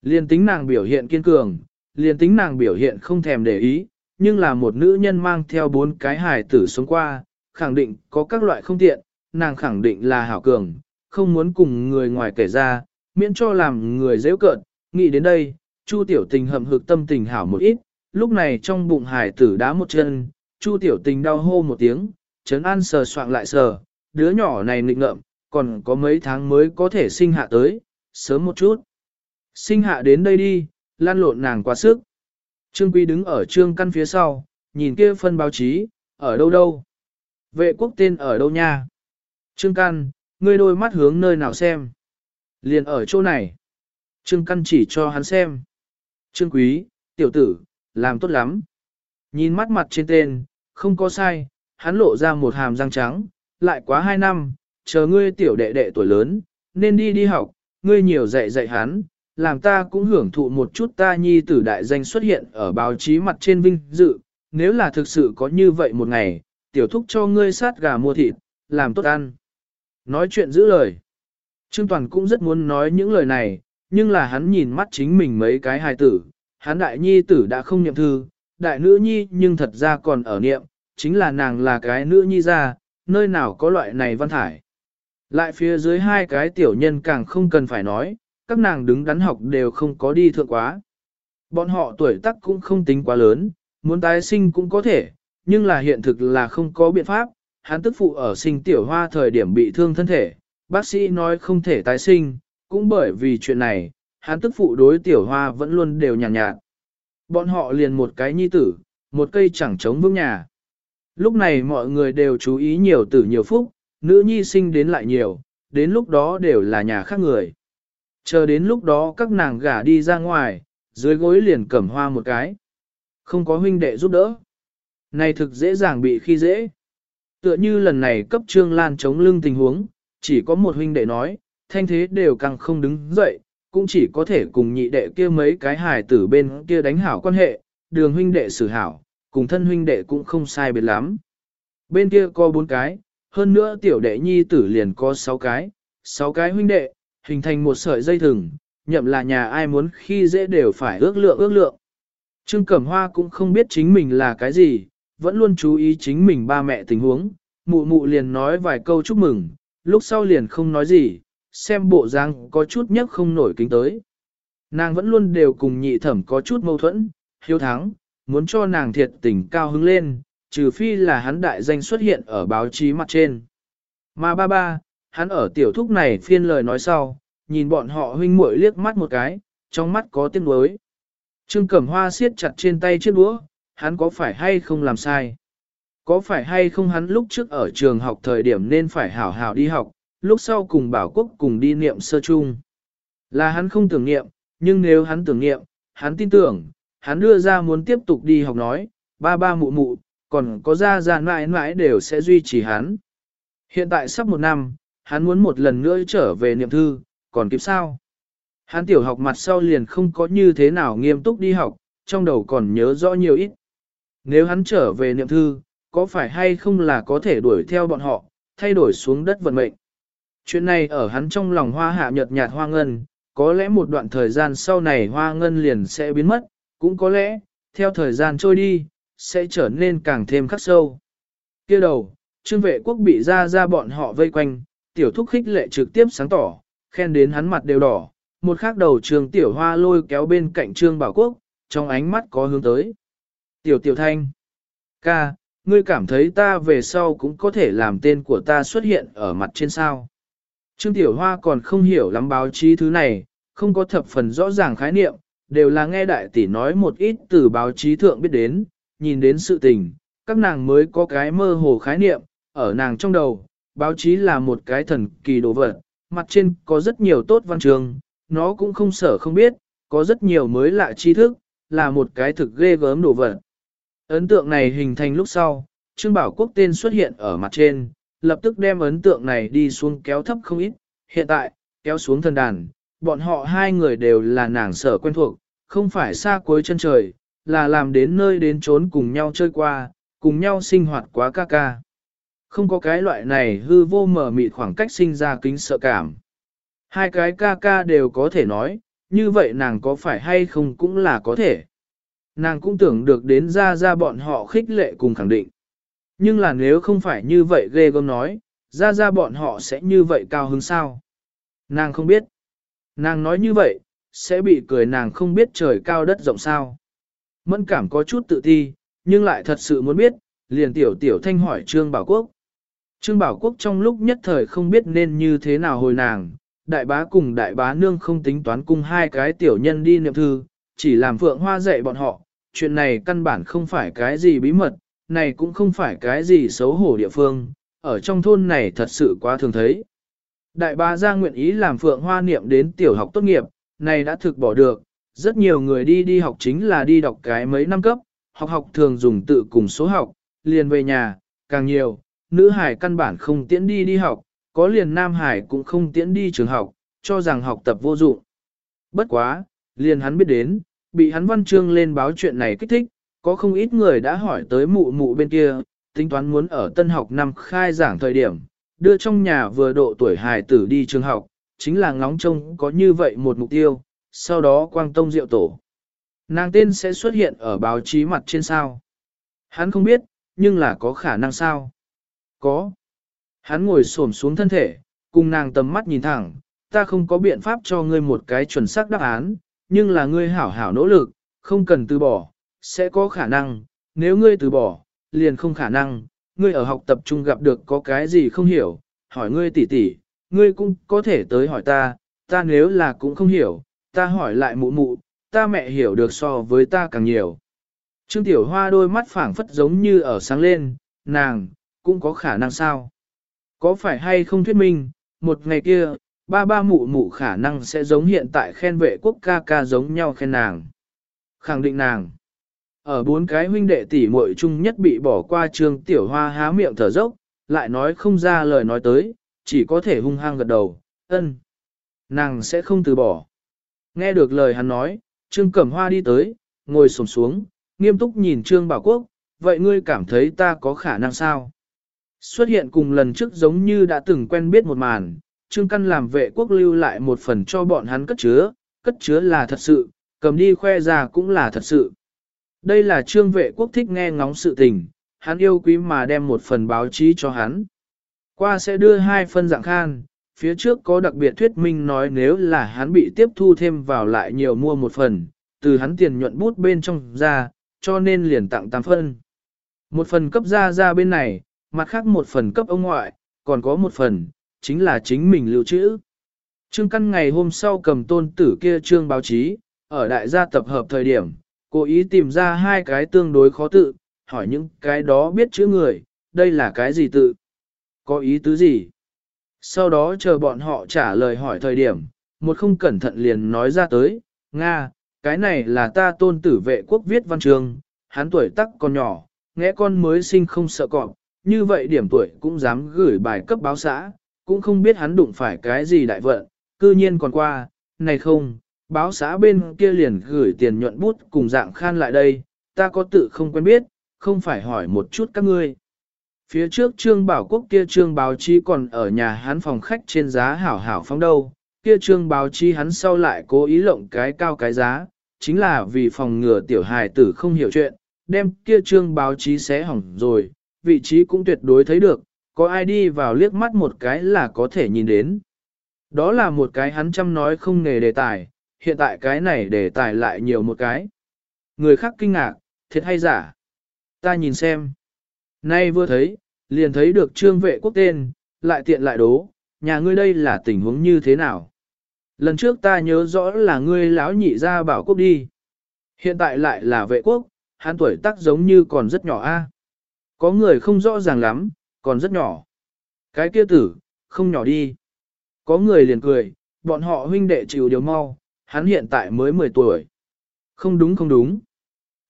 Liên tính nàng biểu hiện kiên cường, liên tính nàng biểu hiện không thèm để ý, nhưng là một nữ nhân mang theo bốn cái hài tử sống qua, khẳng định có các loại không tiện, nàng khẳng định là hảo cường, không muốn cùng người ngoài kể ra, miễn cho làm người dễ cợt, nghĩ đến đây, Chu tiểu tình hậm hực tâm tình hảo một ít, lúc này trong bụng hải tử đá một chân, Chu tiểu tình đau hô một tiếng, chấn an sờ soạn lại sờ, đứa nhỏ này nghịch ngợm, còn có mấy tháng mới có thể sinh hạ tới, sớm một chút. Sinh hạ đến đây đi, lan lộn nàng quá sức. Trương Quý đứng ở trương căn phía sau, nhìn kia phân báo chí, ở đâu đâu. Vệ quốc tên ở đâu nha? Trương căn, ngươi đôi mắt hướng nơi nào xem? Liền ở chỗ này. Trương căn chỉ cho hắn xem. Trương Quý, tiểu tử, làm tốt lắm. Nhìn mắt mặt trên tên, không có sai, hắn lộ ra một hàm răng trắng, lại quá hai năm, chờ ngươi tiểu đệ đệ tuổi lớn, nên đi đi học, ngươi nhiều dạy dạy hắn, làm ta cũng hưởng thụ một chút ta nhi tử đại danh xuất hiện ở báo chí mặt trên vinh dự, nếu là thực sự có như vậy một ngày, tiểu thúc cho ngươi sát gà mua thịt, làm tốt ăn. Nói chuyện giữ lời. Trương Toàn cũng rất muốn nói những lời này, nhưng là hắn nhìn mắt chính mình mấy cái hài tử, hắn đại nhi tử đã không niệm thư, đại nữ nhi nhưng thật ra còn ở niệm, chính là nàng là cái nữ nhi ra, nơi nào có loại này văn thải. Lại phía dưới hai cái tiểu nhân càng không cần phải nói, các nàng đứng đắn học đều không có đi thượng quá. Bọn họ tuổi tác cũng không tính quá lớn, muốn tái sinh cũng có thể, nhưng là hiện thực là không có biện pháp. Hắn tức phụ ở sinh tiểu hoa thời điểm bị thương thân thể, bác sĩ nói không thể tái sinh, cũng bởi vì chuyện này, hắn tức phụ đối tiểu hoa vẫn luôn đều nhàn nhạt, nhạt. Bọn họ liền một cái nhi tử, một cây chẳng chống vững nhà. Lúc này mọi người đều chú ý nhiều tử nhiều phúc, nữ nhi sinh đến lại nhiều, đến lúc đó đều là nhà khác người. Chờ đến lúc đó các nàng gả đi ra ngoài, dưới gối liền cầm hoa một cái. Không có huynh đệ giúp đỡ. Này thực dễ dàng bị khi dễ. Tựa như lần này cấp trương lan chống lưng tình huống, chỉ có một huynh đệ nói, thanh thế đều càng không đứng dậy, cũng chỉ có thể cùng nhị đệ kia mấy cái hài tử bên kia đánh hảo quan hệ, đường huynh đệ xử hảo, cùng thân huynh đệ cũng không sai biệt lắm. Bên kia có bốn cái, hơn nữa tiểu đệ nhi tử liền có sáu cái, sáu cái huynh đệ, hình thành một sợi dây thừng, nhậm là nhà ai muốn khi dễ đều phải ước lượng ước lượng. Trương Cẩm Hoa cũng không biết chính mình là cái gì, vẫn luôn chú ý chính mình ba mẹ tình huống, mụ mụ liền nói vài câu chúc mừng, lúc sau liền không nói gì, xem bộ dáng có chút nhất không nổi kính tới. Nàng vẫn luôn đều cùng nhị thẩm có chút mâu thuẫn, hiếu thắng, muốn cho nàng thiệt tình cao hứng lên, trừ phi là hắn đại danh xuất hiện ở báo chí mặt trên. Mà ba ba, hắn ở tiểu thúc này phiên lời nói sau, nhìn bọn họ huynh muội liếc mắt một cái, trong mắt có tiếng đối. Trương Cẩm Hoa siết chặt trên tay chiếc đũa, hắn có phải hay không làm sai? Có phải hay không hắn lúc trước ở trường học thời điểm nên phải hảo hảo đi học, lúc sau cùng bảo quốc cùng đi niệm sơ chung? Là hắn không tưởng niệm, nhưng nếu hắn tưởng niệm, hắn tin tưởng, hắn đưa ra muốn tiếp tục đi học nói, ba ba mụ mụ, còn có ra ra mãi mãi đều sẽ duy trì hắn. Hiện tại sắp một năm, hắn muốn một lần nữa trở về niệm thư, còn kịp sao? Hắn tiểu học mặt sau liền không có như thế nào nghiêm túc đi học, trong đầu còn nhớ rõ nhiều ít. Nếu hắn trở về niệm thư, có phải hay không là có thể đuổi theo bọn họ, thay đổi xuống đất vận mệnh. Chuyện này ở hắn trong lòng hoa hạ nhợt nhạt hoa ngân, có lẽ một đoạn thời gian sau này hoa ngân liền sẽ biến mất, cũng có lẽ, theo thời gian trôi đi, sẽ trở nên càng thêm khắc sâu. kia đầu, trương vệ quốc bị ra ra bọn họ vây quanh, tiểu thúc khích lệ trực tiếp sáng tỏ, khen đến hắn mặt đều đỏ, một khác đầu trường tiểu hoa lôi kéo bên cạnh trương bảo quốc, trong ánh mắt có hướng tới. Tiểu tiểu thanh, ca, ngươi cảm thấy ta về sau cũng có thể làm tên của ta xuất hiện ở mặt trên sao. Trương tiểu hoa còn không hiểu lắm báo chí thứ này, không có thập phần rõ ràng khái niệm, đều là nghe đại tỷ nói một ít từ báo chí thượng biết đến, nhìn đến sự tình, các nàng mới có cái mơ hồ khái niệm, ở nàng trong đầu, báo chí là một cái thần kỳ đồ vật, mặt trên có rất nhiều tốt văn trường, nó cũng không sở không biết, có rất nhiều mới lạ tri thức, là một cái thực ghê gớm đồ vật. Ấn tượng này hình thành lúc sau, Trương Bảo Quốc tên xuất hiện ở mặt trên, lập tức đem ấn tượng này đi xuống kéo thấp không ít, hiện tại, kéo xuống thần đàn, bọn họ hai người đều là nàng sở quen thuộc, không phải xa cuối chân trời, là làm đến nơi đến trốn cùng nhau chơi qua, cùng nhau sinh hoạt quá ca ca. Không có cái loại này hư vô mở mịt khoảng cách sinh ra kính sợ cảm. Hai cái ca ca đều có thể nói, như vậy nàng có phải hay không cũng là có thể. Nàng cũng tưởng được đến ra ra bọn họ khích lệ cùng khẳng định. Nhưng là nếu không phải như vậy ghê gớm nói, ra ra bọn họ sẽ như vậy cao hứng sao. Nàng không biết. Nàng nói như vậy, sẽ bị cười nàng không biết trời cao đất rộng sao. Mẫn cảm có chút tự ti, nhưng lại thật sự muốn biết, liền tiểu tiểu thanh hỏi Trương Bảo Quốc. Trương Bảo Quốc trong lúc nhất thời không biết nên như thế nào hồi nàng, đại bá cùng đại bá nương không tính toán cùng hai cái tiểu nhân đi niệm thư, chỉ làm phượng hoa dạy bọn họ, chuyện này căn bản không phải cái gì bí mật, này cũng không phải cái gì xấu hổ địa phương, ở trong thôn này thật sự quá thường thấy. Đại bá ra nguyện ý làm phượng hoa niệm đến tiểu học tốt nghiệp, này đã thực bỏ được, rất nhiều người đi đi học chính là đi đọc cái mấy năm cấp, học học thường dùng tự cùng số học, liền về nhà, càng nhiều, nữ hải căn bản không tiễn đi đi học, có liền nam hải cũng không tiễn đi trường học, cho rằng học tập vô dụng. Bất quá, liền hắn biết đến, bị hắn văn chương lên báo chuyện này kích thích, có không ít người đã hỏi tới mụ mụ bên kia, tính toán muốn ở tân học năm khai giảng thời điểm, đưa trong nhà vừa độ tuổi hài tử đi trường học, chính là ngóng trông có như vậy một mục tiêu, sau đó quang tông diệu tổ. Nàng tên sẽ xuất hiện ở báo chí mặt trên sao. Hắn không biết, nhưng là có khả năng sao. Có. Hắn ngồi xổm xuống thân thể, cùng nàng tầm mắt nhìn thẳng, ta không có biện pháp cho ngươi một cái chuẩn xác đáp án, nhưng là ngươi hảo hảo nỗ lực, không cần từ bỏ, sẽ có khả năng, nếu ngươi từ bỏ, liền không khả năng, ngươi ở học tập trung gặp được có cái gì không hiểu, hỏi ngươi tỉ tỉ, ngươi cũng có thể tới hỏi ta, ta nếu là cũng không hiểu, ta hỏi lại mụ mụ, ta mẹ hiểu được so với ta càng nhiều. Trương Tiểu Hoa đôi mắt phảng phất giống như ở sáng lên, nàng, cũng có khả năng sao? Có phải hay không thuyết minh, một ngày kia, ba ba mụ mụ khả năng sẽ giống hiện tại khen vệ quốc ca ca giống nhau khen nàng. Khẳng định nàng. Ở bốn cái huynh đệ tỷ muội chung nhất bị bỏ qua trương tiểu hoa há miệng thở dốc, lại nói không ra lời nói tới, chỉ có thể hung hăng gật đầu, ân. Nàng sẽ không từ bỏ. Nghe được lời hắn nói, trương cẩm hoa đi tới, ngồi sổm xuống, nghiêm túc nhìn trương bảo quốc, vậy ngươi cảm thấy ta có khả năng sao? Xuất hiện cùng lần trước giống như đã từng quen biết một màn, Trương Căn làm vệ quốc lưu lại một phần cho bọn hắn cất chứa, cất chứa là thật sự, cầm đi khoe ra cũng là thật sự. Đây là trương vệ quốc thích nghe ngóng sự tình, hắn yêu quý mà đem một phần báo chí cho hắn. Qua sẽ đưa hai phân dạng khan, phía trước có đặc biệt thuyết minh nói nếu là hắn bị tiếp thu thêm vào lại nhiều mua một phần, từ hắn tiền nhuận bút bên trong ra, cho nên liền tặng tam phân. Một phần cấp ra ra bên này, mặt khác một phần cấp ông ngoại, còn có một phần, chính là chính mình lưu trữ. Trương Căn ngày hôm sau cầm tôn tử kia trương báo chí, ở đại gia tập hợp thời điểm, cố ý tìm ra hai cái tương đối khó tự, hỏi những cái đó biết chữ người, đây là cái gì tự? Có ý tứ gì? Sau đó chờ bọn họ trả lời hỏi thời điểm, một không cẩn thận liền nói ra tới, Nga, cái này là ta tôn tử vệ quốc viết văn trường, hắn tuổi tắc còn nhỏ, nghe con mới sinh không sợ cọp, như vậy điểm tuổi cũng dám gửi bài cấp báo xã, cũng không biết hắn đụng phải cái gì đại vận, cư nhiên còn qua, này không, báo xã bên kia liền gửi tiền nhuận bút cùng dạng khan lại đây, ta có tự không quen biết, không phải hỏi một chút các ngươi. Phía trước trương bảo quốc kia trương báo chí còn ở nhà hắn phòng khách trên giá hảo hảo phong đâu, kia trương báo chí hắn sau lại cố ý lộng cái cao cái giá, chính là vì phòng ngừa tiểu hài tử không hiểu chuyện, đem kia trương báo chí xé hỏng rồi, vị trí cũng tuyệt đối thấy được, có ai đi vào liếc mắt một cái là có thể nhìn đến. Đó là một cái hắn chăm nói không nghề đề tài, hiện tại cái này để tài lại nhiều một cái. Người khác kinh ngạc, thiệt hay giả? Ta nhìn xem. Nay vừa thấy, liền thấy được trương vệ quốc tên, lại tiện lại đố, nhà ngươi đây là tình huống như thế nào? Lần trước ta nhớ rõ là ngươi lão nhị ra bảo quốc đi. Hiện tại lại là vệ quốc, hắn tuổi tác giống như còn rất nhỏ a. Có người không rõ ràng lắm, còn rất nhỏ. Cái kia tử, không nhỏ đi. Có người liền cười, bọn họ huynh đệ chịu điều mau, hắn hiện tại mới 10 tuổi. Không đúng không đúng.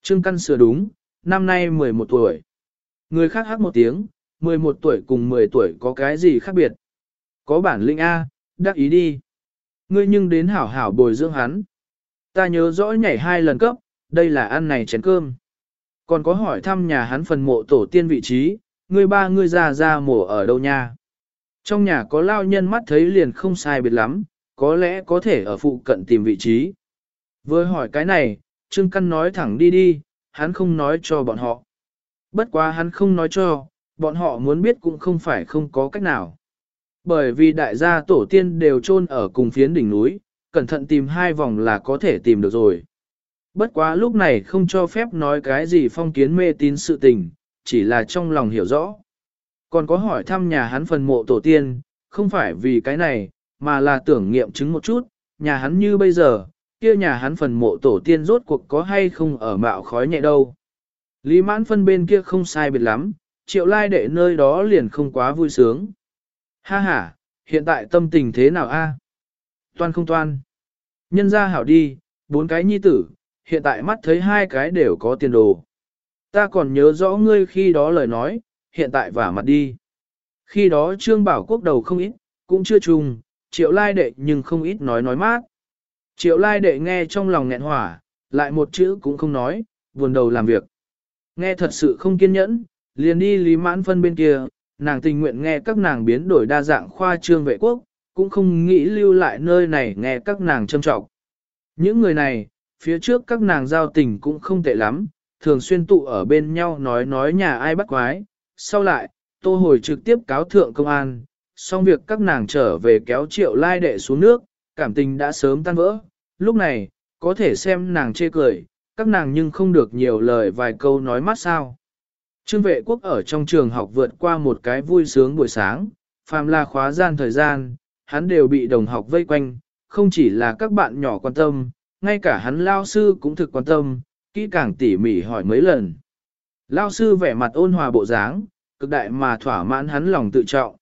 Trương Căn sửa đúng, năm nay 11 tuổi. Người khác hát một tiếng, 11 tuổi cùng 10 tuổi có cái gì khác biệt. Có bản lĩnh A, đắc ý đi. Ngươi nhưng đến hảo hảo bồi dưỡng hắn. Ta nhớ rõ nhảy hai lần cấp, đây là ăn này chén cơm. Còn có hỏi thăm nhà hắn phần mộ tổ tiên vị trí, ngươi ba ngươi già ra mổ ở đâu nha. Trong nhà có lao nhân mắt thấy liền không sai biệt lắm, có lẽ có thể ở phụ cận tìm vị trí. Với hỏi cái này, Trương Căn nói thẳng đi đi, hắn không nói cho bọn họ. Bất quá hắn không nói cho, bọn họ muốn biết cũng không phải không có cách nào. Bởi vì đại gia tổ tiên đều chôn ở cùng phiến đỉnh núi, cẩn thận tìm hai vòng là có thể tìm được rồi. Bất quá lúc này không cho phép nói cái gì phong kiến mê tín sự tình, chỉ là trong lòng hiểu rõ. Còn có hỏi thăm nhà hắn phần mộ tổ tiên, không phải vì cái này, mà là tưởng nghiệm chứng một chút, nhà hắn như bây giờ, kia nhà hắn phần mộ tổ tiên rốt cuộc có hay không ở mạo khói nhẹ đâu. Lý mãn phân bên kia không sai biệt lắm, triệu lai đệ nơi đó liền không quá vui sướng. Ha ha, hiện tại tâm tình thế nào a? Toan không toan. Nhân ra hảo đi, bốn cái nhi tử, hiện tại mắt thấy hai cái đều có tiền đồ. Ta còn nhớ rõ ngươi khi đó lời nói, hiện tại vả mặt đi. Khi đó Trương Bảo Quốc đầu không ít, cũng chưa trùng, triệu lai đệ nhưng không ít nói nói mát. Triệu lai đệ nghe trong lòng nghẹn hỏa, lại một chữ cũng không nói, buồn đầu làm việc. Nghe thật sự không kiên nhẫn, liền đi lý mãn phân bên kia, nàng tình nguyện nghe các nàng biến đổi đa dạng khoa trương vệ quốc, cũng không nghĩ lưu lại nơi này nghe các nàng châm trọng. Những người này, phía trước các nàng giao tình cũng không tệ lắm, thường xuyên tụ ở bên nhau nói nói nhà ai bắt quái, sau lại, tô hồi trực tiếp cáo thượng công an, xong việc các nàng trở về kéo triệu lai đệ xuống nước, cảm tình đã sớm tan vỡ, lúc này, có thể xem nàng chê cười, các nàng nhưng không được nhiều lời vài câu nói mát sao. Trương vệ quốc ở trong trường học vượt qua một cái vui sướng buổi sáng, phàm là khóa gian thời gian, hắn đều bị đồng học vây quanh, không chỉ là các bạn nhỏ quan tâm, ngay cả hắn lao sư cũng thực quan tâm, kỹ càng tỉ mỉ hỏi mấy lần. Lao sư vẻ mặt ôn hòa bộ dáng, cực đại mà thỏa mãn hắn lòng tự trọng.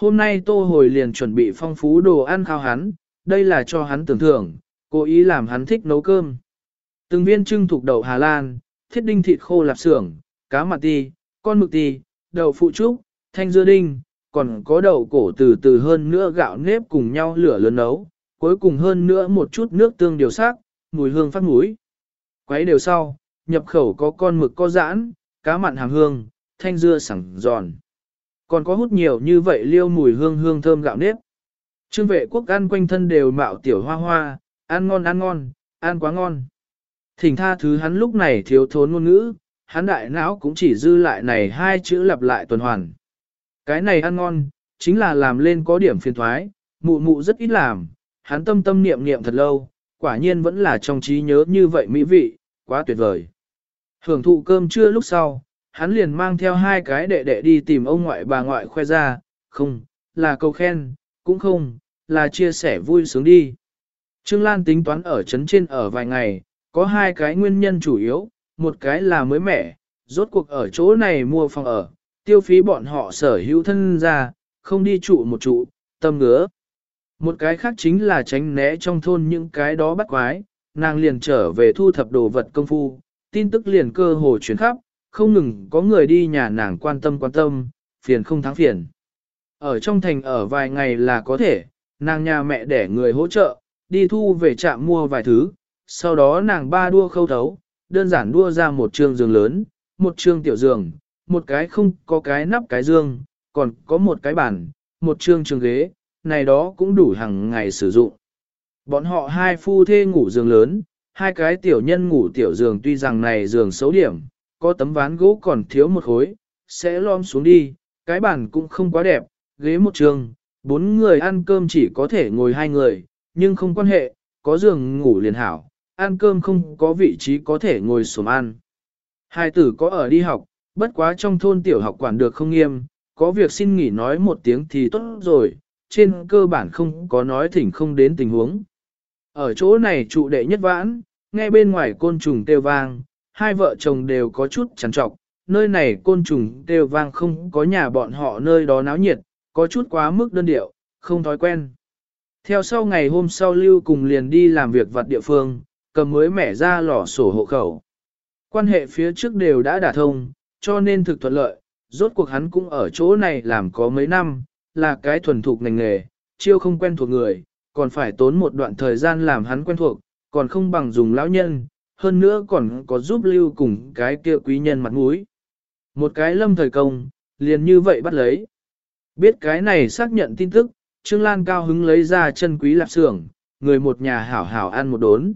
Hôm nay tô hồi liền chuẩn bị phong phú đồ ăn khao hắn, đây là cho hắn tưởng thưởng, cố ý làm hắn thích nấu cơm. Từng viên trưng thuộc đậu Hà Lan, thiết đinh thịt khô lạp xưởng, cá mặt ti, con mực ti, đậu phụ trúc, thanh dưa đinh, còn có đậu cổ từ từ hơn nữa gạo nếp cùng nhau lửa lớn nấu, cuối cùng hơn nữa một chút nước tương điều sắc, mùi hương phát mũi. Quấy đều sau, nhập khẩu có con mực có giãn, cá mặn hàm hương, thanh dưa sẵn giòn. Còn có hút nhiều như vậy liêu mùi hương hương thơm gạo nếp. Trương vệ quốc ăn quanh thân đều mạo tiểu hoa hoa, ăn ngon ăn ngon, ăn quá ngon. Thỉnh tha thứ hắn lúc này thiếu thốn ngôn ngữ, hắn đại não cũng chỉ dư lại này hai chữ lặp lại tuần hoàn. Cái này ăn ngon, chính là làm lên có điểm phiền thoái, mụ mụ rất ít làm, hắn tâm tâm niệm niệm thật lâu, quả nhiên vẫn là trong trí nhớ như vậy mỹ vị, quá tuyệt vời. Hưởng thụ cơm trưa lúc sau, hắn liền mang theo hai cái đệ đệ đi tìm ông ngoại bà ngoại khoe ra, không, là câu khen, cũng không, là chia sẻ vui sướng đi. Trương Lan tính toán ở trấn trên ở vài ngày, có hai cái nguyên nhân chủ yếu, một cái là mới mẻ, rốt cuộc ở chỗ này mua phòng ở, tiêu phí bọn họ sở hữu thân ra, không đi trụ một trụ, tâm ngứa. Một cái khác chính là tránh né trong thôn những cái đó bắt quái, nàng liền trở về thu thập đồ vật công phu, tin tức liền cơ hồ chuyển khắp, không ngừng có người đi nhà nàng quan tâm quan tâm, phiền không thắng phiền. Ở trong thành ở vài ngày là có thể, nàng nhà mẹ để người hỗ trợ, đi thu về trạm mua vài thứ, sau đó nàng ba đua khâu thấu, đơn giản đua ra một trường giường lớn, một trường tiểu giường, một cái không có cái nắp cái dương, còn có một cái bàn, một trường trường ghế, này đó cũng đủ hàng ngày sử dụng. Bọn họ hai phu thê ngủ giường lớn, hai cái tiểu nhân ngủ tiểu giường tuy rằng này giường xấu điểm, có tấm ván gỗ còn thiếu một khối, sẽ lom xuống đi, cái bàn cũng không quá đẹp, ghế một trường, bốn người ăn cơm chỉ có thể ngồi hai người, nhưng không quan hệ, có giường ngủ liền hảo, ăn cơm không có vị trí có thể ngồi xổm ăn. Hai tử có ở đi học, bất quá trong thôn tiểu học quản được không nghiêm, có việc xin nghỉ nói một tiếng thì tốt rồi, trên cơ bản không có nói thỉnh không đến tình huống. Ở chỗ này trụ đệ nhất vãn, nghe bên ngoài côn trùng kêu vang, hai vợ chồng đều có chút chắn trọc, nơi này côn trùng đều vang không có nhà bọn họ nơi đó náo nhiệt, có chút quá mức đơn điệu, không thói quen. Theo sau ngày hôm sau Lưu cùng liền đi làm việc vặt địa phương, cầm mới mẻ ra lò sổ hộ khẩu. Quan hệ phía trước đều đã đả thông, cho nên thực thuận lợi, rốt cuộc hắn cũng ở chỗ này làm có mấy năm, là cái thuần thục ngành nghề, chiêu không quen thuộc người, còn phải tốn một đoạn thời gian làm hắn quen thuộc, còn không bằng dùng lão nhân, hơn nữa còn có giúp lưu cùng cái kia quý nhân mặt mũi. Một cái lâm thời công, liền như vậy bắt lấy. Biết cái này xác nhận tin tức, Trương Lan cao hứng lấy ra chân quý lạp xưởng, người một nhà hảo hảo ăn một đốn.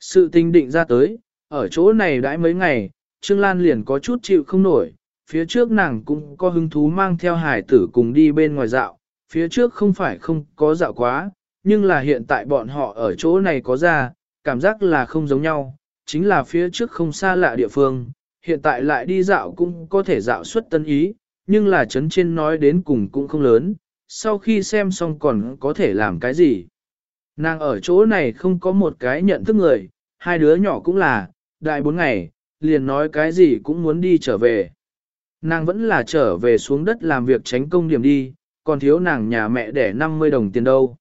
Sự tình định ra tới, ở chỗ này đãi mấy ngày, Trương Lan liền có chút chịu không nổi, phía trước nàng cũng có hứng thú mang theo hải tử cùng đi bên ngoài dạo, phía trước không phải không có dạo quá, nhưng là hiện tại bọn họ ở chỗ này có ra, cảm giác là không giống nhau, chính là phía trước không xa lạ địa phương, hiện tại lại đi dạo cũng có thể dạo xuất tân ý, nhưng là chấn trên nói đến cùng cũng không lớn, sau khi xem xong còn có thể làm cái gì. Nàng ở chỗ này không có một cái nhận thức người, hai đứa nhỏ cũng là, đại bốn ngày, liền nói cái gì cũng muốn đi trở về. Nàng vẫn là trở về xuống đất làm việc tránh công điểm đi, còn thiếu nàng nhà mẹ đẻ 50 đồng tiền đâu.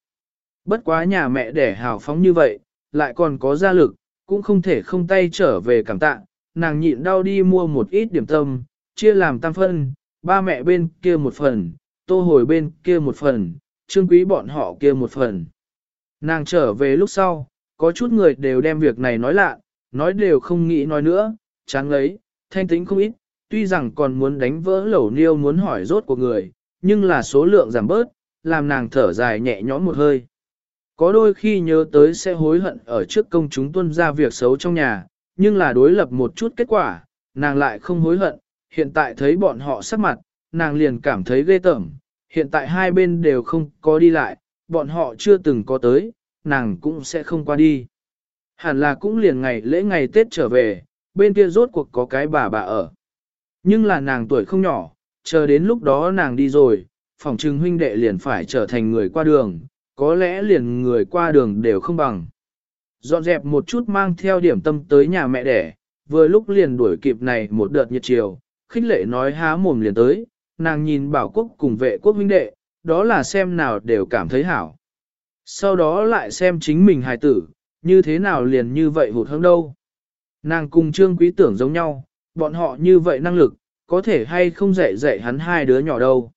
Bất quá nhà mẹ đẻ hào phóng như vậy, lại còn có gia lực, cũng không thể không tay trở về cảm tạ, nàng nhịn đau đi mua một ít điểm tâm, chia làm tam phân, ba mẹ bên kia một phần, tô hồi bên kia một phần, trương quý bọn họ kia một phần. Nàng trở về lúc sau, có chút người đều đem việc này nói lạ, nói đều không nghĩ nói nữa, chán lấy, thanh tính không ít, tuy rằng còn muốn đánh vỡ lẩu niêu muốn hỏi rốt của người, nhưng là số lượng giảm bớt, làm nàng thở dài nhẹ nhõm một hơi. Có đôi khi nhớ tới sẽ hối hận ở trước công chúng tuân ra việc xấu trong nhà, nhưng là đối lập một chút kết quả, nàng lại không hối hận, hiện tại thấy bọn họ sắc mặt, nàng liền cảm thấy ghê tởm, hiện tại hai bên đều không có đi lại, bọn họ chưa từng có tới, nàng cũng sẽ không qua đi. Hẳn là cũng liền ngày lễ ngày Tết trở về, bên kia rốt cuộc có cái bà bà ở. Nhưng là nàng tuổi không nhỏ, chờ đến lúc đó nàng đi rồi, phòng trừng huynh đệ liền phải trở thành người qua đường, có lẽ liền người qua đường đều không bằng. Dọn dẹp một chút mang theo điểm tâm tới nhà mẹ đẻ, vừa lúc liền đuổi kịp này một đợt nhiệt chiều, khích lệ nói há mồm liền tới, nàng nhìn bảo quốc cùng vệ quốc huynh đệ, đó là xem nào đều cảm thấy hảo. Sau đó lại xem chính mình hài tử, như thế nào liền như vậy hụt hơn đâu. Nàng cùng trương quý tưởng giống nhau, bọn họ như vậy năng lực, có thể hay không dạy dạy hắn hai đứa nhỏ đâu.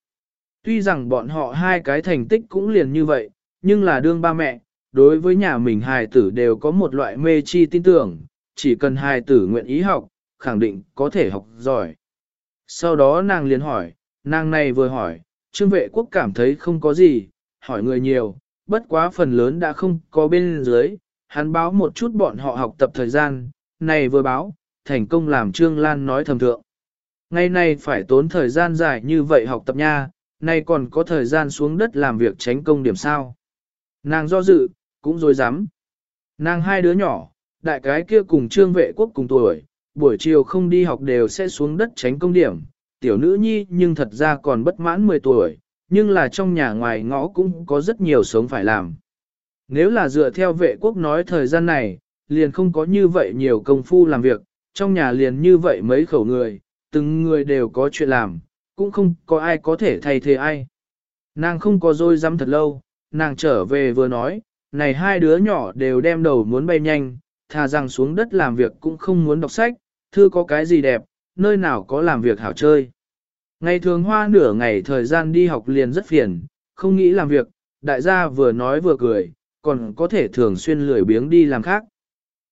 Tuy rằng bọn họ hai cái thành tích cũng liền như vậy, nhưng là đương ba mẹ, đối với nhà mình hài tử đều có một loại mê chi tin tưởng, chỉ cần hài tử nguyện ý học, khẳng định có thể học giỏi. Sau đó nàng liền hỏi, nàng này vừa hỏi, trương vệ quốc cảm thấy không có gì, hỏi người nhiều, bất quá phần lớn đã không có bên dưới, hắn báo một chút bọn họ học tập thời gian, này vừa báo, thành công làm Trương Lan nói thầm thượng. Ngày nay phải tốn thời gian dài như vậy học tập nha, nay còn có thời gian xuống đất làm việc tránh công điểm sao. Nàng do dự, cũng dối dám. Nàng hai đứa nhỏ, đại cái kia cùng trương vệ quốc cùng tuổi, buổi chiều không đi học đều sẽ xuống đất tránh công điểm. Tiểu nữ nhi nhưng thật ra còn bất mãn 10 tuổi, nhưng là trong nhà ngoài ngõ cũng có rất nhiều sống phải làm. Nếu là dựa theo vệ quốc nói thời gian này, liền không có như vậy nhiều công phu làm việc, trong nhà liền như vậy mấy khẩu người, từng người đều có chuyện làm, cũng không có ai có thể thay thế ai. Nàng không có dôi dám thật lâu, nàng trở về vừa nói, này hai đứa nhỏ đều đem đầu muốn bay nhanh, thà rằng xuống đất làm việc cũng không muốn đọc sách, thư có cái gì đẹp, nơi nào có làm việc hảo chơi. Ngày thường hoa nửa ngày thời gian đi học liền rất phiền, không nghĩ làm việc, đại gia vừa nói vừa cười, còn có thể thường xuyên lười biếng đi làm khác.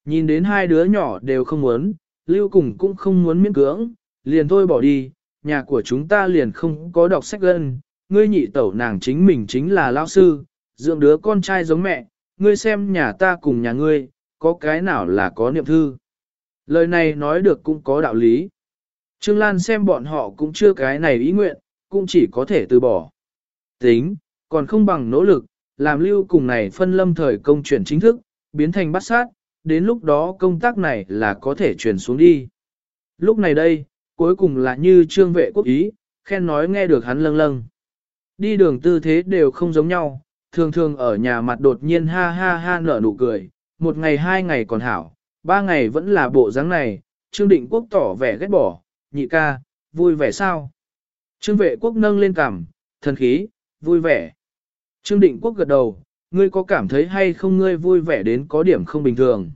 Nhìn đến hai đứa nhỏ đều không muốn, lưu cùng cũng không muốn miễn cưỡng, liền thôi bỏ đi, nhà của chúng ta liền không có đọc sách gân, ngươi nhị tẩu nàng chính mình chính là lao sư, dưỡng đứa con trai giống mẹ, ngươi xem nhà ta cùng nhà ngươi, có cái nào là có niệm thư. Lời này nói được cũng có đạo lý. Trương Lan xem bọn họ cũng chưa cái này ý nguyện, cũng chỉ có thể từ bỏ. Tính, còn không bằng nỗ lực, làm lưu cùng này phân lâm thời công chuyển chính thức, biến thành bắt sát, đến lúc đó công tác này là có thể chuyển xuống đi. Lúc này đây, cuối cùng là như trương vệ quốc ý, khen nói nghe được hắn lâng lâng. Đi đường tư thế đều không giống nhau, thường thường ở nhà mặt đột nhiên ha ha ha nở nụ cười, một ngày hai ngày còn hảo, ba ngày vẫn là bộ dáng này, Trương Định Quốc tỏ vẻ ghét bỏ, nhị ca, vui vẻ sao? Trương vệ quốc nâng lên cằm, thần khí, vui vẻ. Trương Định Quốc gật đầu, ngươi có cảm thấy hay không ngươi vui vẻ đến có điểm không bình thường?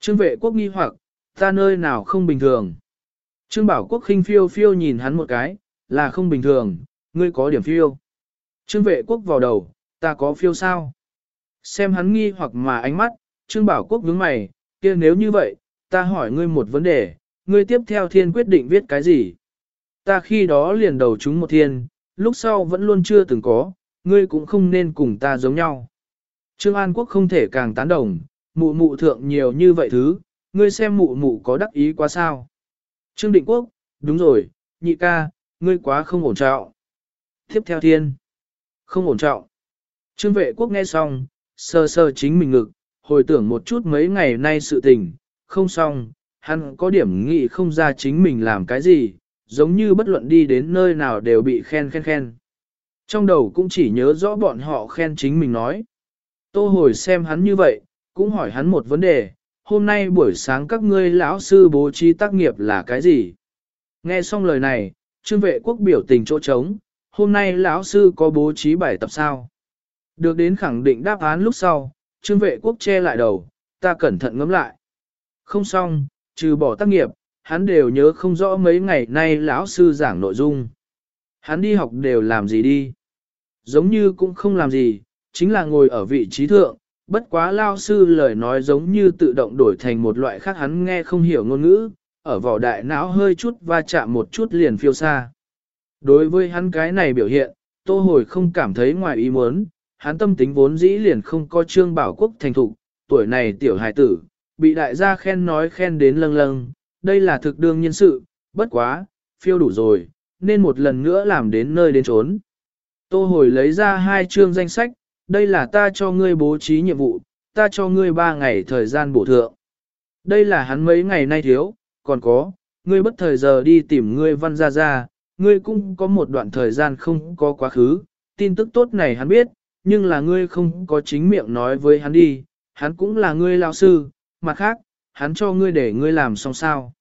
Trương vệ quốc nghi hoặc, ta nơi nào không bình thường? Trương Bảo Quốc khinh phiêu phiêu nhìn hắn một cái, là không bình thường, ngươi có điểm phiêu. Trương vệ quốc vào đầu, ta có phiêu sao? Xem hắn nghi hoặc mà ánh mắt, Trương Bảo Quốc nhướng mày, kia nếu như vậy, ta hỏi ngươi một vấn đề, ngươi tiếp theo thiên quyết định viết cái gì? Ta khi đó liền đầu chúng một thiên, lúc sau vẫn luôn chưa từng có, ngươi cũng không nên cùng ta giống nhau. Trương An Quốc không thể càng tán đồng, mụ mụ thượng nhiều như vậy thứ, ngươi xem mụ mụ có đắc ý quá sao? Trương Định Quốc, đúng rồi, nhị ca, ngươi quá không ổn trọng. Tiếp theo thiên, không ổn trọng. Trương vệ quốc nghe xong, sơ sơ chính mình ngực, hồi tưởng một chút mấy ngày nay sự tình, không xong, hắn có điểm nghĩ không ra chính mình làm cái gì, giống như bất luận đi đến nơi nào đều bị khen khen khen. Trong đầu cũng chỉ nhớ rõ bọn họ khen chính mình nói. Tô hồi xem hắn như vậy, cũng hỏi hắn một vấn đề, hôm nay buổi sáng các ngươi lão sư bố trí tác nghiệp là cái gì? Nghe xong lời này, trương vệ quốc biểu tình chỗ trống, hôm nay lão sư có bố trí bài tập sao? Được đến khẳng định đáp án lúc sau, trương vệ quốc che lại đầu, ta cẩn thận ngẫm lại. Không xong, trừ bỏ tác nghiệp, hắn đều nhớ không rõ mấy ngày nay lão sư giảng nội dung. Hắn đi học đều làm gì đi? Giống như cũng không làm gì, chính là ngồi ở vị trí thượng, bất quá lao sư lời nói giống như tự động đổi thành một loại khác hắn nghe không hiểu ngôn ngữ, ở vỏ đại não hơi chút va chạm một chút liền phiêu xa. Đối với hắn cái này biểu hiện, tô hồi không cảm thấy ngoài ý muốn, hắn tâm tính vốn dĩ liền không có trương bảo quốc thành thục, tuổi này tiểu hài tử, bị đại gia khen nói khen đến lâng lâng, đây là thực đương nhân sự, bất quá, phiêu đủ rồi, nên một lần nữa làm đến nơi đến trốn. Tô hồi lấy ra hai chương danh sách, đây là ta cho ngươi bố trí nhiệm vụ, ta cho ngươi ba ngày thời gian bổ thượng. Đây là hắn mấy ngày nay thiếu, còn có, ngươi bất thời giờ đi tìm ngươi văn ra ra, ngươi cũng có một đoạn thời gian không có quá khứ, tin tức tốt này hắn biết, nhưng là ngươi không có chính miệng nói với hắn đi, hắn cũng là ngươi lao sư, mặt khác, hắn cho ngươi để ngươi làm xong sao.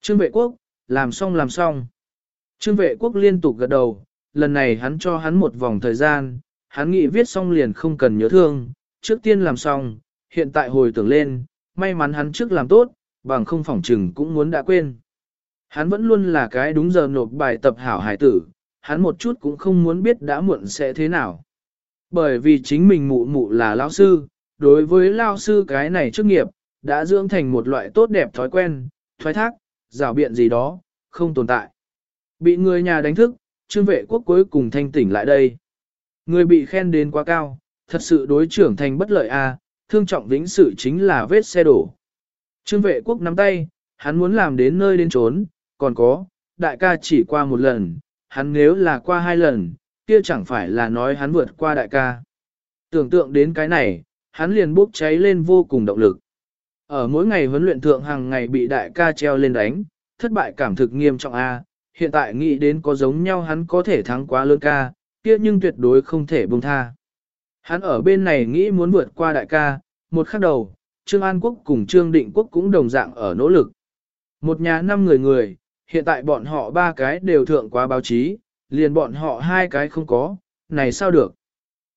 Trương vệ quốc, làm xong làm xong. Trương vệ quốc liên tục gật đầu, lần này hắn cho hắn một vòng thời gian, hắn nghĩ viết xong liền không cần nhớ thương, trước tiên làm xong, hiện tại hồi tưởng lên, may mắn hắn trước làm tốt, bằng không phỏng chừng cũng muốn đã quên. Hắn vẫn luôn là cái đúng giờ nộp bài tập hảo hải tử, hắn một chút cũng không muốn biết đã muộn sẽ thế nào. Bởi vì chính mình mụ mụ là lao sư, đối với lao sư cái này chức nghiệp, đã dưỡng thành một loại tốt đẹp thói quen, thoái thác, rào biện gì đó, không tồn tại. Bị người nhà đánh thức, trương vệ quốc cuối cùng thanh tỉnh lại đây. Người bị khen đến quá cao, thật sự đối trưởng thành bất lợi a, thương trọng vĩnh sự chính là vết xe đổ. Trương vệ quốc nắm tay, hắn muốn làm đến nơi đến trốn, còn có, đại ca chỉ qua một lần, hắn nếu là qua hai lần, kia chẳng phải là nói hắn vượt qua đại ca. Tưởng tượng đến cái này, hắn liền bốc cháy lên vô cùng động lực. Ở mỗi ngày huấn luyện thượng hàng ngày bị đại ca treo lên đánh, thất bại cảm thực nghiêm trọng A, hiện tại nghĩ đến có giống nhau hắn có thể thắng quá lớn ca, kia nhưng tuyệt đối không thể buông tha. Hắn ở bên này nghĩ muốn vượt qua đại ca, một khắc đầu, Trương An Quốc cùng Trương Định Quốc cũng đồng dạng ở nỗ lực. Một nhà năm người người, hiện tại bọn họ ba cái đều thượng qua báo chí, liền bọn họ hai cái không có, này sao được.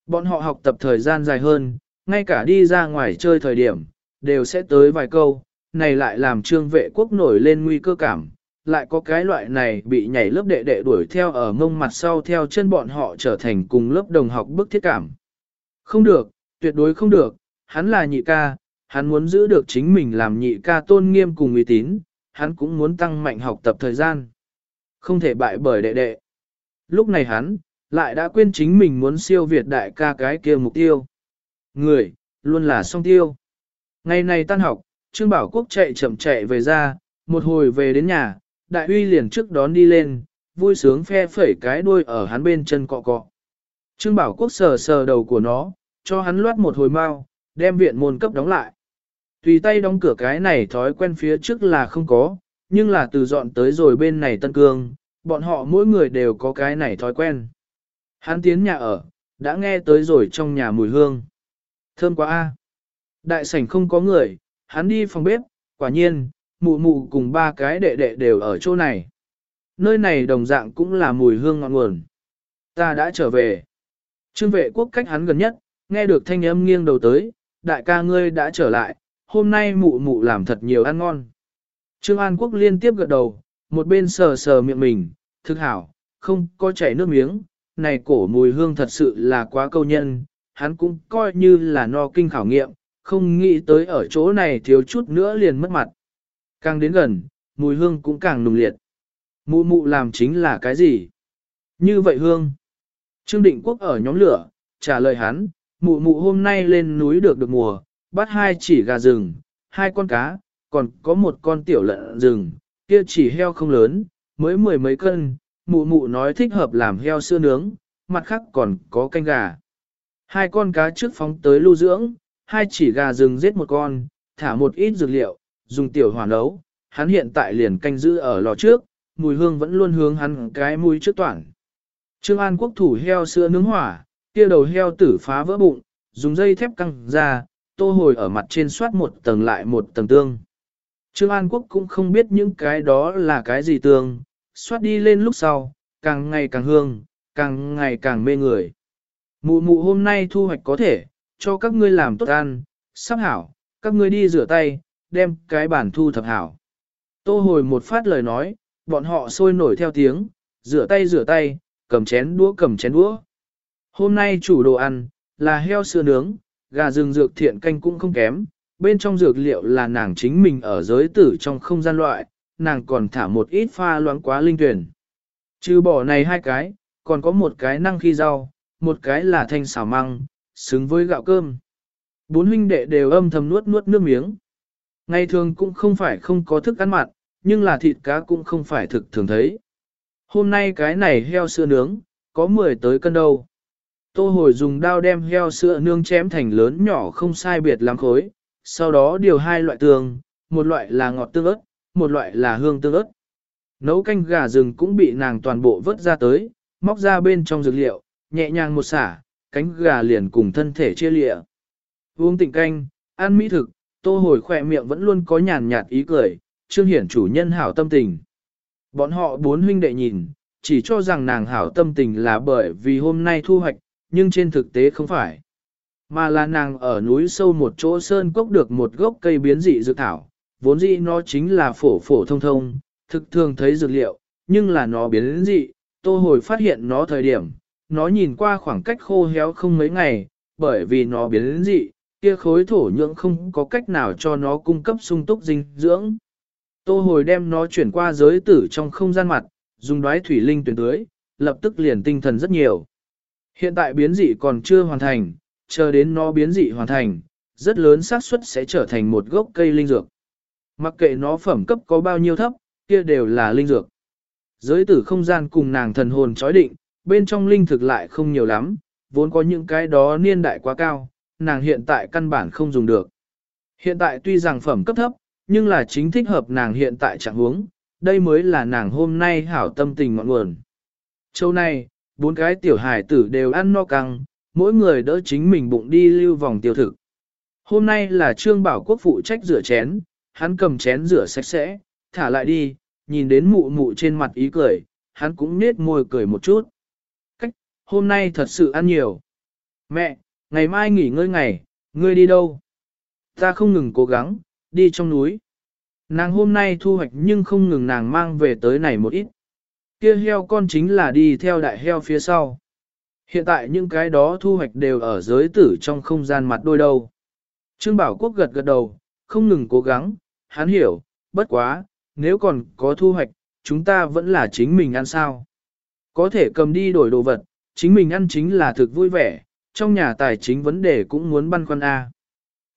Bọn họ học tập thời gian dài hơn, ngay cả đi ra ngoài chơi thời điểm, đều sẽ tới vài câu, này lại làm trương vệ quốc nổi lên nguy cơ cảm, lại có cái loại này bị nhảy lớp đệ đệ đuổi theo ở mông mặt sau theo chân bọn họ trở thành cùng lớp đồng học bức thiết cảm. Không được, tuyệt đối không được, hắn là nhị ca, hắn muốn giữ được chính mình làm nhị ca tôn nghiêm cùng uy tín, hắn cũng muốn tăng mạnh học tập thời gian. Không thể bại bởi đệ đệ. Lúc này hắn, lại đã quên chính mình muốn siêu việt đại ca cái kia mục tiêu. Người, luôn là song tiêu. Ngày này tan học, Trương Bảo Quốc chạy chậm chạy về ra, một hồi về đến nhà, đại uy liền trước đón đi lên, vui sướng phe phẩy cái đuôi ở hắn bên chân cọ cọ. Trương Bảo Quốc sờ sờ đầu của nó, cho hắn loát một hồi mau, đem viện môn cấp đóng lại. Tùy tay đóng cửa cái này thói quen phía trước là không có, nhưng là từ dọn tới rồi bên này Tân Cương, bọn họ mỗi người đều có cái này thói quen. Hắn tiến nhà ở, đã nghe tới rồi trong nhà mùi hương. Thơm quá a. Đại sảnh không có người, hắn đi phòng bếp, quả nhiên, mụ mụ cùng ba cái đệ đệ đều ở chỗ này. Nơi này đồng dạng cũng là mùi hương ngọn nguồn. Ta đã trở về. Trương vệ quốc cách hắn gần nhất, nghe được thanh âm nghiêng đầu tới, đại ca ngươi đã trở lại, hôm nay mụ mụ làm thật nhiều ăn ngon. Trương An Quốc liên tiếp gật đầu, một bên sờ sờ miệng mình, thực hảo, không có chảy nước miếng, này cổ mùi hương thật sự là quá câu nhân, hắn cũng coi như là no kinh khảo nghiệm, không nghĩ tới ở chỗ này thiếu chút nữa liền mất mặt. Càng đến gần, mùi hương cũng càng nùng liệt. Mụ mụ làm chính là cái gì? Như vậy hương. Trương Định Quốc ở nhóm lửa, trả lời hắn, mụ mụ hôm nay lên núi được được mùa, bắt hai chỉ gà rừng, hai con cá, còn có một con tiểu lợn rừng, kia chỉ heo không lớn, mới mười mấy cân, mụ mụ nói thích hợp làm heo sữa nướng, mặt khác còn có canh gà. Hai con cá trước phóng tới lưu dưỡng, hai chỉ gà rừng giết một con, thả một ít dược liệu, dùng tiểu hỏa nấu, hắn hiện tại liền canh giữ ở lò trước, mùi hương vẫn luôn hướng hắn cái mũi trước toàn. Trương An quốc thủ heo sữa nướng hỏa, kia đầu heo tử phá vỡ bụng, dùng dây thép căng ra, tô hồi ở mặt trên soát một tầng lại một tầng tương. Trương An Quốc cũng không biết những cái đó là cái gì tương, xoát đi lên lúc sau, càng ngày càng hương, càng ngày càng mê người. Mụ mụ hôm nay thu hoạch có thể, cho các ngươi làm tốt ăn, sắp hảo, các ngươi đi rửa tay, đem cái bản thu thập hảo. Tô hồi một phát lời nói, bọn họ sôi nổi theo tiếng, rửa tay rửa tay, cầm chén đũa cầm chén đũa. Hôm nay chủ đồ ăn, là heo sữa nướng, gà rừng dược thiện canh cũng không kém, bên trong dược liệu là nàng chính mình ở giới tử trong không gian loại, nàng còn thả một ít pha loãng quá linh tuyển. Trừ bỏ này hai cái, còn có một cái năng khi rau, một cái là thanh xào măng, xứng với gạo cơm. Bốn huynh đệ đều âm thầm nuốt nuốt nước miếng. Ngày thường cũng không phải không có thức ăn mặn, nhưng là thịt cá cũng không phải thực thường thấy. Hôm nay cái này heo sữa nướng, có 10 tới cân đâu. Tô hồi dùng dao đem heo sữa nướng chém thành lớn nhỏ không sai biệt lắm khối, sau đó điều hai loại tương, một loại là ngọt tương ớt, một loại là hương tương ớt. Nấu canh gà rừng cũng bị nàng toàn bộ vớt ra tới, móc ra bên trong dược liệu, nhẹ nhàng một xả, cánh gà liền cùng thân thể chia lịa. Uống tỉnh canh, ăn mỹ thực, tô hồi khỏe miệng vẫn luôn có nhàn nhạt ý cười, trương hiển chủ nhân hảo tâm tình. Bọn họ bốn huynh đệ nhìn, chỉ cho rằng nàng hảo tâm tình là bởi vì hôm nay thu hoạch, nhưng trên thực tế không phải. Mà là nàng ở núi sâu một chỗ sơn cốc được một gốc cây biến dị dược thảo, vốn dĩ nó chính là phổ phổ thông thông, thực thường thấy dược liệu, nhưng là nó biến dị, tô hồi phát hiện nó thời điểm, nó nhìn qua khoảng cách khô héo không mấy ngày, bởi vì nó biến dị, kia khối thổ nhưỡng không có cách nào cho nó cung cấp sung túc dinh dưỡng. Tô hồi đem nó chuyển qua giới tử trong không gian mặt, dùng đoái thủy linh tuyển tưới, lập tức liền tinh thần rất nhiều. Hiện tại biến dị còn chưa hoàn thành, chờ đến nó biến dị hoàn thành, rất lớn xác suất sẽ trở thành một gốc cây linh dược. Mặc kệ nó phẩm cấp có bao nhiêu thấp, kia đều là linh dược. Giới tử không gian cùng nàng thần hồn chói định, bên trong linh thực lại không nhiều lắm, vốn có những cái đó niên đại quá cao, nàng hiện tại căn bản không dùng được. Hiện tại tuy rằng phẩm cấp thấp, nhưng là chính thích hợp nàng hiện tại trạng huống, đây mới là nàng hôm nay hảo tâm tình ngọn nguồn. Châu này, bốn cái tiểu hải tử đều ăn no căng, mỗi người đỡ chính mình bụng đi lưu vòng tiêu thực. Hôm nay là Trương Bảo Quốc phụ trách rửa chén, hắn cầm chén rửa sạch sẽ, thả lại đi, nhìn đến mụ mụ trên mặt ý cười, hắn cũng nết môi cười một chút. Cách, hôm nay thật sự ăn nhiều. Mẹ, ngày mai nghỉ ngơi ngày, ngươi đi đâu? Ta không ngừng cố gắng, đi trong núi. Nàng hôm nay thu hoạch nhưng không ngừng nàng mang về tới này một ít. Kia heo con chính là đi theo đại heo phía sau. Hiện tại những cái đó thu hoạch đều ở giới tử trong không gian mặt đôi đầu. Trương Bảo Quốc gật gật đầu, không ngừng cố gắng, hắn hiểu, bất quá, nếu còn có thu hoạch, chúng ta vẫn là chính mình ăn sao. Có thể cầm đi đổi đồ vật, chính mình ăn chính là thực vui vẻ, trong nhà tài chính vấn đề cũng muốn băn khoăn A.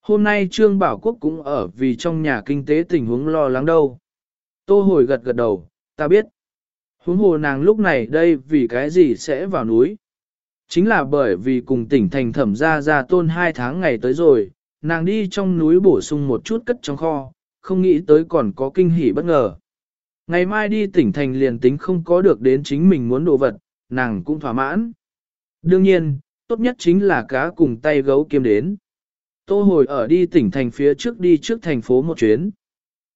Hôm nay Trương Bảo Quốc cũng ở vì trong nhà kinh tế tình huống lo lắng đâu. Tô hồi gật gật đầu, ta biết. Huống hồ nàng lúc này đây vì cái gì sẽ vào núi. Chính là bởi vì cùng tỉnh thành thẩm ra ra tôn hai tháng ngày tới rồi, nàng đi trong núi bổ sung một chút cất trong kho, không nghĩ tới còn có kinh hỉ bất ngờ. Ngày mai đi tỉnh thành liền tính không có được đến chính mình muốn đồ vật, nàng cũng thỏa mãn. Đương nhiên, tốt nhất chính là cá cùng tay gấu kiếm đến. Tô hồi ở đi tỉnh thành phía trước đi trước thành phố một chuyến.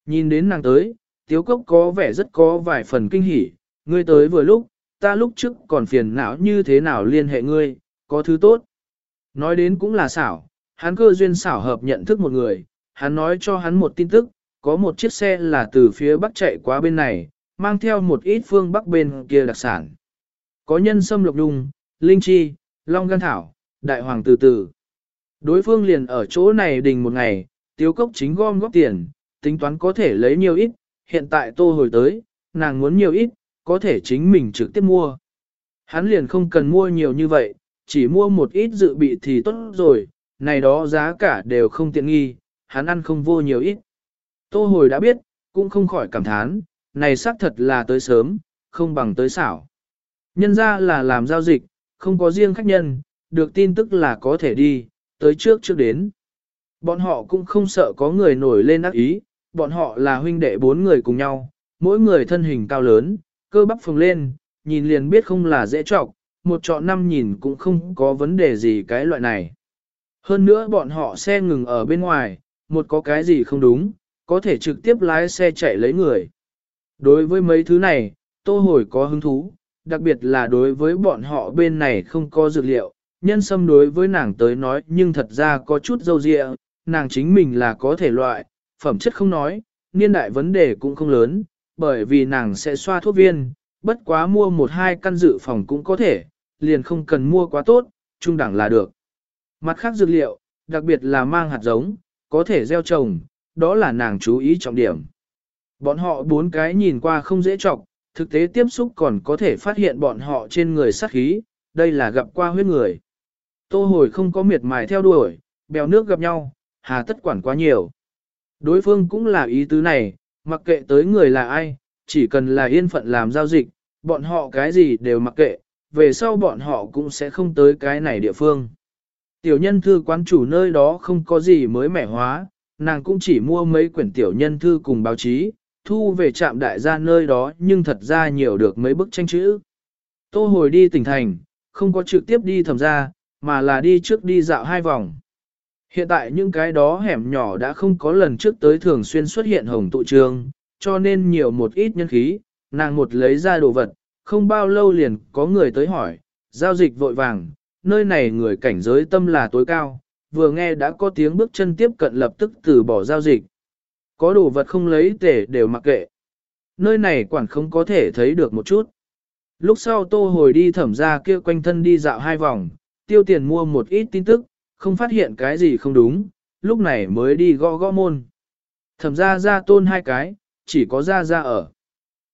Nhìn đến nàng tới, tiếu cốc có vẻ rất có vài phần kinh hỉ, ngươi tới vừa lúc, ta lúc trước còn phiền não như thế nào liên hệ ngươi, có thứ tốt. Nói đến cũng là xảo, hắn cơ duyên xảo hợp nhận thức một người, hắn nói cho hắn một tin tức, có một chiếc xe là từ phía bắc chạy qua bên này, mang theo một ít phương bắc bên kia đặc sản. Có nhân sâm lục đung, linh chi, long gan thảo, đại hoàng từ từ. Đối phương liền ở chỗ này đình một ngày, tiếu cốc chính gom góp tiền, tính toán có thể lấy nhiều ít, hiện tại tô hồi tới, nàng muốn nhiều ít, có thể chính mình trực tiếp mua. Hắn liền không cần mua nhiều như vậy, chỉ mua một ít dự bị thì tốt rồi, này đó giá cả đều không tiện nghi, hắn ăn không vô nhiều ít. Tô hồi đã biết, cũng không khỏi cảm thán, này xác thật là tới sớm, không bằng tới xảo. Nhân ra là làm giao dịch, không có riêng khách nhân, được tin tức là có thể đi, tới trước trước đến. Bọn họ cũng không sợ có người nổi lên ác ý, bọn họ là huynh đệ bốn người cùng nhau, mỗi người thân hình cao lớn, cơ bắp phồng lên, nhìn liền biết không là dễ trọc, một trọ năm nhìn cũng không có vấn đề gì cái loại này. Hơn nữa bọn họ xe ngừng ở bên ngoài, một có cái gì không đúng, có thể trực tiếp lái xe chạy lấy người. Đối với mấy thứ này, tô hồi có hứng thú, đặc biệt là đối với bọn họ bên này không có dược liệu, nhân sâm đối với nàng tới nói nhưng thật ra có chút dâu dịa, nàng chính mình là có thể loại, phẩm chất không nói, niên đại vấn đề cũng không lớn, bởi vì nàng sẽ xoa thuốc viên, bất quá mua một hai căn dự phòng cũng có thể, liền không cần mua quá tốt, trung đẳng là được. Mặt khác dược liệu, đặc biệt là mang hạt giống, có thể gieo trồng, đó là nàng chú ý trọng điểm. Bọn họ bốn cái nhìn qua không dễ trọng, thực tế tiếp xúc còn có thể phát hiện bọn họ trên người sát khí, đây là gặp qua huyết người. Tô hồi không có miệt mài theo đuổi, bèo nước gặp nhau, hà tất quản quá nhiều. Đối phương cũng là ý tứ này, mặc kệ tới người là ai, chỉ cần là yên phận làm giao dịch, bọn họ cái gì đều mặc kệ, về sau bọn họ cũng sẽ không tới cái này địa phương. Tiểu nhân thư quán chủ nơi đó không có gì mới mẻ hóa, nàng cũng chỉ mua mấy quyển tiểu nhân thư cùng báo chí, thu về trạm đại gia nơi đó nhưng thật ra nhiều được mấy bức tranh chữ. Tô hồi đi tỉnh thành, không có trực tiếp đi thẩm ra, mà là đi trước đi dạo hai vòng. Hiện tại những cái đó hẻm nhỏ đã không có lần trước tới thường xuyên xuất hiện hồng tụ trường, cho nên nhiều một ít nhân khí, nàng một lấy ra đồ vật, không bao lâu liền có người tới hỏi, giao dịch vội vàng, nơi này người cảnh giới tâm là tối cao, vừa nghe đã có tiếng bước chân tiếp cận lập tức từ bỏ giao dịch. Có đồ vật không lấy tể đều mặc kệ. Nơi này quản không có thể thấy được một chút. Lúc sau tô hồi đi thẩm ra kia quanh thân đi dạo hai vòng, tiêu tiền mua một ít tin tức, không phát hiện cái gì không đúng, lúc này mới đi gõ gõ môn. Thẩm ra ra tôn hai cái, chỉ có ra ra ở.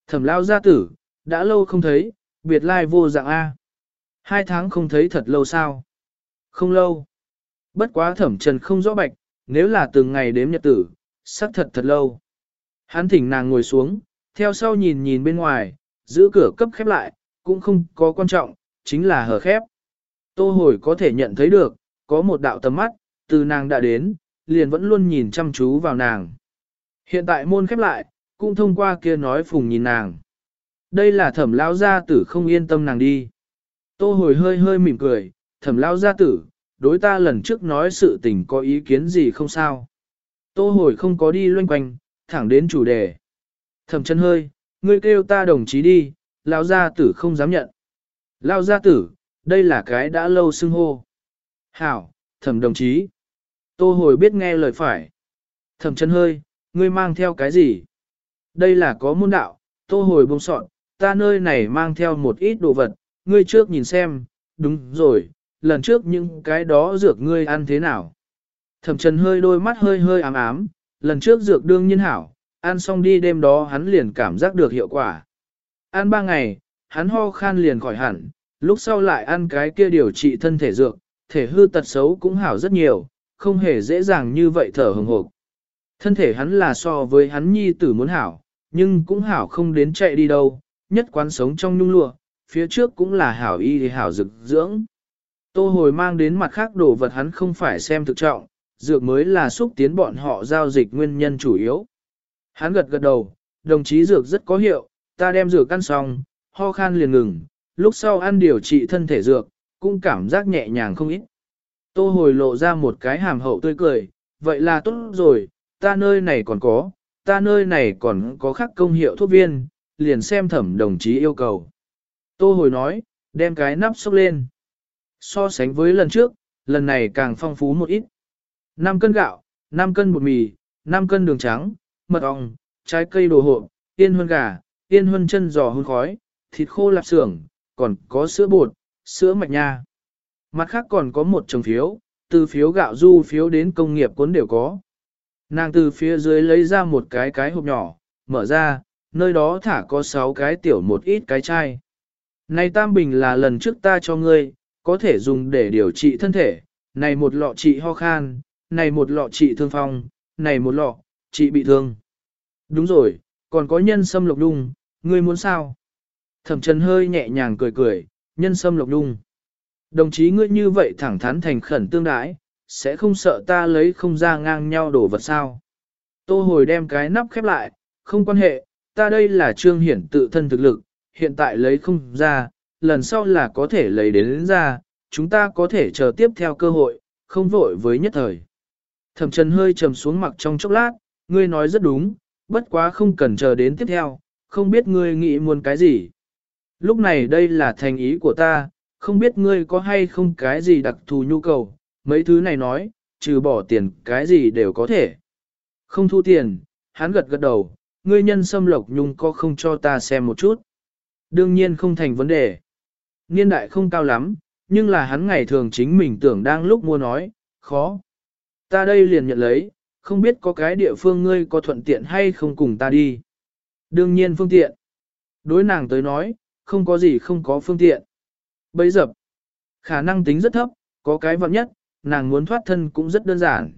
Thẩm lao gia tử, đã lâu không thấy, biệt lai vô dạng A. Hai tháng không thấy thật lâu sao? Không lâu. Bất quá thẩm trần không rõ bạch, nếu là từng ngày đếm nhật tử, sắc thật thật lâu. Hắn thỉnh nàng ngồi xuống, theo sau nhìn nhìn bên ngoài, giữ cửa cấp khép lại, cũng không có quan trọng, chính là hở khép. Tô hồi có thể nhận thấy được, có một đạo tầm mắt, từ nàng đã đến, liền vẫn luôn nhìn chăm chú vào nàng. Hiện tại môn khép lại, cũng thông qua kia nói phùng nhìn nàng. Đây là thẩm lao gia tử không yên tâm nàng đi. Tô hồi hơi hơi mỉm cười, thẩm lao gia tử, đối ta lần trước nói sự tình có ý kiến gì không sao. Tô hồi không có đi loanh quanh, thẳng đến chủ đề. Thẩm chân hơi, ngươi kêu ta đồng chí đi, lao gia tử không dám nhận. Lao gia tử, đây là cái đã lâu xưng hô. Hảo, thẩm đồng chí. Tô hồi biết nghe lời phải. Thẩm chân hơi, ngươi mang theo cái gì? Đây là có môn đạo, tô hồi bông sọn, ta nơi này mang theo một ít đồ vật, ngươi trước nhìn xem, đúng rồi, lần trước những cái đó dược ngươi ăn thế nào. Thẩm trần hơi đôi mắt hơi hơi ám ám, lần trước dược đương nhiên hảo, ăn xong đi đêm đó hắn liền cảm giác được hiệu quả. Ăn ba ngày, hắn ho khan liền khỏi hẳn, lúc sau lại ăn cái kia điều trị thân thể dược, thể hư tật xấu cũng hảo rất nhiều, không hề dễ dàng như vậy thở hừng hộp. Thân thể hắn là so với hắn nhi tử muốn hảo, nhưng cũng hảo không đến chạy đi đâu, nhất quán sống trong nhung lụa, phía trước cũng là hảo y thì hảo dực dưỡng. Tô hồi mang đến mặt khác đồ vật hắn không phải xem thực trọng, dược mới là xúc tiến bọn họ giao dịch nguyên nhân chủ yếu. Hắn gật gật đầu, đồng chí dược rất có hiệu, ta đem dược ăn xong, ho khan liền ngừng, lúc sau ăn điều trị thân thể dược, cũng cảm giác nhẹ nhàng không ít. Tô hồi lộ ra một cái hàm hậu tươi cười, vậy là tốt rồi, ta nơi này còn có, ta nơi này còn có khắc công hiệu thuốc viên, liền xem thẩm đồng chí yêu cầu. Tô hồi nói, đem cái nắp xúc lên. So sánh với lần trước, lần này càng phong phú một ít. 5 cân gạo, 5 cân bột mì, 5 cân đường trắng, mật ong, trái cây đồ hộp, yên huân gà, yên huân chân giò hun khói, thịt khô lạp xưởng, còn có sữa bột, sữa mạch nha. Mặt khác còn có một chồng phiếu, từ phiếu gạo du phiếu đến công nghiệp cuốn đều có. Nàng từ phía dưới lấy ra một cái cái hộp nhỏ, mở ra, nơi đó thả có 6 cái tiểu một ít cái chai. Này tam bình là lần trước ta cho ngươi, có thể dùng để điều trị thân thể, này một lọ trị ho khan, này một lọ trị thương phong, này một lọ, trị bị thương. Đúng rồi, còn có nhân sâm lộc đung, ngươi muốn sao? Thẩm trần hơi nhẹ nhàng cười cười, nhân sâm lộc đung. Đồng chí ngươi như vậy thẳng thắn thành khẩn tương đãi, sẽ không sợ ta lấy không ra ngang nhau đổ vật sao. Tô hồi đem cái nắp khép lại, không quan hệ, ta đây là trương hiển tự thân thực lực, hiện tại lấy không ra, lần sau là có thể lấy đến, đến ra, chúng ta có thể chờ tiếp theo cơ hội, không vội với nhất thời. Thẩm trần hơi trầm xuống mặt trong chốc lát, ngươi nói rất đúng, bất quá không cần chờ đến tiếp theo, không biết ngươi nghĩ muốn cái gì. Lúc này đây là thành ý của ta, không biết ngươi có hay không cái gì đặc thù nhu cầu, mấy thứ này nói, trừ bỏ tiền cái gì đều có thể. Không thu tiền, hắn gật gật đầu, ngươi nhân xâm lộc nhung có không cho ta xem một chút. Đương nhiên không thành vấn đề. Niên đại không cao lắm, nhưng là hắn ngày thường chính mình tưởng đang lúc mua nói, khó. Ta đây liền nhận lấy, không biết có cái địa phương ngươi có thuận tiện hay không cùng ta đi. Đương nhiên phương tiện. Đối nàng tới nói, không có gì không có phương tiện. Bấy dập, khả năng tính rất thấp, có cái vận nhất, nàng muốn thoát thân cũng rất đơn giản.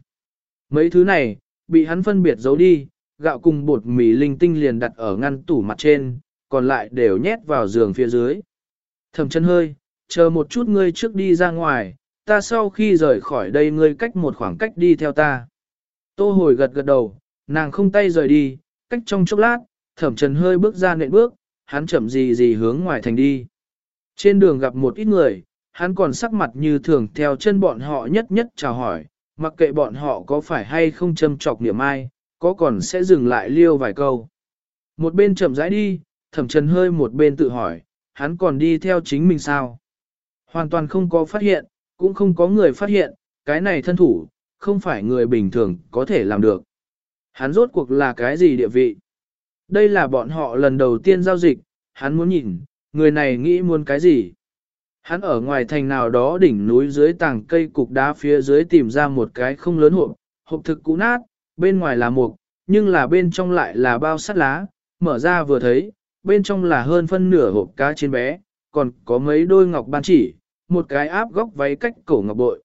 Mấy thứ này, bị hắn phân biệt giấu đi, gạo cùng bột mì linh tinh liền đặt ở ngăn tủ mặt trên, còn lại đều nhét vào giường phía dưới. Thẩm chân hơi, chờ một chút ngươi trước đi ra ngoài, ta sau khi rời khỏi đây ngươi cách một khoảng cách đi theo ta. Tô hồi gật gật đầu, nàng không tay rời đi, cách trong chốc lát, thẩm trần hơi bước ra nện bước, hắn chậm gì gì hướng ngoài thành đi. Trên đường gặp một ít người, hắn còn sắc mặt như thường theo chân bọn họ nhất nhất chào hỏi, mặc kệ bọn họ có phải hay không châm chọc niệm ai, có còn sẽ dừng lại liêu vài câu. Một bên chậm rãi đi, thẩm trần hơi một bên tự hỏi, hắn còn đi theo chính mình sao? Hoàn toàn không có phát hiện, cũng không có người phát hiện, cái này thân thủ, không phải người bình thường có thể làm được. Hắn rốt cuộc là cái gì địa vị? Đây là bọn họ lần đầu tiên giao dịch, hắn muốn nhìn, người này nghĩ muốn cái gì? Hắn ở ngoài thành nào đó đỉnh núi dưới tảng cây cục đá phía dưới tìm ra một cái không lớn hộp, hộp thực cũ nát, bên ngoài là mục, nhưng là bên trong lại là bao sắt lá, mở ra vừa thấy, bên trong là hơn phân nửa hộp cá trên bé, còn có mấy đôi ngọc ban chỉ, một cái áp góc váy cách cổ ngọc bội.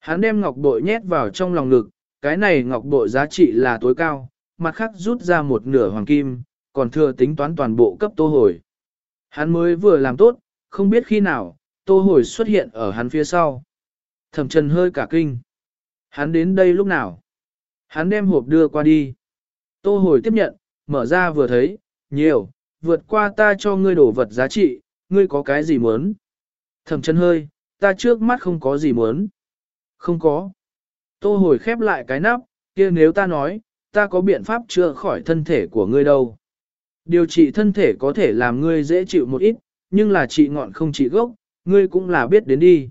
Hắn đem ngọc bội nhét vào trong lòng ngực, cái này ngọc bội giá trị là tối cao, mặt khác rút ra một nửa hoàng kim, còn thừa tính toán toàn bộ cấp tô hồi. Hắn mới vừa làm tốt, không biết khi nào, tô hồi xuất hiện ở hắn phía sau. Thẩm trần hơi cả kinh. Hắn đến đây lúc nào? Hắn đem hộp đưa qua đi. Tô hồi tiếp nhận, mở ra vừa thấy, nhiều, vượt qua ta cho ngươi đổ vật giá trị, ngươi có cái gì muốn? Thẩm chân hơi, ta trước mắt không có gì muốn. Không có. Tô hồi khép lại cái nắp, kia nếu ta nói, ta có biện pháp chữa khỏi thân thể của ngươi đâu. Điều trị thân thể có thể làm ngươi dễ chịu một ít, nhưng là trị ngọn không trị gốc, ngươi cũng là biết đến đi.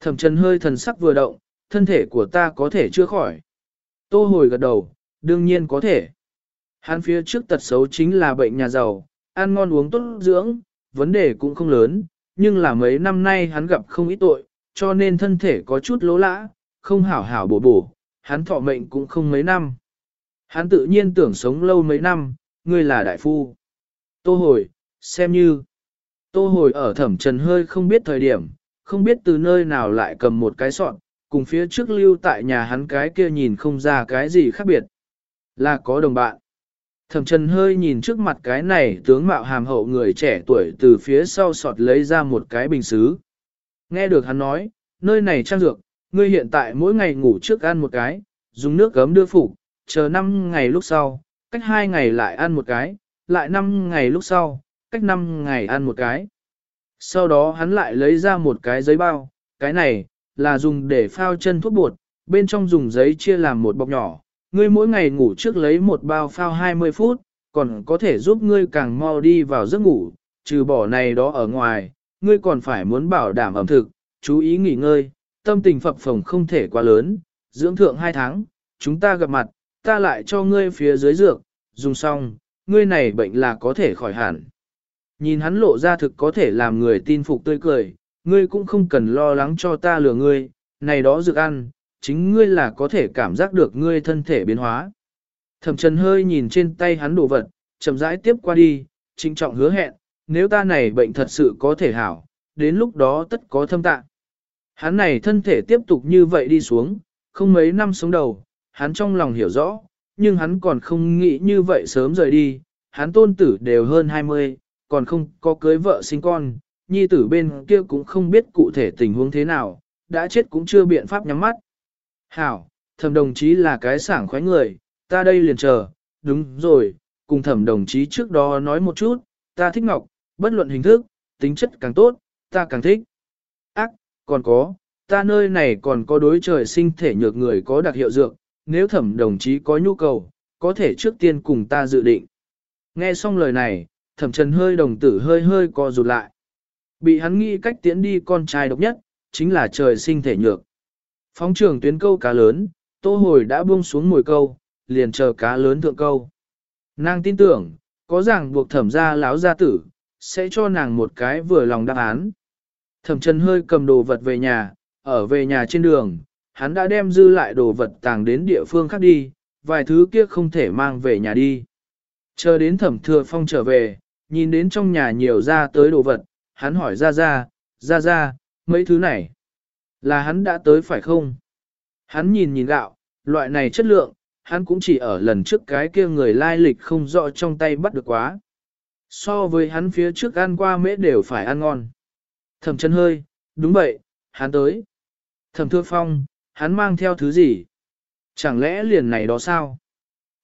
Thẩm chân hơi thần sắc vừa động, thân thể của ta có thể chữa khỏi. Tô hồi gật đầu, đương nhiên có thể. Hắn phía trước tật xấu chính là bệnh nhà giàu, ăn ngon uống tốt dưỡng, vấn đề cũng không lớn, nhưng là mấy năm nay hắn gặp không ít tội, cho nên thân thể có chút lỗ lã, không hảo hảo bổ bổ, hắn thọ mệnh cũng không mấy năm. Hắn tự nhiên tưởng sống lâu mấy năm, ngươi là đại phu. Tô hồi, xem như. Tô hồi ở thẩm trần hơi không biết thời điểm, không biết từ nơi nào lại cầm một cái sọn, cùng phía trước lưu tại nhà hắn cái kia nhìn không ra cái gì khác biệt. Là có đồng bạn. Thẩm trần hơi nhìn trước mặt cái này tướng mạo hàm hậu người trẻ tuổi từ phía sau sọt lấy ra một cái bình xứ. Nghe được hắn nói, nơi này trang dược, ngươi hiện tại mỗi ngày ngủ trước ăn một cái, dùng nước gấm đưa phủ, chờ 5 ngày lúc sau, cách 2 ngày lại ăn một cái, lại 5 ngày lúc sau, cách 5 ngày ăn một cái. Sau đó hắn lại lấy ra một cái giấy bao, cái này, là dùng để phao chân thuốc bột, bên trong dùng giấy chia làm một bọc nhỏ, ngươi mỗi ngày ngủ trước lấy một bao phao 20 phút, còn có thể giúp ngươi càng mau đi vào giấc ngủ, trừ bỏ này đó ở ngoài, ngươi còn phải muốn bảo đảm ẩm thực, chú ý nghỉ ngơi, tâm tình phập phồng không thể quá lớn, dưỡng thượng 2 tháng, chúng ta gặp mặt, ta lại cho ngươi phía dưới dược, dùng xong, ngươi này bệnh là có thể khỏi hẳn. Nhìn hắn lộ ra thực có thể làm người tin phục tươi cười, ngươi cũng không cần lo lắng cho ta lừa ngươi, này đó dược ăn, chính ngươi là có thể cảm giác được ngươi thân thể biến hóa. Thẩm trần hơi nhìn trên tay hắn đồ vật, chậm rãi tiếp qua đi, trinh trọng hứa hẹn, nếu ta này bệnh thật sự có thể hảo, đến lúc đó tất có thâm tạ. Hắn này thân thể tiếp tục như vậy đi xuống, không mấy năm sống đầu, hắn trong lòng hiểu rõ, nhưng hắn còn không nghĩ như vậy sớm rời đi, hắn tôn tử đều hơn 20, còn không có cưới vợ sinh con, nhi tử bên kia cũng không biết cụ thể tình huống thế nào, đã chết cũng chưa biện pháp nhắm mắt. Hảo, thẩm đồng chí là cái sảng khoái người, ta đây liền chờ, đúng rồi, cùng thẩm đồng chí trước đó nói một chút, ta thích ngọc, bất luận hình thức, tính chất càng tốt, ta càng thích. Ác, còn có, ta nơi này còn có đối trời sinh thể nhược người có đặc hiệu dược, nếu thẩm đồng chí có nhu cầu, có thể trước tiên cùng ta dự định. Nghe xong lời này, thẩm trần hơi đồng tử hơi hơi co rụt lại. Bị hắn nghĩ cách tiễn đi con trai độc nhất, chính là trời sinh thể nhược. Phóng trường tuyến câu cá lớn, tô hồi đã buông xuống mồi câu, liền chờ cá lớn thượng câu. Nàng tin tưởng, có ràng buộc thẩm ra láo gia tử, sẽ cho nàng một cái vừa lòng đáp án. Thẩm trần hơi cầm đồ vật về nhà, ở về nhà trên đường, hắn đã đem dư lại đồ vật tàng đến địa phương khác đi, vài thứ kia không thể mang về nhà đi. Chờ đến thẩm thừa phong trở về, nhìn đến trong nhà nhiều ra tới đồ vật, hắn hỏi ra ra, ra ra, mấy thứ này, là hắn đã tới phải không? Hắn nhìn nhìn gạo, loại này chất lượng, hắn cũng chỉ ở lần trước cái kia người lai lịch không rõ trong tay bắt được quá. So với hắn phía trước ăn qua mễ đều phải ăn ngon. Thẩm chân hơi, đúng vậy, hắn tới. Thẩm thưa phong, hắn mang theo thứ gì? Chẳng lẽ liền này đó sao?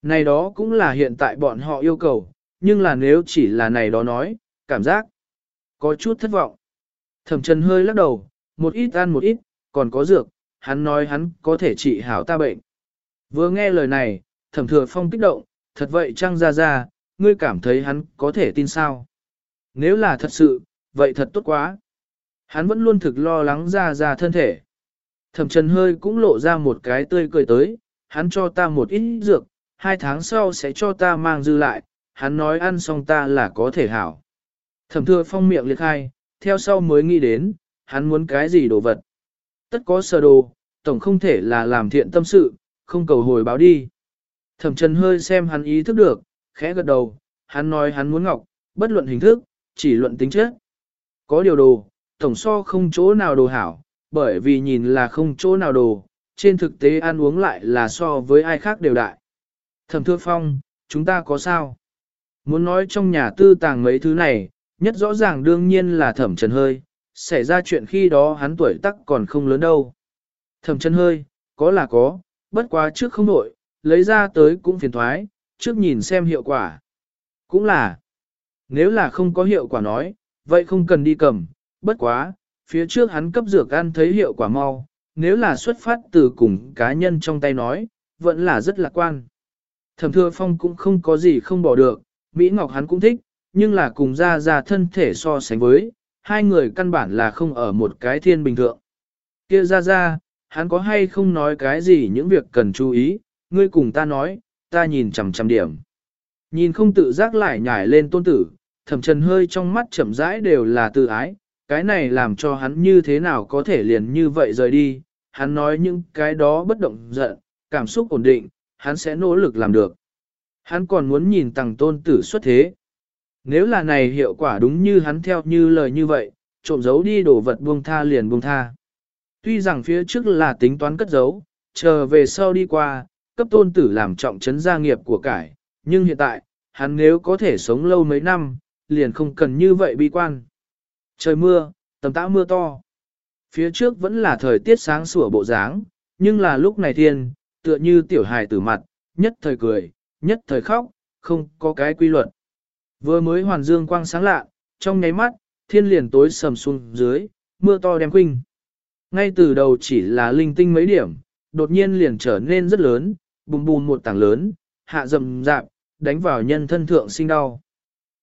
Này đó cũng là hiện tại bọn họ yêu cầu, nhưng là nếu chỉ là này đó nói, cảm giác có chút thất vọng. Thẩm Trần hơi lắc đầu, một ít ăn một ít, còn có dược, hắn nói hắn có thể trị hảo ta bệnh. Vừa nghe lời này, Thẩm Thừa Phong kích động, thật vậy trăng ra ra, ngươi cảm thấy hắn có thể tin sao? Nếu là thật sự, vậy thật tốt quá. Hắn vẫn luôn thực lo lắng ra ra thân thể. Thẩm Trần hơi cũng lộ ra một cái tươi cười tới, hắn cho ta một ít dược, hai tháng sau sẽ cho ta mang dư lại, hắn nói ăn xong ta là có thể hảo. Thẩm thừa phong miệng liệt hai, theo sau mới nghĩ đến, hắn muốn cái gì đồ vật. Tất có sơ đồ, tổng không thể là làm thiện tâm sự, không cầu hồi báo đi. Thẩm trần hơi xem hắn ý thức được, khẽ gật đầu, hắn nói hắn muốn ngọc, bất luận hình thức, chỉ luận tính chất. Có điều đồ, tổng so không chỗ nào đồ hảo, bởi vì nhìn là không chỗ nào đồ, trên thực tế ăn uống lại là so với ai khác đều đại. Thẩm thưa phong, chúng ta có sao? Muốn nói trong nhà tư tàng mấy thứ này, nhất rõ ràng đương nhiên là thẩm trần hơi, xảy ra chuyện khi đó hắn tuổi tắc còn không lớn đâu. Thẩm chân hơi, có là có, bất quá trước không nổi, lấy ra tới cũng phiền thoái, trước nhìn xem hiệu quả. Cũng là, nếu là không có hiệu quả nói, vậy không cần đi cầm, bất quá, phía trước hắn cấp dược ăn thấy hiệu quả mau, nếu là xuất phát từ cùng cá nhân trong tay nói, vẫn là rất lạc quan. Thẩm thừa phong cũng không có gì không bỏ được, Mỹ Ngọc hắn cũng thích, nhưng là cùng ra ra thân thể so sánh với, hai người căn bản là không ở một cái thiên bình thường. Kia ra ra, hắn có hay không nói cái gì những việc cần chú ý, ngươi cùng ta nói, ta nhìn chằm chằm điểm. Nhìn không tự giác lại nhảy lên tôn tử, thẩm trần hơi trong mắt chậm rãi đều là tự ái, cái này làm cho hắn như thế nào có thể liền như vậy rời đi, hắn nói những cái đó bất động giận, cảm xúc ổn định, hắn sẽ nỗ lực làm được. Hắn còn muốn nhìn tàng tôn tử xuất thế. Nếu là này hiệu quả đúng như hắn theo như lời như vậy, trộm giấu đi đồ vật buông tha liền buông tha. Tuy rằng phía trước là tính toán cất giấu, chờ về sau đi qua, cấp tôn tử làm trọng trấn gia nghiệp của cải, nhưng hiện tại, hắn nếu có thể sống lâu mấy năm, liền không cần như vậy bi quan. Trời mưa, tầm tã mưa to. Phía trước vẫn là thời tiết sáng sủa bộ dáng, nhưng là lúc này thiên, tựa như tiểu hài tử mặt, nhất thời cười, nhất thời khóc, không có cái quy luật. Vừa mới hoàn dương quang sáng lạ, trong nháy mắt, thiên liền tối sầm xuống dưới, mưa to đem khuynh. Ngay từ đầu chỉ là linh tinh mấy điểm, đột nhiên liền trở nên rất lớn, bùm bùm một tảng lớn, hạ rầm rạp, đánh vào nhân thân thượng sinh đau.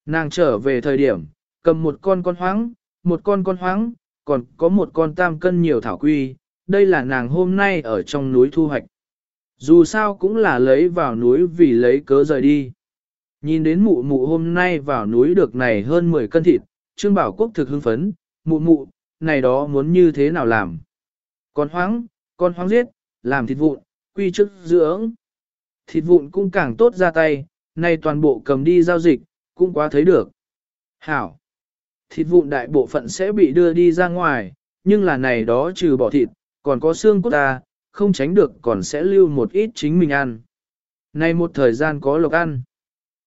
Nàng trở về thời điểm, cầm một con con hoáng, một con con hoáng, còn có một con tam cân nhiều thảo quy, đây là nàng hôm nay ở trong núi thu hoạch. Dù sao cũng là lấy vào núi vì lấy cớ rời đi. Nhìn đến mụ mụ hôm nay vào núi được này hơn 10 cân thịt, Trương Bảo Quốc thực hưng phấn, mụ mụ, này đó muốn như thế nào làm. Con hoáng, con hoáng giết, làm thịt vụn, quy chức dưỡng. Thịt vụn cũng càng tốt ra tay, này toàn bộ cầm đi giao dịch, cũng quá thấy được. Hảo. Thịt vụn đại bộ phận sẽ bị đưa đi ra ngoài, nhưng là này đó trừ bỏ thịt, còn có xương cốt ta, không tránh được còn sẽ lưu một ít chính mình ăn. Này một thời gian có lộc ăn.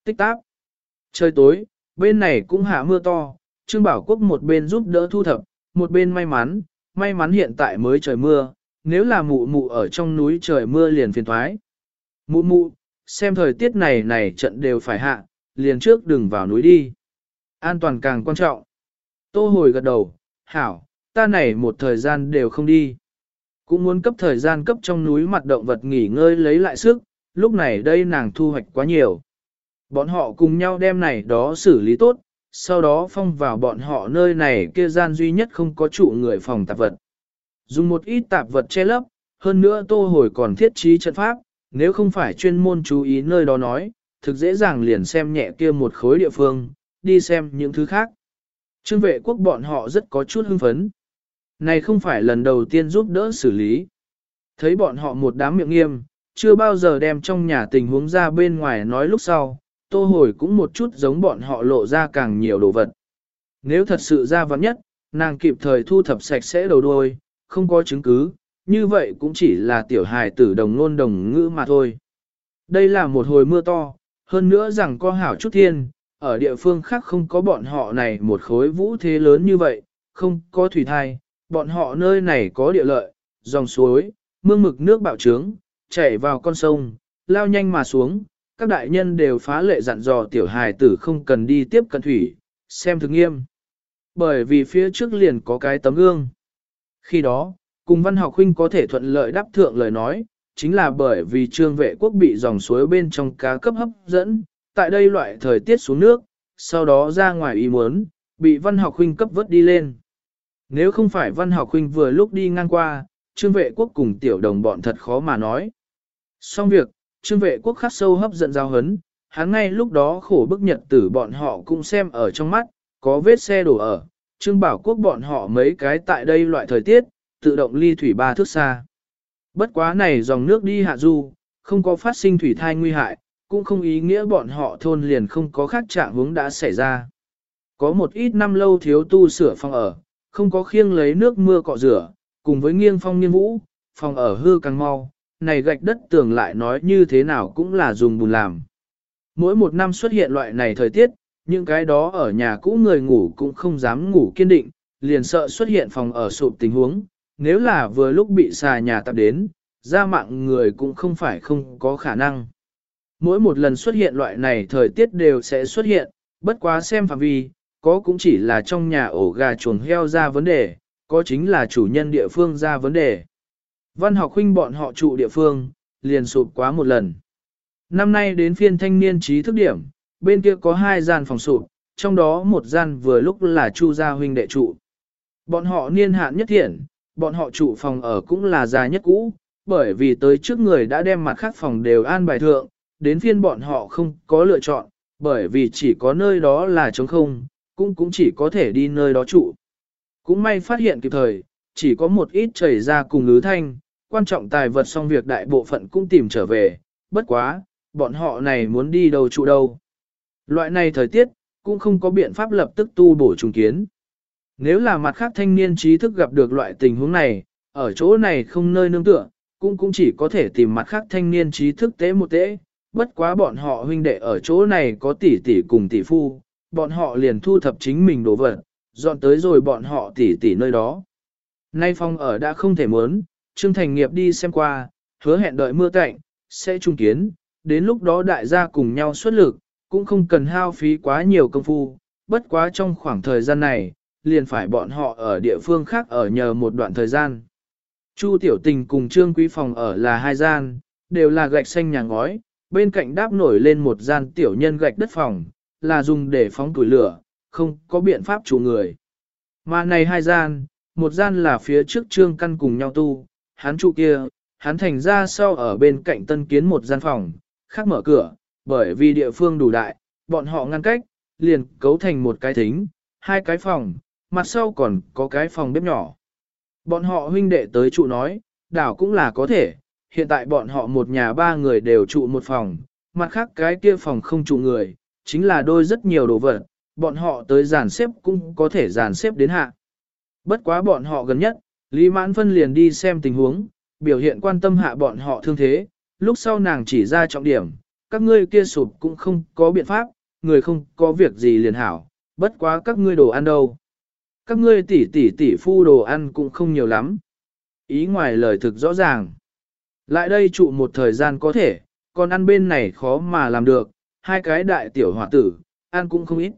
Tích tác. Trời tối, bên này cũng hạ mưa to, Trương Bảo Quốc một bên giúp đỡ thu thập, một bên may mắn, may mắn hiện tại mới trời mưa, nếu là mụ mụ ở trong núi trời mưa liền phiền thoái. Mụ mụ, xem thời tiết này này trận đều phải hạ, liền trước đừng vào núi đi. An toàn càng quan trọng. Tô hồi gật đầu, hảo, ta này một thời gian đều không đi. Cũng muốn cấp thời gian cấp trong núi mặt động vật nghỉ ngơi lấy lại sức, lúc này đây nàng thu hoạch quá nhiều. Bọn họ cùng nhau đem này đó xử lý tốt, sau đó phong vào bọn họ nơi này kia gian duy nhất không có trụ người phòng tạp vật. Dùng một ít tạp vật che lấp, hơn nữa tô hồi còn thiết trí trận pháp, nếu không phải chuyên môn chú ý nơi đó nói, thực dễ dàng liền xem nhẹ kia một khối địa phương, đi xem những thứ khác. Trương vệ quốc bọn họ rất có chút hưng phấn. Này không phải lần đầu tiên giúp đỡ xử lý. Thấy bọn họ một đám miệng nghiêm, chưa bao giờ đem trong nhà tình huống ra bên ngoài nói lúc sau, tô hồi cũng một chút giống bọn họ lộ ra càng nhiều đồ vật. Nếu thật sự ra vắng nhất, nàng kịp thời thu thập sạch sẽ đầu đuôi, không có chứng cứ, như vậy cũng chỉ là tiểu hài tử đồng ngôn đồng ngữ mà thôi. Đây là một hồi mưa to, hơn nữa rằng có hảo chút thiên, ở địa phương khác không có bọn họ này một khối vũ thế lớn như vậy, không có thủy thai, bọn họ nơi này có địa lợi, dòng suối, mương mực nước bạo trướng, chảy vào con sông, lao nhanh mà xuống, các đại nhân đều phá lệ dặn dò tiểu hài tử không cần đi tiếp cận thủy, xem thực nghiêm. Bởi vì phía trước liền có cái tấm gương. Khi đó, cùng văn học huynh có thể thuận lợi đáp thượng lời nói, chính là bởi vì trương vệ quốc bị dòng suối bên trong cá cấp hấp dẫn, tại đây loại thời tiết xuống nước, sau đó ra ngoài ý muốn, bị văn học huynh cấp vớt đi lên. Nếu không phải văn học huynh vừa lúc đi ngang qua, trương vệ quốc cùng tiểu đồng bọn thật khó mà nói. Xong việc, trương vệ quốc khắc sâu hấp dẫn giao hấn, hắn ngay lúc đó khổ bức nhật tử bọn họ cũng xem ở trong mắt, có vết xe đổ ở, trương bảo quốc bọn họ mấy cái tại đây loại thời tiết, tự động ly thủy ba thước xa. Bất quá này dòng nước đi hạ du, không có phát sinh thủy thai nguy hại, cũng không ý nghĩa bọn họ thôn liền không có khác trạng hướng đã xảy ra. Có một ít năm lâu thiếu tu sửa phòng ở, không có khiêng lấy nước mưa cọ rửa, cùng với nghiêng phong nghiêng vũ, phòng ở hư càng mau, này gạch đất tường lại nói như thế nào cũng là dùng bùn làm. Mỗi một năm xuất hiện loại này thời tiết, những cái đó ở nhà cũ người ngủ cũng không dám ngủ kiên định, liền sợ xuất hiện phòng ở sụp tình huống, nếu là vừa lúc bị xà nhà tập đến, ra mạng người cũng không phải không có khả năng. Mỗi một lần xuất hiện loại này thời tiết đều sẽ xuất hiện, bất quá xem phạm vi, có cũng chỉ là trong nhà ổ gà chuồng heo ra vấn đề, có chính là chủ nhân địa phương ra vấn đề. Văn học huynh bọn họ trụ địa phương, liền sụp quá một lần. Năm nay đến phiên thanh niên trí thức điểm, bên kia có hai gian phòng sụp, trong đó một gian vừa lúc là Chu gia huynh đệ trụ. Bọn họ niên hạn nhất thiện, bọn họ trụ phòng ở cũng là già nhất cũ, bởi vì tới trước người đã đem mặt khác phòng đều an bài thượng, đến phiên bọn họ không có lựa chọn, bởi vì chỉ có nơi đó là trống không, cũng cũng chỉ có thể đi nơi đó trụ. Cũng may phát hiện kịp thời, chỉ có một ít chảy ra cùng lứ thanh, quan trọng tài vật xong việc đại bộ phận cũng tìm trở về, bất quá, bọn họ này muốn đi đâu trụ đâu. Loại này thời tiết, cũng không có biện pháp lập tức tu bổ trùng kiến. Nếu là mặt khác thanh niên trí thức gặp được loại tình huống này, ở chỗ này không nơi nương tựa, cũng cũng chỉ có thể tìm mặt khác thanh niên trí thức tế một tế, bất quá bọn họ huynh đệ ở chỗ này có tỷ tỷ cùng tỷ phu, bọn họ liền thu thập chính mình đồ vật, dọn tới rồi bọn họ tỷ tỷ nơi đó. Nay phong ở đã không thể muốn, Trương Thành Nghiệp đi xem qua, hứa hẹn đợi mưa cạnh, sẽ trung kiến, đến lúc đó đại gia cùng nhau xuất lực, cũng không cần hao phí quá nhiều công phu, bất quá trong khoảng thời gian này, liền phải bọn họ ở địa phương khác ở nhờ một đoạn thời gian. Chu Tiểu Tình cùng Trương Quý Phòng ở là hai gian, đều là gạch xanh nhà ngói, bên cạnh đáp nổi lên một gian tiểu nhân gạch đất phòng, là dùng để phóng tuổi lửa, không có biện pháp chủ người. Mà này hai gian, một gian là phía trước Trương Căn cùng nhau tu, hắn trụ kia, hắn thành ra sau ở bên cạnh tân kiến một gian phòng, khác mở cửa, bởi vì địa phương đủ đại, bọn họ ngăn cách, liền cấu thành một cái thính, hai cái phòng, mặt sau còn có cái phòng bếp nhỏ. Bọn họ huynh đệ tới trụ nói, đảo cũng là có thể, hiện tại bọn họ một nhà ba người đều trụ một phòng, mặt khác cái kia phòng không trụ người, chính là đôi rất nhiều đồ vật, bọn họ tới dàn xếp cũng có thể dàn xếp đến hạ. Bất quá bọn họ gần nhất, Lý Mãn Phân liền đi xem tình huống, biểu hiện quan tâm hạ bọn họ thương thế, lúc sau nàng chỉ ra trọng điểm, các ngươi kia sụp cũng không có biện pháp, người không có việc gì liền hảo, bất quá các ngươi đồ ăn đâu. Các ngươi tỷ tỷ tỷ phu đồ ăn cũng không nhiều lắm. Ý ngoài lời thực rõ ràng. Lại đây trụ một thời gian có thể, còn ăn bên này khó mà làm được, hai cái đại tiểu hỏa tử, ăn cũng không ít.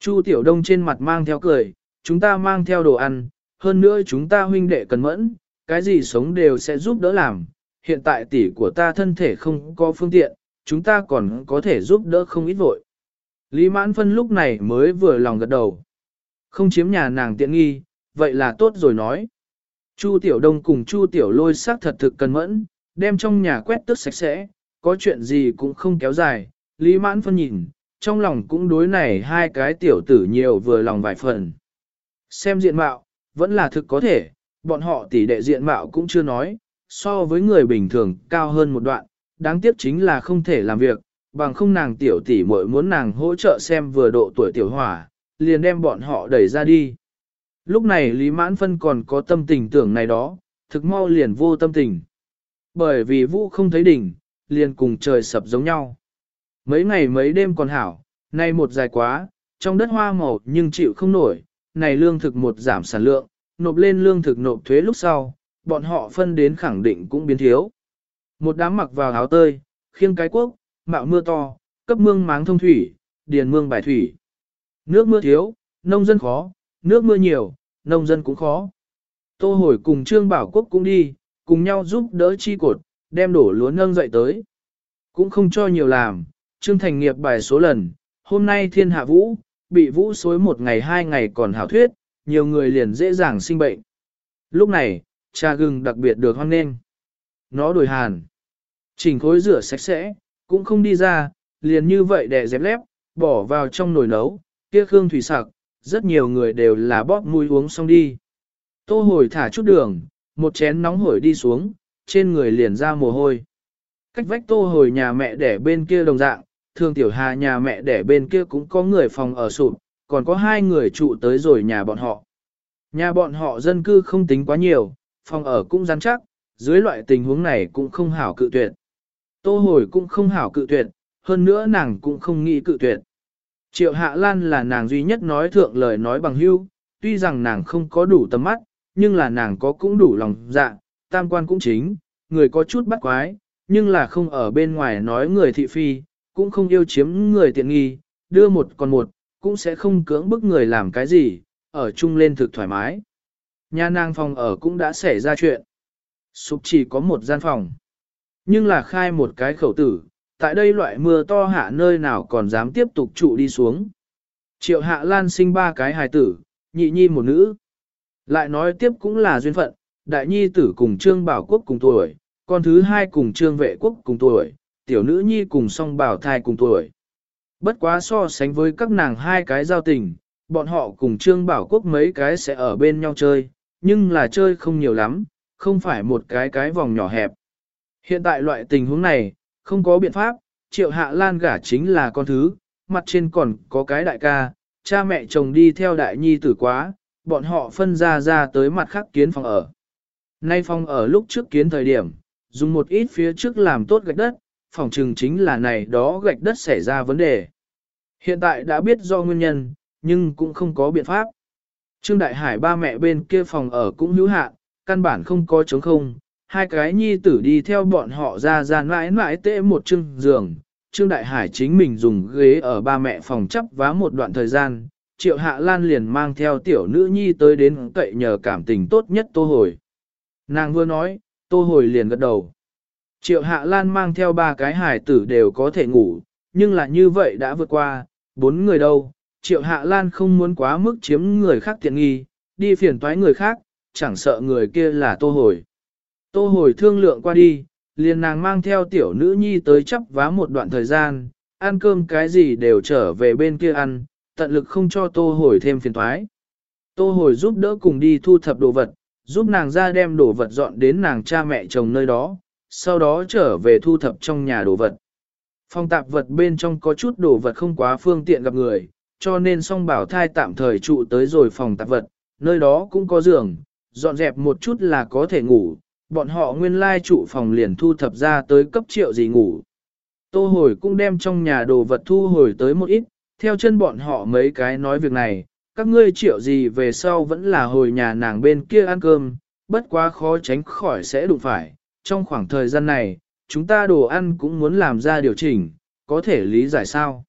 Chu tiểu đông trên mặt mang theo cười, chúng ta mang theo đồ ăn, hơn nữa chúng ta huynh đệ cần mẫn, cái gì sống đều sẽ giúp đỡ làm. Hiện tại tỷ của ta thân thể không có phương tiện, chúng ta còn có thể giúp đỡ không ít vội. Lý mãn phân lúc này mới vừa lòng gật đầu. Không chiếm nhà nàng tiện nghi, vậy là tốt rồi nói. Chu tiểu đông cùng chu tiểu lôi xác thật thực cần mẫn, đem trong nhà quét tước sạch sẽ, có chuyện gì cũng không kéo dài. Lý mãn phân nhìn, trong lòng cũng đối này hai cái tiểu tử nhiều vừa lòng vài phần. Xem diện mạo, vẫn là thực có thể, bọn họ tỷ đệ diện mạo cũng chưa nói, so với người bình thường cao hơn một đoạn, đáng tiếc chính là không thể làm việc, bằng không nàng tiểu tỷ muội muốn nàng hỗ trợ xem vừa độ tuổi tiểu hỏa, liền đem bọn họ đẩy ra đi. Lúc này Lý Mãn Phân còn có tâm tình tưởng này đó, thực mau liền vô tâm tình. Bởi vì vũ không thấy đỉnh, liền cùng trời sập giống nhau. Mấy ngày mấy đêm còn hảo, nay một dài quá, trong đất hoa màu nhưng chịu không nổi, này lương thực một giảm sản lượng, nộp lên lương thực nộp thuế lúc sau, bọn họ phân đến khẳng định cũng biến thiếu. Một đám mặc vào áo tơi, khiêng cái quốc, mạo mưa to, cấp mương máng thông thủy, điền mương bài thủy. Nước mưa thiếu, nông dân khó, nước mưa nhiều, nông dân cũng khó. Tô hồi cùng Trương Bảo Quốc cũng đi, cùng nhau giúp đỡ chi cột, đem đổ lúa nâng dậy tới. Cũng không cho nhiều làm, Trương Thành nghiệp bài số lần, hôm nay thiên hạ vũ, bị vũ xối một ngày hai ngày còn hảo thuyết, nhiều người liền dễ dàng sinh bệnh. Lúc này, trà gừng đặc biệt được hoan nghênh. Nó đổi hàn. Chỉnh khối rửa sạch sẽ, cũng không đi ra, liền như vậy để dẹp lép, bỏ vào trong nồi nấu, kia khương thủy sặc, rất nhiều người đều là bóp mùi uống xong đi. Tô hồi thả chút đường, một chén nóng hổi đi xuống, trên người liền ra mồ hôi. Cách vách tô hồi nhà mẹ đẻ bên kia đồng dạng, thường tiểu hà nhà mẹ đẻ bên kia cũng có người phòng ở sụp, còn có hai người trụ tới rồi nhà bọn họ. Nhà bọn họ dân cư không tính quá nhiều, phòng ở cũng rắn chắc, dưới loại tình huống này cũng không hảo cự tuyệt. Tô hồi cũng không hảo cự tuyệt, hơn nữa nàng cũng không nghĩ cự tuyệt. Triệu Hạ Lan là nàng duy nhất nói thượng lời nói bằng hưu, tuy rằng nàng không có đủ tầm mắt, nhưng là nàng có cũng đủ lòng dạ, tam quan cũng chính, người có chút bắt quái, nhưng là không ở bên ngoài nói người thị phi, cũng không yêu chiếm người tiện nghi, đưa một còn một, cũng sẽ không cưỡng bức người làm cái gì, ở chung lên thực thoải mái. Nhà nàng phòng ở cũng đã xảy ra chuyện. Sụp chỉ có một gian phòng. Nhưng là khai một cái khẩu tử, tại đây loại mưa to hạ nơi nào còn dám tiếp tục trụ đi xuống. Triệu hạ lan sinh ba cái hài tử, nhị nhi một nữ. Lại nói tiếp cũng là duyên phận, đại nhi tử cùng trương bảo quốc cùng tuổi, con thứ hai cùng trương vệ quốc cùng tuổi, tiểu nữ nhi cùng song bảo thai cùng tuổi. Bất quá so sánh với các nàng hai cái giao tình, bọn họ cùng trương bảo quốc mấy cái sẽ ở bên nhau chơi, nhưng là chơi không nhiều lắm, không phải một cái cái vòng nhỏ hẹp. Hiện tại loại tình huống này, không có biện pháp, triệu hạ lan gả chính là con thứ, mặt trên còn có cái đại ca, cha mẹ chồng đi theo đại nhi tử quá, bọn họ phân ra ra tới mặt khác kiến phòng ở. Nay phòng ở lúc trước kiến thời điểm, dùng một ít phía trước làm tốt gạch đất, phòng trừng chính là này đó gạch đất xảy ra vấn đề. Hiện tại đã biết do nguyên nhân, nhưng cũng không có biện pháp. Trương Đại Hải ba mẹ bên kia phòng ở cũng hữu hạn, căn bản không có chống không, hai cái nhi tử đi theo bọn họ ra ra mãi mãi tệ một chưng giường. Trương Đại Hải chính mình dùng ghế ở ba mẹ phòng chấp vá một đoạn thời gian, Triệu Hạ Lan liền mang theo tiểu nữ nhi tới đến cậy nhờ cảm tình tốt nhất Tô Hồi. Nàng vừa nói, Tô Hồi liền gật đầu. Triệu Hạ Lan mang theo ba cái hải tử đều có thể ngủ, nhưng là như vậy đã vượt qua, bốn người đâu. Triệu Hạ Lan không muốn quá mức chiếm người khác tiện nghi, đi phiền toái người khác, chẳng sợ người kia là Tô Hồi. Tô hồi thương lượng qua đi, liền nàng mang theo tiểu nữ nhi tới chấp vá một đoạn thời gian, ăn cơm cái gì đều trở về bên kia ăn, tận lực không cho tô hồi thêm phiền toái. Tô hồi giúp đỡ cùng đi thu thập đồ vật, giúp nàng ra đem đồ vật dọn đến nàng cha mẹ chồng nơi đó, sau đó trở về thu thập trong nhà đồ vật. Phòng tạp vật bên trong có chút đồ vật không quá phương tiện gặp người, cho nên song bảo thai tạm thời trụ tới rồi phòng tạp vật, nơi đó cũng có giường, dọn dẹp một chút là có thể ngủ, bọn họ nguyên lai trụ phòng liền thu thập ra tới cấp triệu gì ngủ. Tô hồi cũng đem trong nhà đồ vật thu hồi tới một ít, theo chân bọn họ mấy cái nói việc này, các ngươi triệu gì về sau vẫn là hồi nhà nàng bên kia ăn cơm, bất quá khó tránh khỏi sẽ đụng phải. Trong khoảng thời gian này, chúng ta đồ ăn cũng muốn làm ra điều chỉnh, có thể lý giải sao?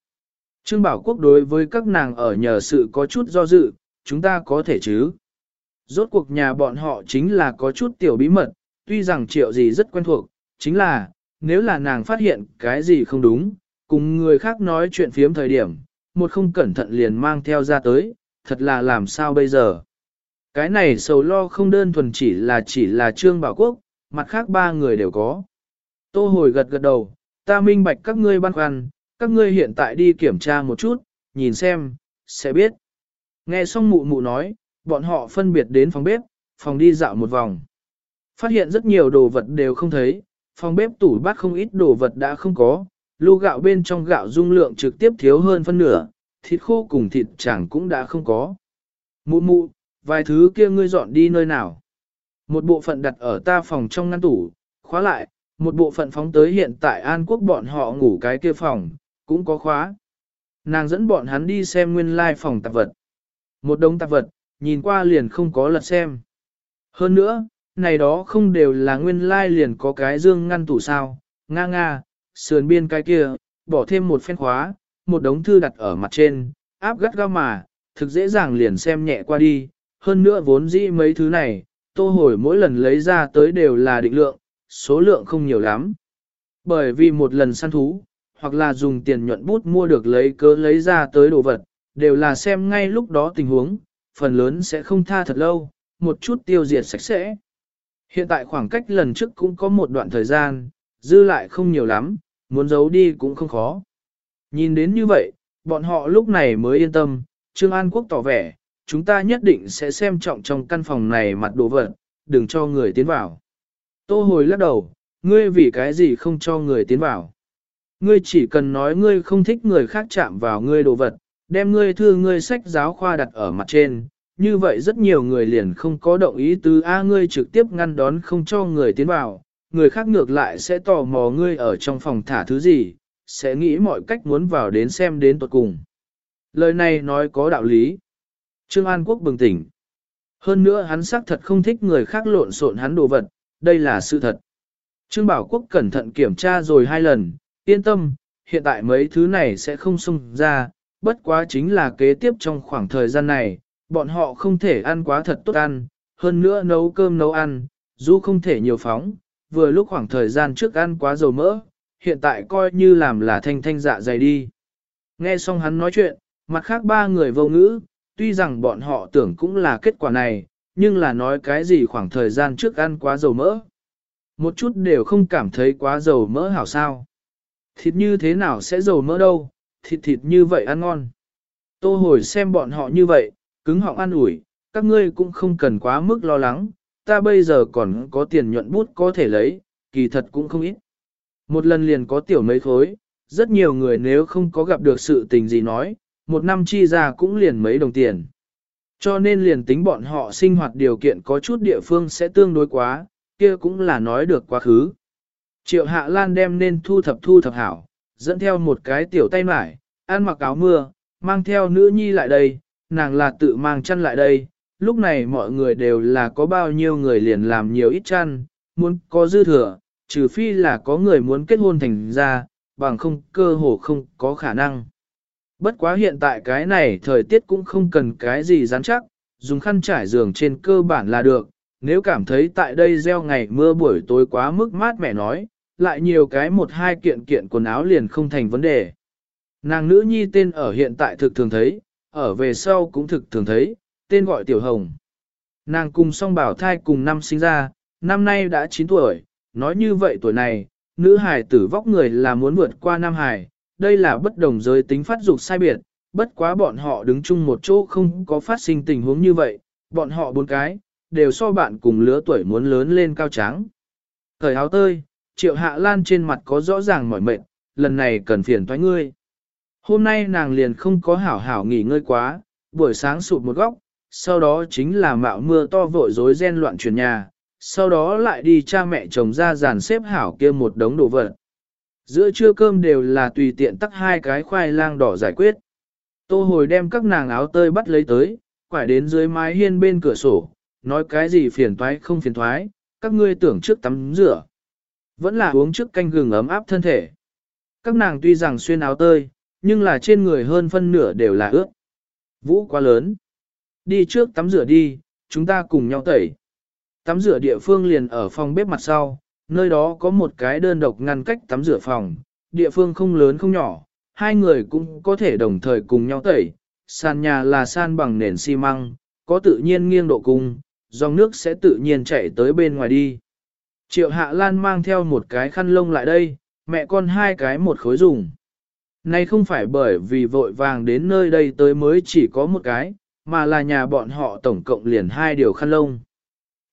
Trương Bảo Quốc đối với các nàng ở nhờ sự có chút do dự, chúng ta có thể chứ? Rốt cuộc nhà bọn họ chính là có chút tiểu bí mật, tuy rằng triệu gì rất quen thuộc, chính là, nếu là nàng phát hiện cái gì không đúng, cùng người khác nói chuyện phiếm thời điểm, một không cẩn thận liền mang theo ra tới, thật là làm sao bây giờ? Cái này sầu lo không đơn thuần chỉ là chỉ là Trương Bảo Quốc, mặt khác ba người đều có. Tô hồi gật gật đầu, ta minh bạch các ngươi băn khoăn, các ngươi hiện tại đi kiểm tra một chút, nhìn xem, sẽ biết. Nghe xong mụ mụ nói, bọn họ phân biệt đến phòng bếp, phòng đi dạo một vòng. Phát hiện rất nhiều đồ vật đều không thấy, phòng bếp tủ bát không ít đồ vật đã không có, lưu gạo bên trong gạo dung lượng trực tiếp thiếu hơn phân nửa, thịt khô cùng thịt chẳng cũng đã không có. Mụ mụ, vài thứ kia ngươi dọn đi nơi nào? Một bộ phận đặt ở ta phòng trong ngăn tủ, khóa lại, một bộ phận phóng tới hiện tại An Quốc bọn họ ngủ cái kia phòng, cũng có khóa. Nàng dẫn bọn hắn đi xem nguyên lai phòng tạp vật. Một đống tạp vật, nhìn qua liền không có lật xem. Hơn nữa, này đó không đều là nguyên lai liền có cái dương ngăn tủ sao, nga nga, sườn biên cái kia, bỏ thêm một phen khóa, một đống thư đặt ở mặt trên, áp gắt gao mà, thực dễ dàng liền xem nhẹ qua đi. Hơn nữa vốn dĩ mấy thứ này, tô hồi mỗi lần lấy ra tới đều là định lượng, số lượng không nhiều lắm. Bởi vì một lần săn thú, hoặc là dùng tiền nhuận bút mua được lấy cớ lấy ra tới đồ vật, đều là xem ngay lúc đó tình huống, phần lớn sẽ không tha thật lâu, một chút tiêu diệt sạch sẽ. Hiện tại khoảng cách lần trước cũng có một đoạn thời gian, dư lại không nhiều lắm, muốn giấu đi cũng không khó. Nhìn đến như vậy, bọn họ lúc này mới yên tâm, Trương An Quốc tỏ vẻ, chúng ta nhất định sẽ xem trọng trong căn phòng này mặt đồ vật, đừng cho người tiến vào. Tô hồi lắc đầu, ngươi vì cái gì không cho người tiến vào. Ngươi chỉ cần nói ngươi không thích người khác chạm vào ngươi đồ vật, đem ngươi thư ngươi sách giáo khoa đặt ở mặt trên, như vậy rất nhiều người liền không có động ý tứ A ngươi trực tiếp ngăn đón không cho người tiến vào, người khác ngược lại sẽ tò mò ngươi ở trong phòng thả thứ gì, sẽ nghĩ mọi cách muốn vào đến xem đến tuột cùng. Lời này nói có đạo lý. Trương An Quốc bừng tỉnh. Hơn nữa hắn xác thật không thích người khác lộn xộn hắn đồ vật, đây là sự thật. Trương Bảo Quốc cẩn thận kiểm tra rồi hai lần, yên tâm, hiện tại mấy thứ này sẽ không xung ra, bất quá chính là kế tiếp trong khoảng thời gian này, bọn họ không thể ăn quá thật tốt ăn, hơn nữa nấu cơm nấu ăn, dù không thể nhiều phóng, vừa lúc khoảng thời gian trước ăn quá dầu mỡ, hiện tại coi như làm là thanh thanh dạ dày đi. Nghe xong hắn nói chuyện, mặt khác ba người vô ngữ, tuy rằng bọn họ tưởng cũng là kết quả này, nhưng là nói cái gì khoảng thời gian trước ăn quá dầu mỡ. Một chút đều không cảm thấy quá dầu mỡ hảo sao. Thịt như thế nào sẽ dầu mỡ đâu, thịt thịt như vậy ăn ngon. Tô hồi xem bọn họ như vậy, cứng họng ăn ủi, các ngươi cũng không cần quá mức lo lắng, ta bây giờ còn có tiền nhuận bút có thể lấy, kỳ thật cũng không ít. Một lần liền có tiểu mấy khối, rất nhiều người nếu không có gặp được sự tình gì nói, một năm chi ra cũng liền mấy đồng tiền. Cho nên liền tính bọn họ sinh hoạt điều kiện có chút địa phương sẽ tương đối quá, kia cũng là nói được quá khứ. Triệu Hạ Lan đem nên thu thập thu thập hảo, dẫn theo một cái tiểu tay mải, ăn mặc áo mưa, mang theo nữ nhi lại đây, nàng là tự mang chăn lại đây. Lúc này mọi người đều là có bao nhiêu người liền làm nhiều ít chăn, muốn có dư thừa, trừ phi là có người muốn kết hôn thành ra, bằng không cơ hồ không có khả năng. Bất quá hiện tại cái này thời tiết cũng không cần cái gì rắn chắc, dùng khăn trải giường trên cơ bản là được, nếu cảm thấy tại đây gieo ngày mưa buổi tối quá mức mát mẻ nói, lại nhiều cái một hai kiện kiện quần áo liền không thành vấn đề. Nàng nữ nhi tên ở hiện tại thực thường thấy, ở về sau cũng thực thường thấy, tên gọi Tiểu Hồng. Nàng cùng song bảo thai cùng năm sinh ra, năm nay đã 9 tuổi, nói như vậy tuổi này, nữ hài tử vóc người là muốn vượt qua nam hài, đây là bất đồng giới tính phát dục sai biệt, bất quá bọn họ đứng chung một chỗ không có phát sinh tình huống như vậy, bọn họ bốn cái, đều so bạn cùng lứa tuổi muốn lớn lên cao trắng. Thời áo tơi, triệu hạ lan trên mặt có rõ ràng mỏi mệt, lần này cần phiền thoái ngươi. Hôm nay nàng liền không có hảo hảo nghỉ ngơi quá, buổi sáng sụt một góc, sau đó chính là mạo mưa to vội rối ren loạn chuyển nhà, sau đó lại đi cha mẹ chồng ra dàn xếp hảo kia một đống đồ vật. Giữa trưa cơm đều là tùy tiện tắc hai cái khoai lang đỏ giải quyết. Tô hồi đem các nàng áo tơi bắt lấy tới, quải đến dưới mái hiên bên cửa sổ, nói cái gì phiền toái không phiền toái, các ngươi tưởng trước tắm rửa. Vẫn là uống trước canh gừng ấm áp thân thể. Các nàng tuy rằng xuyên áo tơi, nhưng là trên người hơn phân nửa đều là ướt. Vũ quá lớn. Đi trước tắm rửa đi, chúng ta cùng nhau tẩy. Tắm rửa địa phương liền ở phòng bếp mặt sau, nơi đó có một cái đơn độc ngăn cách tắm rửa phòng, địa phương không lớn không nhỏ, hai người cũng có thể đồng thời cùng nhau tẩy. Sàn nhà là san bằng nền xi măng, có tự nhiên nghiêng độ cung, dòng nước sẽ tự nhiên chảy tới bên ngoài đi. Triệu Hạ Lan mang theo một cái khăn lông lại đây, mẹ con hai cái một khối dùng. Này không phải bởi vì vội vàng đến nơi đây tới mới chỉ có một cái, mà là nhà bọn họ tổng cộng liền hai điều khăn lông.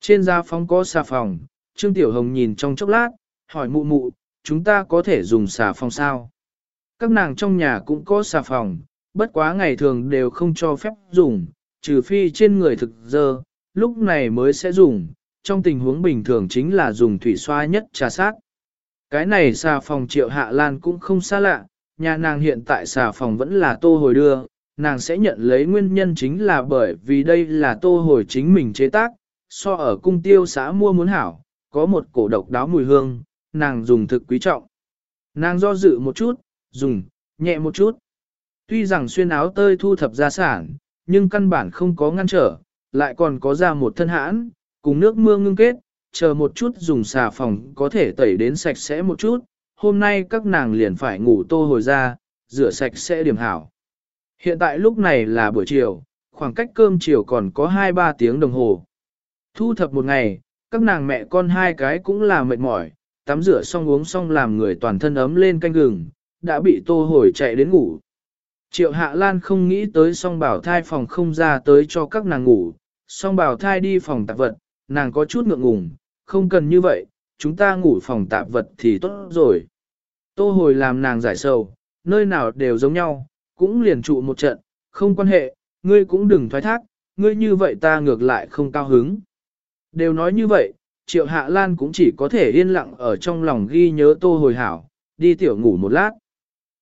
Trên da phóng có xà phòng, Trương Tiểu Hồng nhìn trong chốc lát, hỏi mụ mụ, chúng ta có thể dùng xà phòng sao? Các nàng trong nhà cũng có xà phòng, bất quá ngày thường đều không cho phép dùng, trừ phi trên người thực dơ, lúc này mới sẽ dùng, trong tình huống bình thường chính là dùng thủy xoa nhất trà sát. Cái này xà phòng triệu hạ lan cũng không xa lạ, nhà nàng hiện tại xà phòng vẫn là tô hồi đưa, nàng sẽ nhận lấy nguyên nhân chính là bởi vì đây là tô hồi chính mình chế tác, so ở cung tiêu xã mua muốn hảo, có một cổ độc đáo mùi hương, nàng dùng thực quý trọng. Nàng do dự một chút, dùng, nhẹ một chút. Tuy rằng xuyên áo tơi thu thập gia sản, nhưng căn bản không có ngăn trở, lại còn có ra một thân hãn, cùng nước mưa ngưng kết, chờ một chút dùng xà phòng có thể tẩy đến sạch sẽ một chút, hôm nay các nàng liền phải ngủ tô hồi ra, rửa sạch sẽ điểm hảo. Hiện tại lúc này là buổi chiều, khoảng cách cơm chiều còn có 2-3 tiếng đồng hồ. Thu thập một ngày, các nàng mẹ con hai cái cũng là mệt mỏi, tắm rửa xong uống xong làm người toàn thân ấm lên canh gừng, đã bị tô hồi chạy đến ngủ. Triệu Hạ Lan không nghĩ tới song bảo thai phòng không ra tới cho các nàng ngủ, song bảo thai đi phòng tạp vật, nàng có chút ngượng ngùng, không cần như vậy, chúng ta ngủ phòng tạp vật thì tốt rồi. Tô hồi làm nàng giải sầu, nơi nào đều giống nhau, cũng liền trụ một trận, không quan hệ, ngươi cũng đừng thoái thác, ngươi như vậy ta ngược lại không cao hứng. Đều nói như vậy, Triệu Hạ Lan cũng chỉ có thể yên lặng ở trong lòng ghi nhớ tô hồi hảo, đi tiểu ngủ một lát.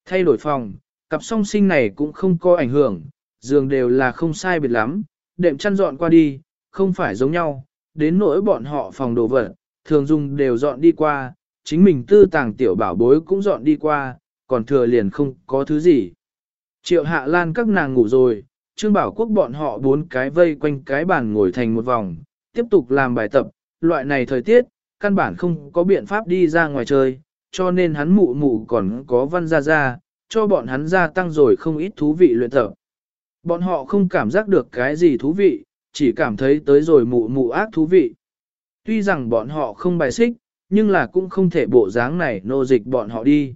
Thay đổi phòng, cặp song sinh này cũng không có ảnh hưởng, giường đều là không sai biệt lắm, đệm chăn dọn qua đi, không phải giống nhau, đến nỗi bọn họ phòng đồ vật, thường dùng đều dọn đi qua, chính mình tư tàng tiểu bảo bối cũng dọn đi qua, còn thừa liền không có thứ gì. Triệu hạ lan các nàng ngủ rồi, Trương Bảo Quốc bọn họ bốn cái vây quanh cái bàn ngồi thành một vòng, tiếp tục làm bài tập, loại này thời tiết, căn bản không có biện pháp đi ra ngoài chơi, cho nên hắn mụ mụ còn có văn ra ra, cho bọn hắn gia tăng rồi không ít thú vị luyện tập. Bọn họ không cảm giác được cái gì thú vị, chỉ cảm thấy tới rồi mụ mụ ác thú vị. Tuy rằng bọn họ không bài xích, nhưng là cũng không thể bộ dáng này nô dịch bọn họ đi.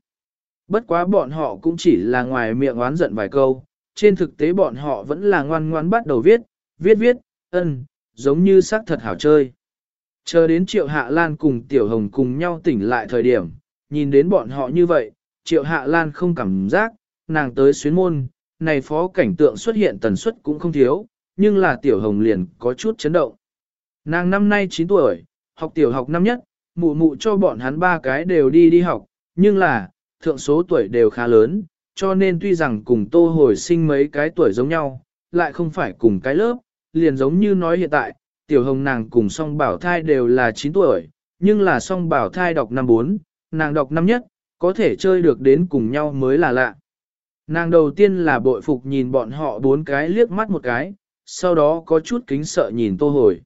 Bất quá bọn họ cũng chỉ là ngoài miệng oán giận vài câu, trên thực tế bọn họ vẫn là ngoan ngoan bắt đầu viết, viết viết, ân, giống như xác thật hảo chơi. Chờ đến Triệu Hạ Lan cùng Tiểu Hồng cùng nhau tỉnh lại thời điểm, nhìn đến bọn họ như vậy, Triệu Hạ Lan không cảm giác, nàng tới xuyến môn, này phó cảnh tượng xuất hiện tần suất cũng không thiếu, nhưng là Tiểu Hồng liền có chút chấn động. Nàng năm nay 9 tuổi, học tiểu học năm nhất, mụ mụ cho bọn hắn ba cái đều đi đi học, nhưng là, thượng số tuổi đều khá lớn, cho nên tuy rằng cùng tô hồi sinh mấy cái tuổi giống nhau, lại không phải cùng cái lớp, liền giống như nói hiện tại, tiểu hồng nàng cùng song bảo thai đều là 9 tuổi, nhưng là song bảo thai đọc năm 4, nàng đọc năm nhất, có thể chơi được đến cùng nhau mới là lạ. Nàng đầu tiên là bội phục nhìn bọn họ bốn cái liếc mắt một cái, sau đó có chút kính sợ nhìn tô hồi.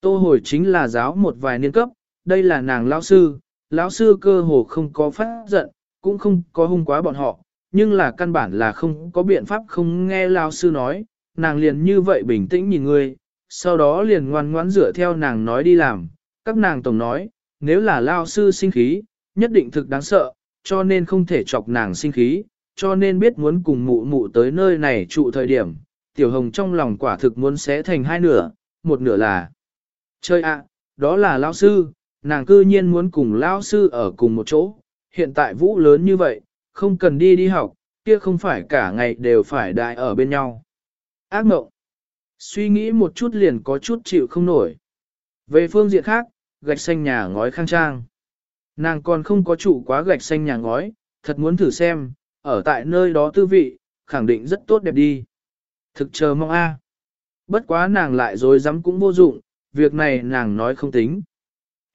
Tô hồi chính là giáo một vài niên cấp, đây là nàng lão sư, lão sư cơ hồ không có phát giận, cũng không có hung quá bọn họ, nhưng là căn bản là không có biện pháp không nghe lão sư nói, nàng liền như vậy bình tĩnh nhìn ngươi, sau đó liền ngoan ngoãn dựa theo nàng nói đi làm, các nàng tổng nói, nếu là lão sư sinh khí, nhất định thực đáng sợ, cho nên không thể chọc nàng sinh khí, cho nên biết muốn cùng mụ mụ tới nơi này trụ thời điểm, tiểu hồng trong lòng quả thực muốn xé thành hai nửa, một nửa là chơi ạ, đó là lão sư, nàng cư nhiên muốn cùng lão sư ở cùng một chỗ, hiện tại vũ lớn như vậy, không cần đi đi học, kia không phải cả ngày đều phải đại ở bên nhau. Ác mộng. Suy nghĩ một chút liền có chút chịu không nổi. Về phương diện khác, gạch xanh nhà ngói khang trang. Nàng còn không có trụ quá gạch xanh nhà ngói, thật muốn thử xem, ở tại nơi đó tư vị, khẳng định rất tốt đẹp đi. Thực chờ mong a. À. Bất quá nàng lại dối rắm cũng vô dụng, việc này nàng nói không tính.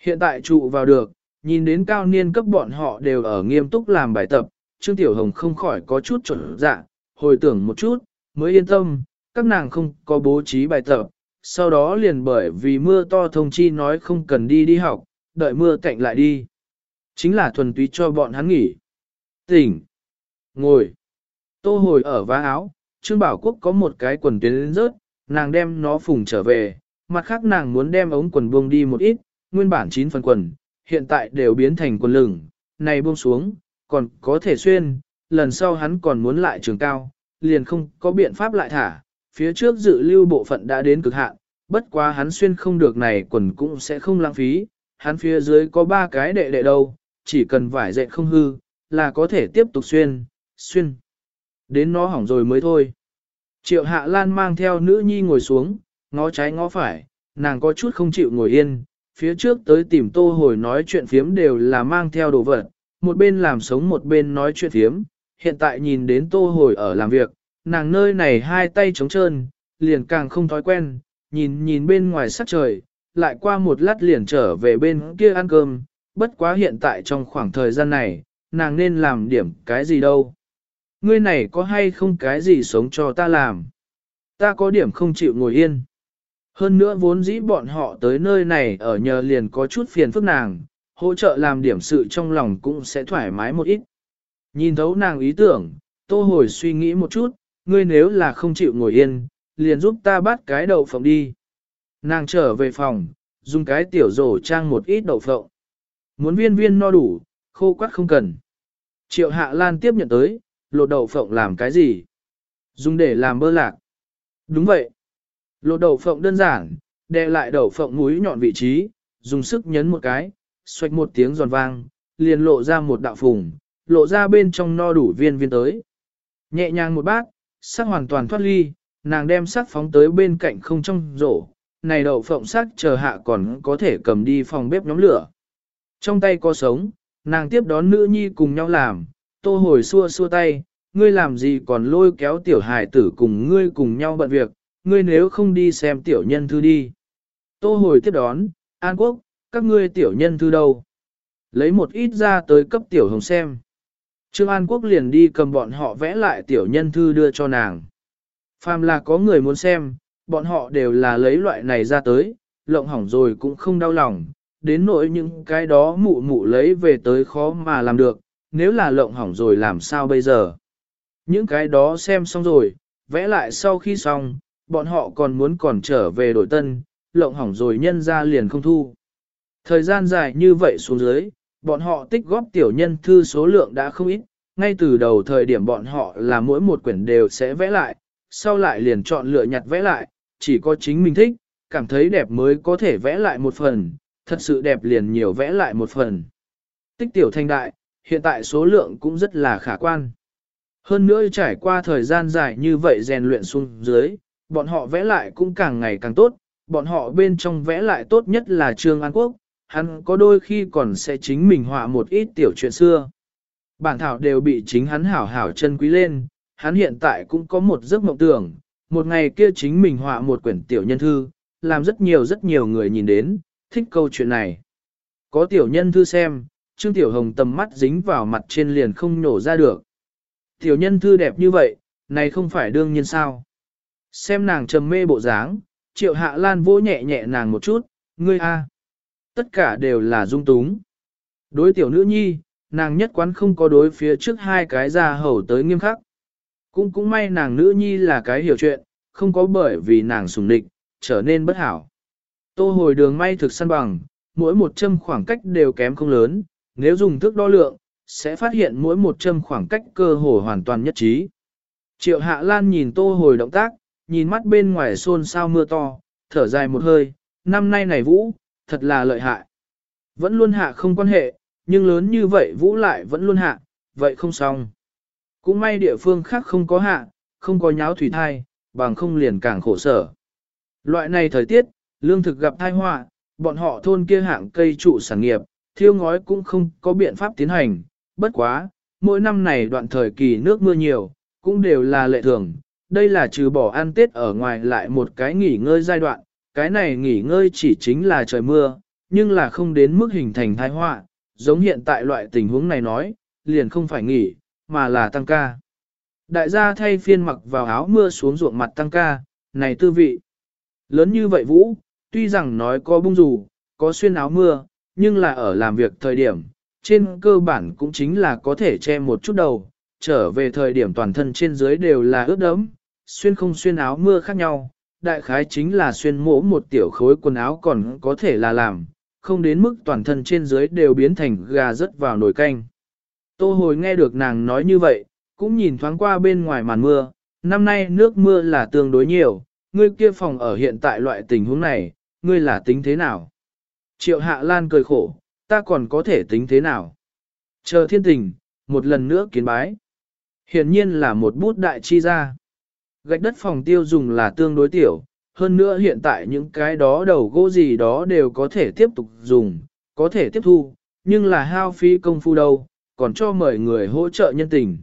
Hiện tại trụ vào được, nhìn đến cao niên cấp bọn họ đều ở nghiêm túc làm bài tập, Trương Tiểu Hồng không khỏi có chút chuẩn dạ, hồi tưởng một chút, mới yên tâm, các nàng không có bố trí bài tập, sau đó liền bởi vì mưa to thông chi nói không cần đi đi học, đợi mưa cạnh lại đi. Chính là thuần túy cho bọn hắn nghỉ. Tỉnh. Ngồi. Tô hồi ở vá áo, Trương Bảo Quốc có một cái quần tuyến rớt, nàng đem nó phùng trở về, mặt khác nàng muốn đem ống quần buông đi một ít, nguyên bản 9 phần quần, hiện tại đều biến thành quần lửng, này buông xuống, còn có thể xuyên, lần sau hắn còn muốn lại trường cao, liền không có biện pháp lại thả, phía trước dự lưu bộ phận đã đến cực hạn, bất quá hắn xuyên không được này quần cũng sẽ không lãng phí, hắn phía dưới có ba cái đệ đệ đâu, chỉ cần vải dệt không hư, là có thể tiếp tục xuyên, xuyên. Đến nó hỏng rồi mới thôi. Triệu Hạ Lan mang theo nữ nhi ngồi xuống, ngó trái ngó phải, nàng có chút không chịu ngồi yên, phía trước tới tìm tô hồi nói chuyện phiếm đều là mang theo đồ vật, một bên làm sống một bên nói chuyện phiếm, hiện tại nhìn đến tô hồi ở làm việc, nàng nơi này hai tay trống trơn, liền càng không thói quen, nhìn nhìn bên ngoài sắc trời, lại qua một lát liền trở về bên kia ăn cơm, bất quá hiện tại trong khoảng thời gian này, nàng nên làm điểm cái gì đâu. Ngươi này có hay không cái gì sống cho ta làm? Ta có điểm không chịu ngồi yên. Hơn nữa vốn dĩ bọn họ tới nơi này ở nhờ liền có chút phiền phức nàng, hỗ trợ làm điểm sự trong lòng cũng sẽ thoải mái một ít. Nhìn thấu nàng ý tưởng, tô hồi suy nghĩ một chút, ngươi nếu là không chịu ngồi yên, liền giúp ta bắt cái đậu phộng đi. Nàng trở về phòng, dùng cái tiểu rổ trang một ít đậu phộng. Muốn viên viên no đủ, khô quắt không cần. Triệu Hạ Lan tiếp nhận tới, lột đậu phộng làm cái gì? Dùng để làm bơ lạc. Đúng vậy. Lột đậu phộng đơn giản, đè lại đậu phộng mũi nhọn vị trí, dùng sức nhấn một cái, xoạch một tiếng giòn vang, liền lộ ra một đạo phùng, lộ ra bên trong no đủ viên viên tới. Nhẹ nhàng một bát, sắc hoàn toàn thoát ly, nàng đem sắc phóng tới bên cạnh không trong rổ, này đậu phộng sắc chờ hạ còn có thể cầm đi phòng bếp nhóm lửa. Trong tay có sống, nàng tiếp đón nữ nhi cùng nhau làm, tô hồi xua xua tay, ngươi làm gì còn lôi kéo tiểu hài tử cùng ngươi cùng nhau bận việc, ngươi nếu không đi xem tiểu nhân thư đi. Tô hồi tiếp đón, An Quốc, các ngươi tiểu nhân thư đâu? Lấy một ít ra tới cấp tiểu hồng xem. Trương An Quốc liền đi cầm bọn họ vẽ lại tiểu nhân thư đưa cho nàng. Phàm là có người muốn xem, bọn họ đều là lấy loại này ra tới, lộng hỏng rồi cũng không đau lòng, đến nỗi những cái đó mụ mụ lấy về tới khó mà làm được, nếu là lộng hỏng rồi làm sao bây giờ. Những cái đó xem xong rồi, vẽ lại sau khi xong, bọn họ còn muốn còn trở về đổi tân, lộng hỏng rồi nhân ra liền không thu. Thời gian dài như vậy xuống dưới, bọn họ tích góp tiểu nhân thư số lượng đã không ít, ngay từ đầu thời điểm bọn họ là mỗi một quyển đều sẽ vẽ lại, sau lại liền chọn lựa nhặt vẽ lại, chỉ có chính mình thích, cảm thấy đẹp mới có thể vẽ lại một phần, thật sự đẹp liền nhiều vẽ lại một phần. Tích tiểu thanh đại, hiện tại số lượng cũng rất là khả quan. Hơn nữa trải qua thời gian dài như vậy rèn luyện xuống dưới, bọn họ vẽ lại cũng càng ngày càng tốt, bọn họ bên trong vẽ lại tốt nhất là Trương An Quốc, hắn có đôi khi còn sẽ chính mình họa một ít tiểu chuyện xưa. Bản thảo đều bị chính hắn hảo hảo chân quý lên, hắn hiện tại cũng có một giấc mộng tưởng, một ngày kia chính mình họa một quyển tiểu nhân thư, làm rất nhiều rất nhiều người nhìn đến, thích câu chuyện này. Có tiểu nhân thư xem, Trương Tiểu Hồng tầm mắt dính vào mặt trên liền không nổ ra được. Tiểu nhân thư đẹp như vậy, này không phải đương nhiên sao. Xem nàng trầm mê bộ dáng, Triệu Hạ Lan vỗ nhẹ nhẹ nàng một chút, ngươi a, Tất cả đều là dung túng. Đối tiểu nữ nhi, nàng nhất quán không có đối phía trước hai cái ra hầu tới nghiêm khắc. Cũng cũng may nàng nữ nhi là cái hiểu chuyện, không có bởi vì nàng sùng địch, trở nên bất hảo. Tô hồi đường may thực săn bằng, mỗi một châm khoảng cách đều kém không lớn, nếu dùng thước đo lượng, sẽ phát hiện mỗi một châm khoảng cách cơ hồ hoàn toàn nhất trí. Triệu Hạ Lan nhìn tô hồi động tác, nhìn mắt bên ngoài xôn sao mưa to, thở dài một hơi, năm nay này vũ, thật là lợi hại. Vẫn luôn hạ không quan hệ, nhưng lớn như vậy vũ lại vẫn luôn hạ, vậy không xong. Cũng may địa phương khác không có hạ, không có nháo thủy thai, bằng không liền càng khổ sở. Loại này thời tiết, lương thực gặp thai họa, bọn họ thôn kia hạng cây trụ sản nghiệp, thiêu ngói cũng không có biện pháp tiến hành, bất quá, mỗi năm này đoạn thời kỳ nước mưa nhiều, cũng đều là lệ thường. Đây là trừ bỏ ăn tết ở ngoài lại một cái nghỉ ngơi giai đoạn, cái này nghỉ ngơi chỉ chính là trời mưa, nhưng là không đến mức hình thành tai họa, giống hiện tại loại tình huống này nói, liền không phải nghỉ, mà là tăng ca. Đại gia thay phiên mặc vào áo mưa xuống ruộng mặt tăng ca, này tư vị. Lớn như vậy Vũ, tuy rằng nói có bung dù, có xuyên áo mưa, nhưng là ở làm việc thời điểm, trên cơ bản cũng chính là có thể che một chút đầu, trở về thời điểm toàn thân trên dưới đều là ướt đẫm, xuyên không xuyên áo mưa khác nhau, đại khái chính là xuyên mỗ một tiểu khối quần áo còn có thể là làm, không đến mức toàn thân trên dưới đều biến thành gà rớt vào nồi canh. Tô hồi nghe được nàng nói như vậy, cũng nhìn thoáng qua bên ngoài màn mưa, năm nay nước mưa là tương đối nhiều, ngươi kia phòng ở hiện tại loại tình huống này, ngươi là tính thế nào? Triệu Hạ Lan cười khổ, ta còn có thể tính thế nào? Chờ thiên tình, một lần nữa kiến bái. Hiển nhiên là một bút đại chi ra. Gạch đất phòng tiêu dùng là tương đối tiểu, hơn nữa hiện tại những cái đó đầu gỗ gì đó đều có thể tiếp tục dùng, có thể tiếp thu, nhưng là hao phí công phu đâu, còn cho mời người hỗ trợ nhân tình.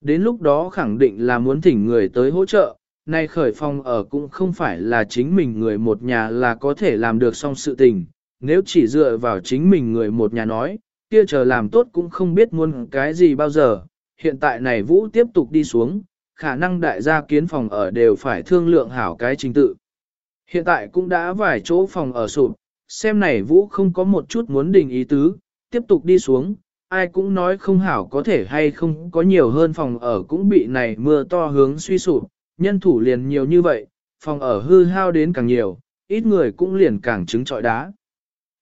Đến lúc đó khẳng định là muốn thỉnh người tới hỗ trợ, nay khởi phong ở cũng không phải là chính mình người một nhà là có thể làm được xong sự tình, nếu chỉ dựa vào chính mình người một nhà nói, kia chờ làm tốt cũng không biết muốn cái gì bao giờ, hiện tại này Vũ tiếp tục đi xuống, khả năng đại gia kiến phòng ở đều phải thương lượng hảo cái trình tự. Hiện tại cũng đã vài chỗ phòng ở sụp, xem này Vũ không có một chút muốn đình ý tứ, tiếp tục đi xuống, ai cũng nói không hảo có thể hay không có nhiều hơn phòng ở cũng bị này mưa to hướng suy sụp, nhân thủ liền nhiều như vậy, phòng ở hư hao đến càng nhiều, ít người cũng liền càng trứng trọi đá.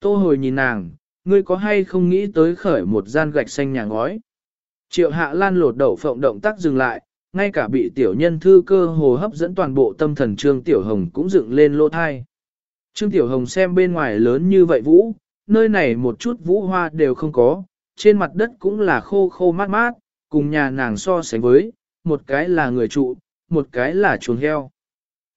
Tô hồi nhìn nàng, ngươi có hay không nghĩ tới khởi một gian gạch xanh nhà ngói. Triệu hạ lan lột đậu phộng động tác dừng lại, ngay cả bị tiểu nhân thư cơ hồ hấp dẫn toàn bộ tâm thần Trương Tiểu Hồng cũng dựng lên lô thai. Trương Tiểu Hồng xem bên ngoài lớn như vậy vũ, nơi này một chút vũ hoa đều không có, trên mặt đất cũng là khô khô mát mát, cùng nhà nàng so sánh với, một cái là người trụ, một cái là chuồng heo.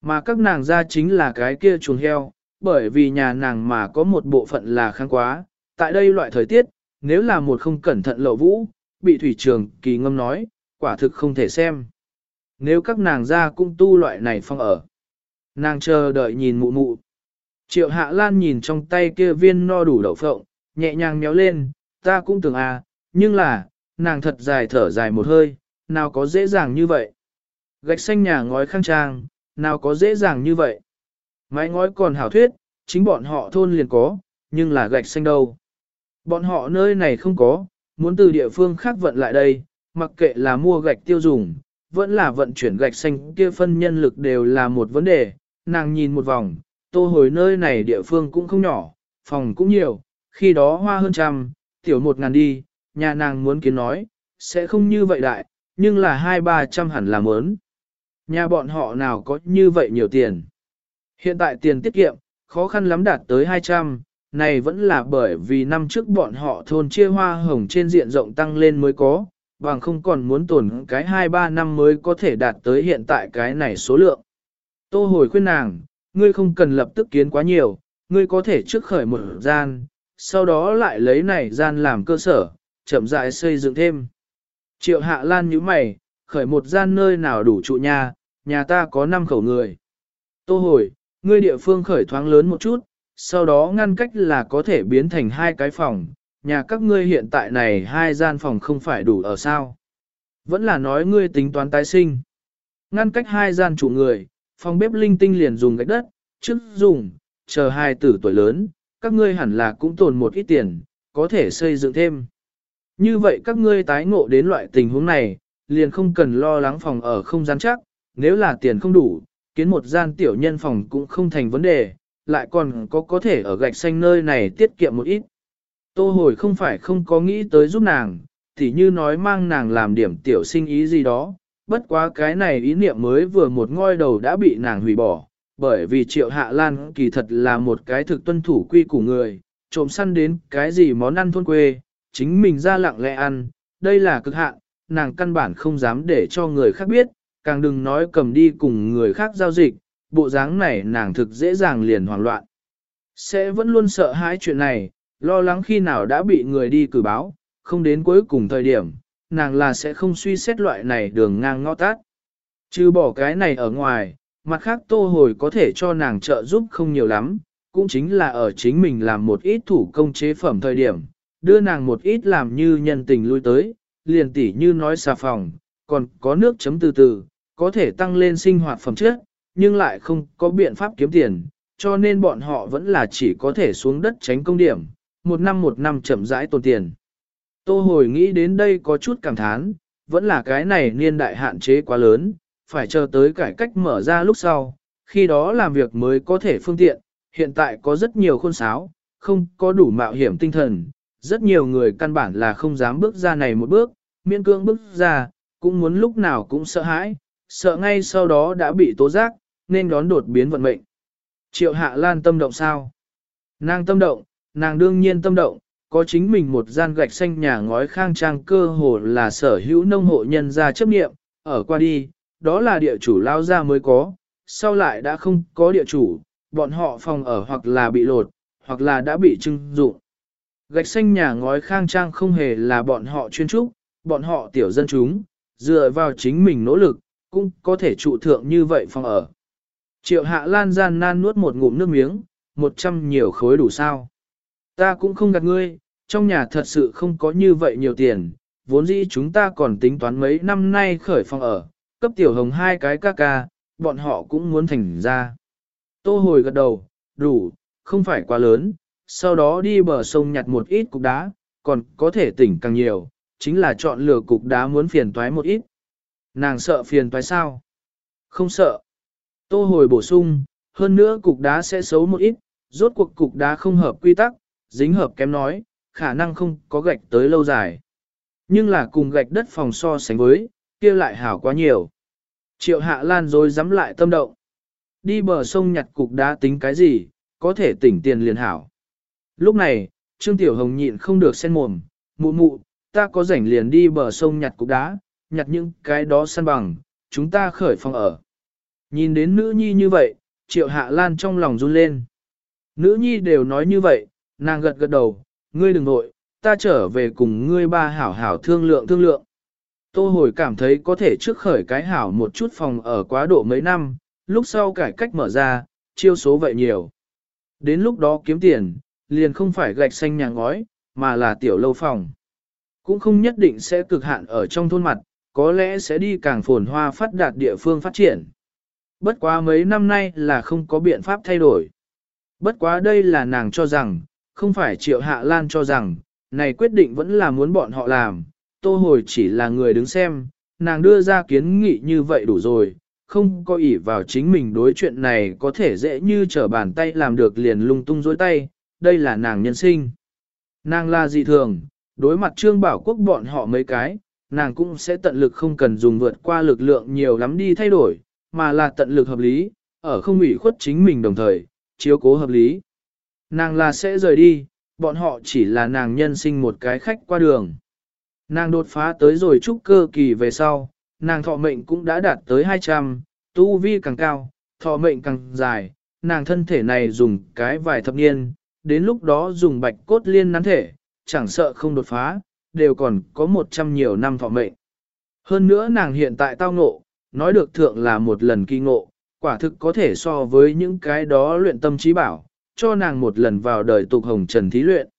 Mà các nàng ra chính là cái kia chuồng heo, bởi vì nhà nàng mà có một bộ phận là kháng quá, tại đây loại thời tiết, nếu là một không cẩn thận lậu vũ, bị thủy trường kỳ ngâm nói, quả thực không thể xem. Nếu các nàng ra cũng tu loại này phong ở. Nàng chờ đợi nhìn mụ mụ. Triệu hạ lan nhìn trong tay kia viên no đủ đậu phộng, nhẹ nhàng méo lên, ta cũng tưởng à, nhưng là, nàng thật dài thở dài một hơi, nào có dễ dàng như vậy. Gạch xanh nhà ngói khang trang, nào có dễ dàng như vậy. Mái ngói còn hảo thuyết, chính bọn họ thôn liền có, nhưng là gạch xanh đâu. Bọn họ nơi này không có, muốn từ địa phương khác vận lại đây, mặc kệ là mua gạch tiêu dùng, vẫn là vận chuyển gạch xanh kia phân nhân lực đều là một vấn đề. Nàng nhìn một vòng, tô hồi nơi này địa phương cũng không nhỏ, phòng cũng nhiều, khi đó hoa hơn trăm, tiểu một ngàn đi, nhà nàng muốn kiến nói, sẽ không như vậy đại, nhưng là hai ba trăm hẳn là mớn. Nhà bọn họ nào có như vậy nhiều tiền. Hiện tại tiền tiết kiệm, khó khăn lắm đạt tới 200, này vẫn là bởi vì năm trước bọn họ thôn chia hoa hồng trên diện rộng tăng lên mới có, bằng không còn muốn tồn cái 2-3 năm mới có thể đạt tới hiện tại cái này số lượng. Tô hồi khuyên nàng, ngươi không cần lập tức kiến quá nhiều, ngươi có thể trước khởi một gian, sau đó lại lấy này gian làm cơ sở, chậm rãi xây dựng thêm. Triệu hạ lan như mày, khởi một gian nơi nào đủ trụ nhà, nhà ta có 5 khẩu người. Tô hồi, ngươi địa phương khởi thoáng lớn một chút, sau đó ngăn cách là có thể biến thành hai cái phòng, nhà các ngươi hiện tại này hai gian phòng không phải đủ ở sao. Vẫn là nói ngươi tính toán tái sinh. Ngăn cách hai gian chủ người, phòng bếp linh tinh liền dùng gạch đất, trước dùng, chờ hai tử tuổi lớn, các ngươi hẳn là cũng tồn một ít tiền, có thể xây dựng thêm. Như vậy các ngươi tái ngộ đến loại tình huống này, liền không cần lo lắng phòng ở không gian chắc, nếu là tiền không đủ, kiến một gian tiểu nhân phòng cũng không thành vấn đề, lại còn có có thể ở gạch xanh nơi này tiết kiệm một ít. Tô hồi không phải không có nghĩ tới giúp nàng, thì như nói mang nàng làm điểm tiểu sinh ý gì đó, bất quá cái này ý niệm mới vừa một ngôi đầu đã bị nàng hủy bỏ, bởi vì triệu hạ lan kỳ thật là một cái thực tuân thủ quy của người, trộm săn đến cái gì món ăn thôn quê, chính mình ra lặng lẽ ăn, đây là cực hạn, nàng căn bản không dám để cho người khác biết, càng đừng nói cầm đi cùng người khác giao dịch, bộ dáng này nàng thực dễ dàng liền hoảng loạn. Sẽ vẫn luôn sợ hãi chuyện này, lo lắng khi nào đã bị người đi cử báo, không đến cuối cùng thời điểm, nàng là sẽ không suy xét loại này đường ngang ngõ tát. Chứ bỏ cái này ở ngoài, mặt khác tô hồi có thể cho nàng trợ giúp không nhiều lắm, cũng chính là ở chính mình làm một ít thủ công chế phẩm thời điểm, đưa nàng một ít làm như nhân tình lui tới, liền tỉ như nói xà phòng, còn có nước chấm từ từ, có thể tăng lên sinh hoạt phẩm chất, nhưng lại không có biện pháp kiếm tiền, cho nên bọn họ vẫn là chỉ có thể xuống đất tránh công điểm, một năm một năm chậm rãi tồn tiền. Tô hồi nghĩ đến đây có chút cảm thán, vẫn là cái này niên đại hạn chế quá lớn, phải chờ tới cải cách mở ra lúc sau, khi đó làm việc mới có thể phương tiện, hiện tại có rất nhiều khôn sáo, không có đủ mạo hiểm tinh thần, rất nhiều người căn bản là không dám bước ra này một bước, miễn cương bước ra, cũng muốn lúc nào cũng sợ hãi, sợ ngay sau đó đã bị tố giác, nên đón đột biến vận mệnh. Triệu Hạ Lan tâm động sao? Nàng tâm động, nàng đương nhiên tâm động, có chính mình một gian gạch xanh nhà ngói khang trang cơ hồ là sở hữu nông hộ nhân gia chấp nghiệm, ở qua đi, đó là địa chủ lao ra mới có, sau lại đã không có địa chủ, bọn họ phòng ở hoặc là bị lột, hoặc là đã bị trưng dụng. Gạch xanh nhà ngói khang trang không hề là bọn họ chuyên trúc, bọn họ tiểu dân chúng, dựa vào chính mình nỗ lực, cũng có thể trụ thượng như vậy phòng ở. Triệu hạ lan gian nan nuốt một ngụm nước miếng, một trăm nhiều khối đủ sao. Ta cũng không gạt ngươi, trong nhà thật sự không có như vậy nhiều tiền, vốn dĩ chúng ta còn tính toán mấy năm nay khởi phòng ở, cấp tiểu hồng hai cái ca ca, bọn họ cũng muốn thành ra. Tô hồi gật đầu, đủ, không phải quá lớn, sau đó đi bờ sông nhặt một ít cục đá, còn có thể tỉnh càng nhiều, chính là chọn lựa cục đá muốn phiền toái một ít. Nàng sợ phiền toái sao? Không sợ. Tô hồi bổ sung, hơn nữa cục đá sẽ xấu một ít, rốt cuộc cục đá không hợp quy tắc, dính hợp kém nói, khả năng không có gạch tới lâu dài. Nhưng là cùng gạch đất phòng so sánh với, kia lại hảo quá nhiều. Triệu hạ lan rồi dám lại tâm động. Đi bờ sông nhặt cục đá tính cái gì, có thể tỉnh tiền liền hảo. Lúc này, Trương Tiểu Hồng nhịn không được sen mồm, mụ mụ, ta có rảnh liền đi bờ sông nhặt cục đá, nhặt những cái đó săn bằng, chúng ta khởi phòng ở. Nhìn đến nữ nhi như vậy, Triệu Hạ Lan trong lòng run lên. Nữ nhi đều nói như vậy, nàng gật gật đầu, ngươi đừng nội, ta trở về cùng ngươi ba hảo hảo thương lượng thương lượng. Tô hồi cảm thấy có thể trước khởi cái hảo một chút phòng ở quá độ mấy năm, lúc sau cải cách mở ra, chiêu số vậy nhiều. Đến lúc đó kiếm tiền, liền không phải gạch xanh nhà ngói, mà là tiểu lâu phòng. Cũng không nhất định sẽ cực hạn ở trong thôn mặt, có lẽ sẽ đi càng phồn hoa phát đạt địa phương phát triển. Bất quá mấy năm nay là không có biện pháp thay đổi. Bất quá đây là nàng cho rằng, không phải triệu hạ lan cho rằng, này quyết định vẫn là muốn bọn họ làm, tô hồi chỉ là người đứng xem, nàng đưa ra kiến nghị như vậy đủ rồi, không có ỷ vào chính mình đối chuyện này có thể dễ như trở bàn tay làm được liền lung tung dối tay, đây là nàng nhân sinh. Nàng là dị thường, đối mặt trương bảo quốc bọn họ mấy cái, nàng cũng sẽ tận lực không cần dùng vượt qua lực lượng nhiều lắm đi thay đổi, mà là tận lực hợp lý, ở không ủy khuất chính mình đồng thời, chiếu cố hợp lý. Nàng là sẽ rời đi, bọn họ chỉ là nàng nhân sinh một cái khách qua đường. Nàng đột phá tới rồi trúc cơ kỳ về sau, nàng thọ mệnh cũng đã đạt tới 200, tu vi càng cao, thọ mệnh càng dài, nàng thân thể này dùng cái vài thập niên, đến lúc đó dùng bạch cốt liên nắn thể, chẳng sợ không đột phá, đều còn có 100 nhiều năm thọ mệnh. Hơn nữa nàng hiện tại tao ngộ, nói được thượng là một lần kỳ ngộ, quả thực có thể so với những cái đó luyện tâm trí bảo, cho nàng một lần vào đời tục hồng trần thí luyện.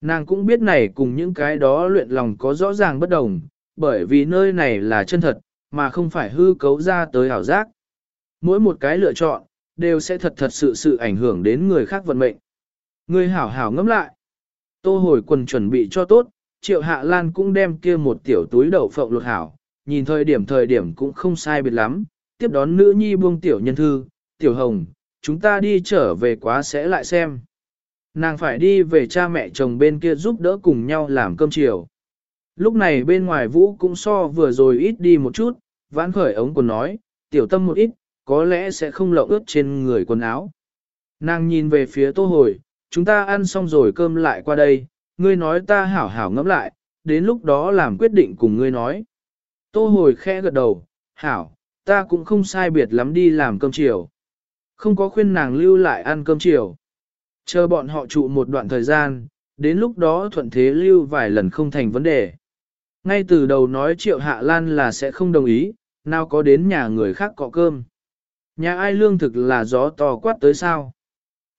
Nàng cũng biết này cùng những cái đó luyện lòng có rõ ràng bất đồng, bởi vì nơi này là chân thật, mà không phải hư cấu ra tới ảo giác. Mỗi một cái lựa chọn, đều sẽ thật thật sự sự ảnh hưởng đến người khác vận mệnh. Người hảo hảo ngẫm lại. Tô hồi quần chuẩn bị cho tốt, triệu hạ lan cũng đem kia một tiểu túi đậu phộng lột hảo, nhìn thời điểm thời điểm cũng không sai biệt lắm, tiếp đón nữ nhi buông tiểu nhân thư, tiểu hồng, chúng ta đi trở về quá sẽ lại xem. Nàng phải đi về cha mẹ chồng bên kia giúp đỡ cùng nhau làm cơm chiều. Lúc này bên ngoài vũ cũng so vừa rồi ít đi một chút, vãn khởi ống quần nói, tiểu tâm một ít, có lẽ sẽ không lậu ướt trên người quần áo. Nàng nhìn về phía tô hồi, chúng ta ăn xong rồi cơm lại qua đây, ngươi nói ta hảo hảo ngẫm lại, đến lúc đó làm quyết định cùng ngươi nói. Tô hồi khẽ gật đầu, hảo, ta cũng không sai biệt lắm đi làm cơm chiều. Không có khuyên nàng lưu lại ăn cơm chiều. Chờ bọn họ trụ một đoạn thời gian, đến lúc đó thuận thế lưu vài lần không thành vấn đề. Ngay từ đầu nói Triệu Hạ Lan là sẽ không đồng ý, nào có đến nhà người khác cọ cơm. Nhà ai lương thực là gió to quát tới sao?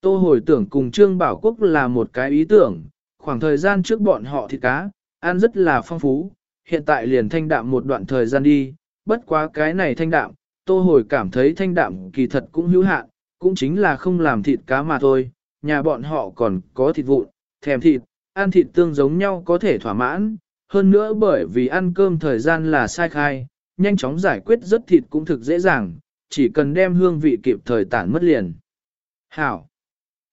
Tô hồi tưởng cùng Trương Bảo Quốc là một cái ý tưởng, khoảng thời gian trước bọn họ thịt cá, ăn rất là phong phú, hiện tại liền thanh đạm một đoạn thời gian đi, bất quá cái này thanh đạm, tô hồi cảm thấy thanh đạm kỳ thật cũng hữu hạn, cũng chính là không làm thịt cá mà thôi, nhà bọn họ còn có thịt vụn, thèm thịt, ăn thịt tương giống nhau có thể thỏa mãn, hơn nữa bởi vì ăn cơm thời gian là sai khai, nhanh chóng giải quyết rất thịt cũng thực dễ dàng, chỉ cần đem hương vị kịp thời tản mất liền. Hảo!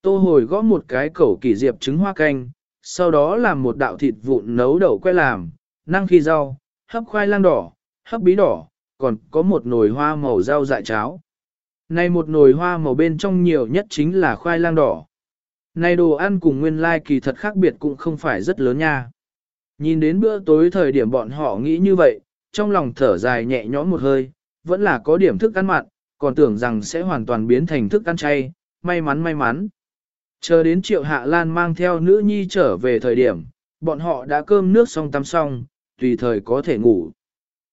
Tô hồi gõ một cái cẩu kỳ diệp trứng hoa canh, sau đó làm một đạo thịt vụn nấu đậu que làm, năng khi rau, hấp khoai lang đỏ, hấp bí đỏ, còn có một nồi hoa màu rau dại cháo. Này một nồi hoa màu bên trong nhiều nhất chính là khoai lang đỏ. Này đồ ăn cùng nguyên lai kỳ thật khác biệt cũng không phải rất lớn nha. Nhìn đến bữa tối thời điểm bọn họ nghĩ như vậy, trong lòng thở dài nhẹ nhõm một hơi, vẫn là có điểm thức ăn mặn, còn tưởng rằng sẽ hoàn toàn biến thành thức ăn chay, may mắn may mắn. Chờ đến triệu hạ lan mang theo nữ nhi trở về thời điểm, bọn họ đã cơm nước xong tắm xong, tùy thời có thể ngủ.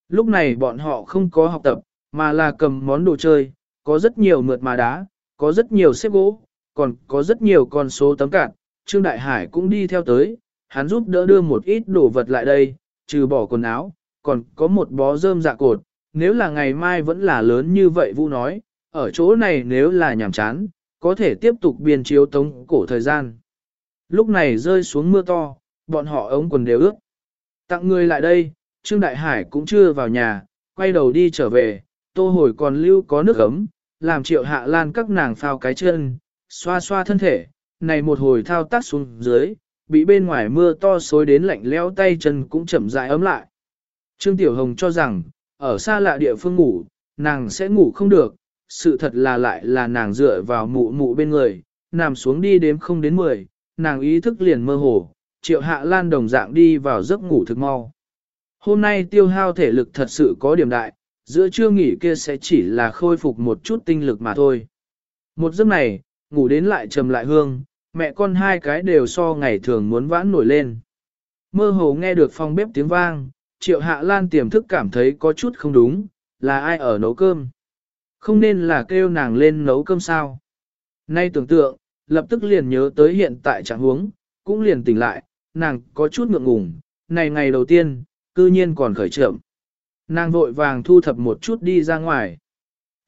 Lúc này bọn họ không có học tập, mà là cầm món đồ chơi, có rất nhiều mượt mà đá, có rất nhiều xếp gỗ, còn có rất nhiều con số tấm cạn. Trương Đại Hải cũng đi theo tới, hắn giúp đỡ đưa một ít đồ vật lại đây, trừ bỏ quần áo, còn có một bó rơm dạ cột. Nếu là ngày mai vẫn là lớn như vậy Vũ nói, ở chỗ này nếu là nhàm chán, có thể tiếp tục biên chiếu tống cổ thời gian. Lúc này rơi xuống mưa to, bọn họ ống quần đều ướt. Tặng người lại đây, Trương Đại Hải cũng chưa vào nhà, quay đầu đi trở về, tô hồi còn lưu có nước ấm, làm triệu hạ lan các nàng phao cái chân, xoa xoa thân thể, này một hồi thao tác xuống dưới, bị bên ngoài mưa to xối đến lạnh leo tay chân cũng chậm rãi ấm lại. Trương Tiểu Hồng cho rằng, ở xa lạ địa phương ngủ, nàng sẽ ngủ không được, sự thật là lại là nàng dựa vào mụ mụ bên người, nằm xuống đi đếm không đến 10, nàng ý thức liền mơ hồ, triệu hạ lan đồng dạng đi vào giấc ngủ thực mau. Hôm nay tiêu hao thể lực thật sự có điểm đại, giữa trưa nghỉ kia sẽ chỉ là khôi phục một chút tinh lực mà thôi. Một giấc này, ngủ đến lại trầm lại hương, mẹ con hai cái đều so ngày thường muốn vãn nổi lên. Mơ hồ nghe được phòng bếp tiếng vang, triệu hạ lan tiềm thức cảm thấy có chút không đúng, là ai ở nấu cơm. Không nên là kêu nàng lên nấu cơm sao. Nay tưởng tượng, lập tức liền nhớ tới hiện tại trạng huống, cũng liền tỉnh lại, nàng có chút ngượng ngùng, này ngày đầu tiên, cư nhiên còn khởi trưởng, Nàng vội vàng thu thập một chút đi ra ngoài.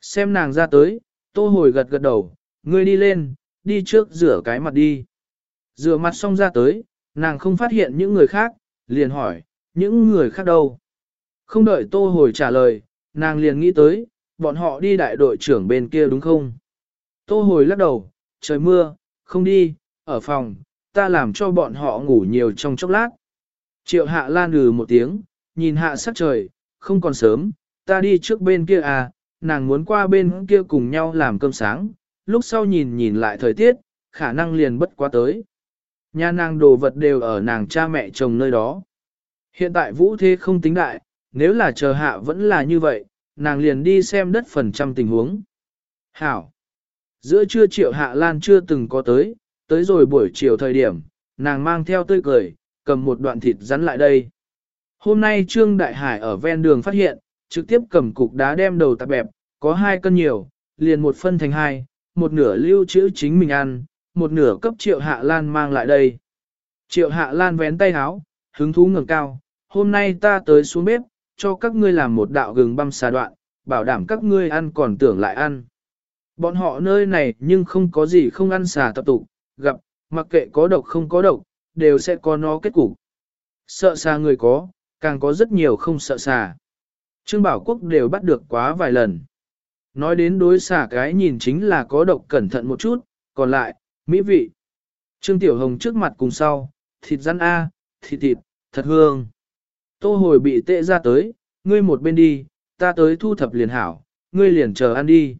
Xem nàng ra tới, tô hồi gật gật đầu, ngươi đi lên, đi trước rửa cái mặt đi. Rửa mặt xong ra tới, nàng không phát hiện những người khác, liền hỏi, những người khác đâu? Không đợi tô hồi trả lời, nàng liền nghĩ tới, bọn họ đi đại đội trưởng bên kia đúng không? Tô hồi lắc đầu, trời mưa, không đi, ở phòng, ta làm cho bọn họ ngủ nhiều trong chốc lát. Triệu hạ lan ngừ một tiếng, nhìn hạ sắc trời, không còn sớm, ta đi trước bên kia à, nàng muốn qua bên kia cùng nhau làm cơm sáng, lúc sau nhìn nhìn lại thời tiết, khả năng liền bất quá tới. Nhà nàng đồ vật đều ở nàng cha mẹ chồng nơi đó. Hiện tại vũ thế không tính đại, nếu là chờ hạ vẫn là như vậy, nàng liền đi xem đất phần trăm tình huống. Hảo! Giữa trưa triệu hạ lan chưa từng có tới, tới rồi buổi chiều thời điểm, nàng mang theo tươi cười, cầm một đoạn thịt rắn lại đây. Hôm nay Trương Đại Hải ở ven đường phát hiện, trực tiếp cầm cục đá đem đầu tạp bẹp, có hai cân nhiều, liền một phân thành hai, một nửa lưu trữ chính mình ăn, một nửa cấp triệu hạ lan mang lại đây. Triệu hạ lan vén tay háo, hứng thú ngẩng cao, hôm nay ta tới xuống bếp, cho các ngươi làm một đạo gừng băm xà đoạn, bảo đảm các ngươi ăn còn tưởng lại ăn. Bọn họ nơi này nhưng không có gì không ăn xà tập tục, gặp, mặc kệ có độc không có độc, đều sẽ có nó kết cục. Sợ xa người có, càng có rất nhiều không sợ xà. Trương Bảo Quốc đều bắt được quá vài lần. Nói đến đối xả cái nhìn chính là có độc cẩn thận một chút, còn lại, mỹ vị. Trương Tiểu Hồng trước mặt cùng sau, thịt rắn A, thịt thịt, thật hương. Tô hồi bị tệ ra tới, ngươi một bên đi, ta tới thu thập liền hảo, ngươi liền chờ ăn đi.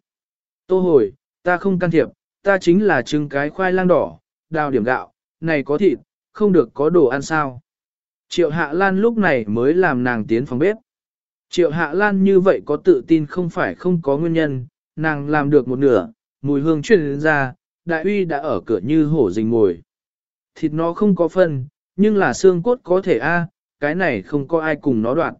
Tô hồi, ta không can thiệp, ta chính là trưng cái khoai lang đỏ, đào điểm gạo, này có thịt, không được có đồ ăn sao. Triệu Hạ Lan lúc này mới làm nàng tiến phòng bếp. Triệu Hạ Lan như vậy có tự tin không phải không có nguyên nhân, nàng làm được một nửa, mùi hương truyền ra, đại uy đã ở cửa như hổ rình ngồi. Thịt nó không có phân, nhưng là xương cốt có thể a, cái này không có ai cùng nó đoạn.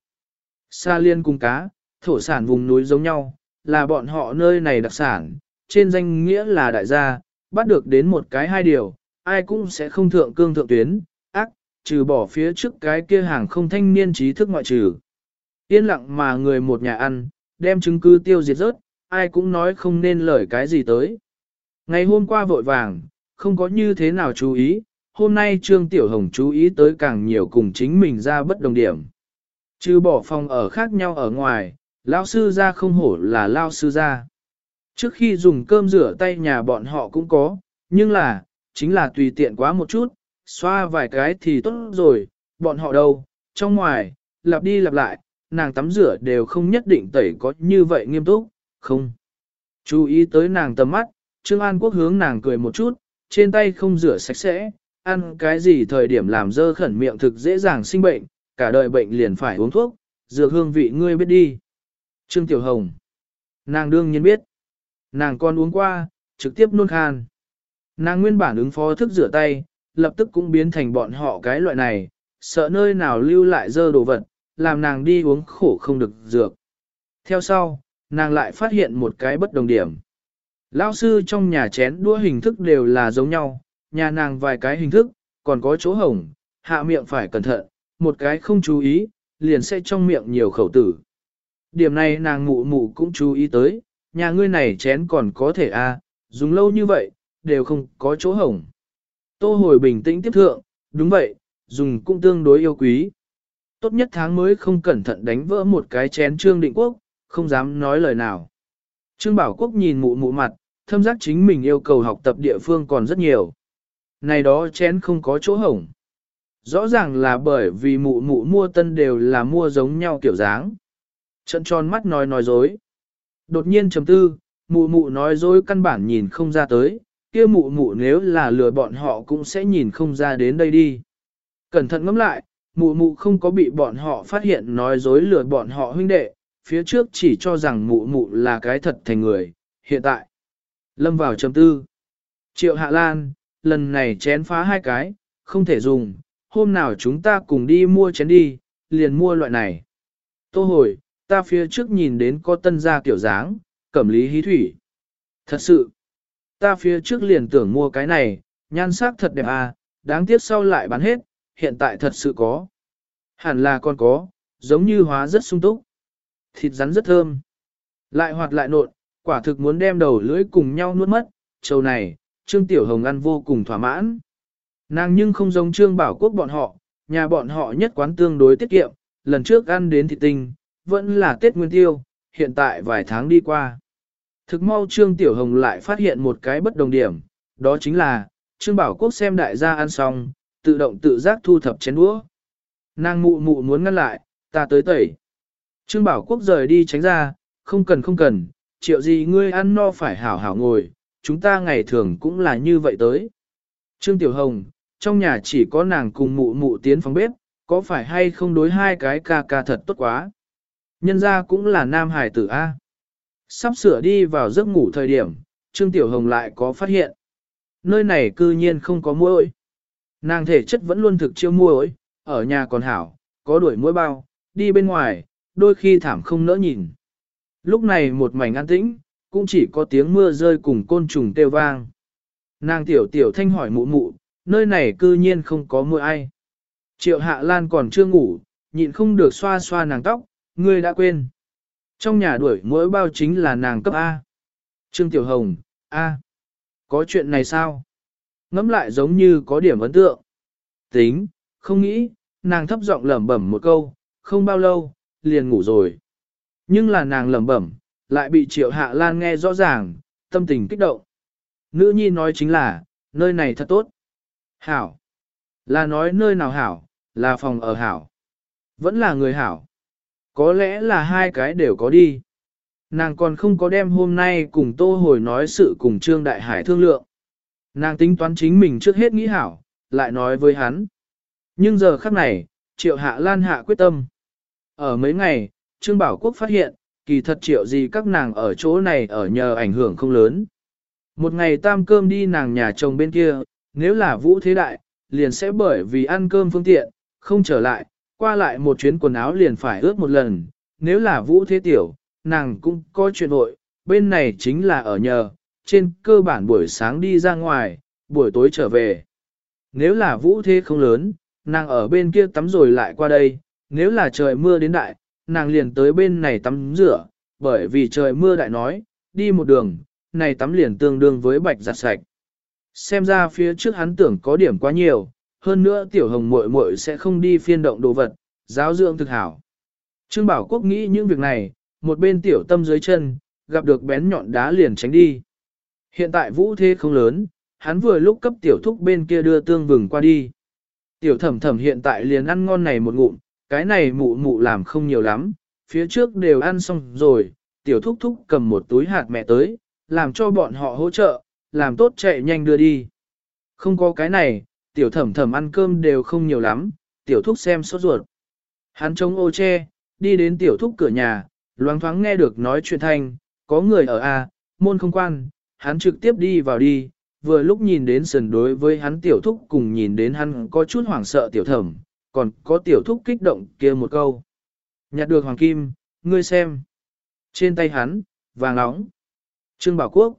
Sa liên cùng cá, thổ sản vùng núi giống nhau, là bọn họ nơi này đặc sản, trên danh nghĩa là đại gia, bắt được đến một cái hai điều, ai cũng sẽ không thượng cương thượng tuyến, ác, trừ bỏ phía trước cái kia hàng không thanh niên trí thức ngoại trừ. Yên lặng mà người một nhà ăn, đem chứng cứ tiêu diệt rớt, ai cũng nói không nên lời cái gì tới. Ngày hôm qua vội vàng, không có như thế nào chú ý, hôm nay Trương Tiểu Hồng chú ý tới càng nhiều cùng chính mình ra bất đồng điểm. Trừ bỏ phòng ở khác nhau ở ngoài, lao sư ra không hổ là lao sư ra. Trước khi dùng cơm rửa tay nhà bọn họ cũng có, nhưng là, chính là tùy tiện quá một chút, xoa vài cái thì tốt rồi, bọn họ đâu, trong ngoài, lặp đi lặp lại, nàng tắm rửa đều không nhất định tẩy có như vậy nghiêm túc, không. Chú ý tới nàng tầm mắt, Trương An Quốc hướng nàng cười một chút, trên tay không rửa sạch sẽ, ăn cái gì thời điểm làm dơ khẩn miệng thực dễ dàng sinh bệnh, cả đời bệnh liền phải uống thuốc, dược hương vị ngươi biết đi. Trương Tiểu Hồng. Nàng đương nhiên biết. Nàng con uống qua, trực tiếp nôn khan. Nàng nguyên bản ứng phó thức rửa tay, lập tức cũng biến thành bọn họ cái loại này, sợ nơi nào lưu lại dơ đồ vật, làm nàng đi uống khổ không được dược. Theo sau, nàng lại phát hiện một cái bất đồng điểm. Lão sư trong nhà chén đũa hình thức đều là giống nhau, nhà nàng vài cái hình thức, còn có chỗ hổng, hạ miệng phải cẩn thận, một cái không chú ý, liền sẽ trong miệng nhiều khẩu tử. Điểm này nàng mụ mụ cũng chú ý tới, nhà ngươi này chén còn có thể a, à, dùng lâu như vậy, đều không có chỗ hổng. Tô hồi bình tĩnh tiếp thượng, đúng vậy, dùng cũng tương đối yêu quý. Tốt nhất tháng mới không cẩn thận đánh vỡ một cái chén trương định quốc, không dám nói lời nào. Trương Bảo Quốc nhìn mụ mụ mặt, thâm giác chính mình yêu cầu học tập địa phương còn rất nhiều. Này đó chén không có chỗ hổng. Rõ ràng là bởi vì mụ mụ mua tân đều là mua giống nhau kiểu dáng. Trận tròn mắt nói nói dối. Đột nhiên chấm tư, mụ mụ nói dối căn bản nhìn không ra tới, kia mụ mụ nếu là lừa bọn họ cũng sẽ nhìn không ra đến đây đi. Cẩn thận ngẫm lại, mụ mụ không có bị bọn họ phát hiện nói dối lừa bọn họ huynh đệ, phía trước chỉ cho rằng mụ mụ là cái thật thành người, hiện tại. Lâm vào chấm tư. Triệu Hạ Lan, lần này chén phá hai cái, không thể dùng, hôm nào chúng ta cùng đi mua chén đi, liền mua loại này. Tô hồi, ta phía trước nhìn đến có tân gia kiểu dáng, cẩm lý hí thủy. Thật sự, ta phía trước liền tưởng mua cái này, nhan sắc thật đẹp à, đáng tiếc sau lại bán hết, hiện tại thật sự có. Hẳn là còn có, giống như hóa rất sung túc. Thịt rắn rất thơm. Lại hoạt lại nộn, quả thực muốn đem đầu lưỡi cùng nhau nuốt mất, châu này, Trương Tiểu Hồng ăn vô cùng thỏa mãn. Nàng nhưng không giống Trương Bảo Quốc bọn họ, nhà bọn họ nhất quán tương đối tiết kiệm, lần trước ăn đến thịt tinh, vẫn là Tết Nguyên Tiêu, hiện tại vài tháng đi qua. Thực mau Trương Tiểu Hồng lại phát hiện một cái bất đồng điểm, đó chính là, Trương Bảo Quốc xem đại gia ăn xong, tự động tự giác thu thập chén đũa. Nàng mụ mụ muốn ngăn lại, ta tới tẩy. Trương Bảo Quốc rời đi tránh ra, không cần không cần, triệu gì ngươi ăn no phải hảo hảo ngồi, chúng ta ngày thường cũng là như vậy tới. Trương Tiểu Hồng, trong nhà chỉ có nàng cùng mụ mụ tiến phòng bếp, có phải hay không đối hai cái ca ca thật tốt quá. Nhân ra cũng là nam hải tử A. Sắp sửa đi vào giấc ngủ thời điểm, Trương Tiểu Hồng lại có phát hiện. Nơi này cư nhiên không có muỗi. Nàng thể chất vẫn luôn thực chiêu muỗi, ở nhà còn hảo, có đuổi muỗi bao, đi bên ngoài, đôi khi thảm không nỡ nhìn. Lúc này một mảnh an tĩnh, cũng chỉ có tiếng mưa rơi cùng côn trùng kêu vang. Nàng tiểu tiểu thanh hỏi mụ mụ, nơi này cư nhiên không có mưa ai. Triệu hạ lan còn chưa ngủ, nhịn không được xoa xoa nàng tóc, ngươi đã quên. Trong nhà đuổi mỗi bao chính là nàng cấp A. Trương Tiểu Hồng, A. Có chuyện này sao? Ngắm lại giống như có điểm ấn tượng. Tính, không nghĩ, nàng thấp giọng lẩm bẩm một câu, không bao lâu, liền ngủ rồi. Nhưng là nàng lẩm bẩm, lại bị Triệu Hạ Lan nghe rõ ràng, tâm tình kích động. Nữ nhi nói chính là, nơi này thật tốt. Hảo. Là nói nơi nào hảo, là phòng ở hảo. Vẫn là người hảo. Có lẽ là hai cái đều có đi. Nàng còn không có đem hôm nay cùng Tô Hồi nói sự cùng Trương Đại Hải thương lượng. Nàng tính toán chính mình trước hết nghĩ hảo, lại nói với hắn. Nhưng giờ khắc này, Triệu Hạ Lan hạ quyết tâm. Ở mấy ngày, Trương Bảo Quốc phát hiện, kỳ thật triệu gì các nàng ở chỗ này ở nhờ ảnh hưởng không lớn. Một ngày tam cơm đi nàng nhà chồng bên kia, nếu là vũ thế đại, liền sẽ bởi vì ăn cơm phương tiện, không trở lại, qua lại một chuyến quần áo liền phải ướt một lần, nếu là vũ thế tiểu, nàng cũng có chuyện vội, bên này chính là ở nhờ, trên cơ bản buổi sáng đi ra ngoài, buổi tối trở về. Nếu là vũ thế không lớn, nàng ở bên kia tắm rồi lại qua đây, nếu là trời mưa đến đại, nàng liền tới bên này tắm rửa, bởi vì trời mưa đại nói, đi một đường, này tắm liền tương đương với bạch giặt sạch. Xem ra phía trước hắn tưởng có điểm quá nhiều, hơn nữa tiểu hồng muội muội sẽ không đi phiên động đồ vật, giáo dưỡng thực hảo. Trương Bảo Quốc nghĩ những việc này, một bên tiểu tâm dưới chân, gặp được bén nhọn đá liền tránh đi. Hiện tại vũ thế không lớn, hắn vừa lúc cấp tiểu thúc bên kia đưa tương vừng qua đi. Tiểu thẩm thẩm hiện tại liền ăn ngon này một ngụm, cái này mụ mụ làm không nhiều lắm, phía trước đều ăn xong rồi, tiểu thúc thúc cầm một túi hạt mẹ tới, làm cho bọn họ hỗ trợ, làm tốt chạy nhanh đưa đi. Không có cái này, tiểu thẩm thẩm ăn cơm đều không nhiều lắm, tiểu thúc xem sốt ruột. Hắn chống ô che, đi đến tiểu thúc cửa nhà, loáng thoáng nghe được nói chuyện thanh, có người ở A, môn không quan, hắn trực tiếp đi vào đi, vừa lúc nhìn đến sần đối với hắn tiểu thúc cùng nhìn đến hắn có chút hoảng sợ tiểu thẩm, còn có tiểu thúc kích động kia một câu. Nhặt được hoàng kim, ngươi xem. Trên tay hắn, vàng nóng. Trương Bảo Quốc.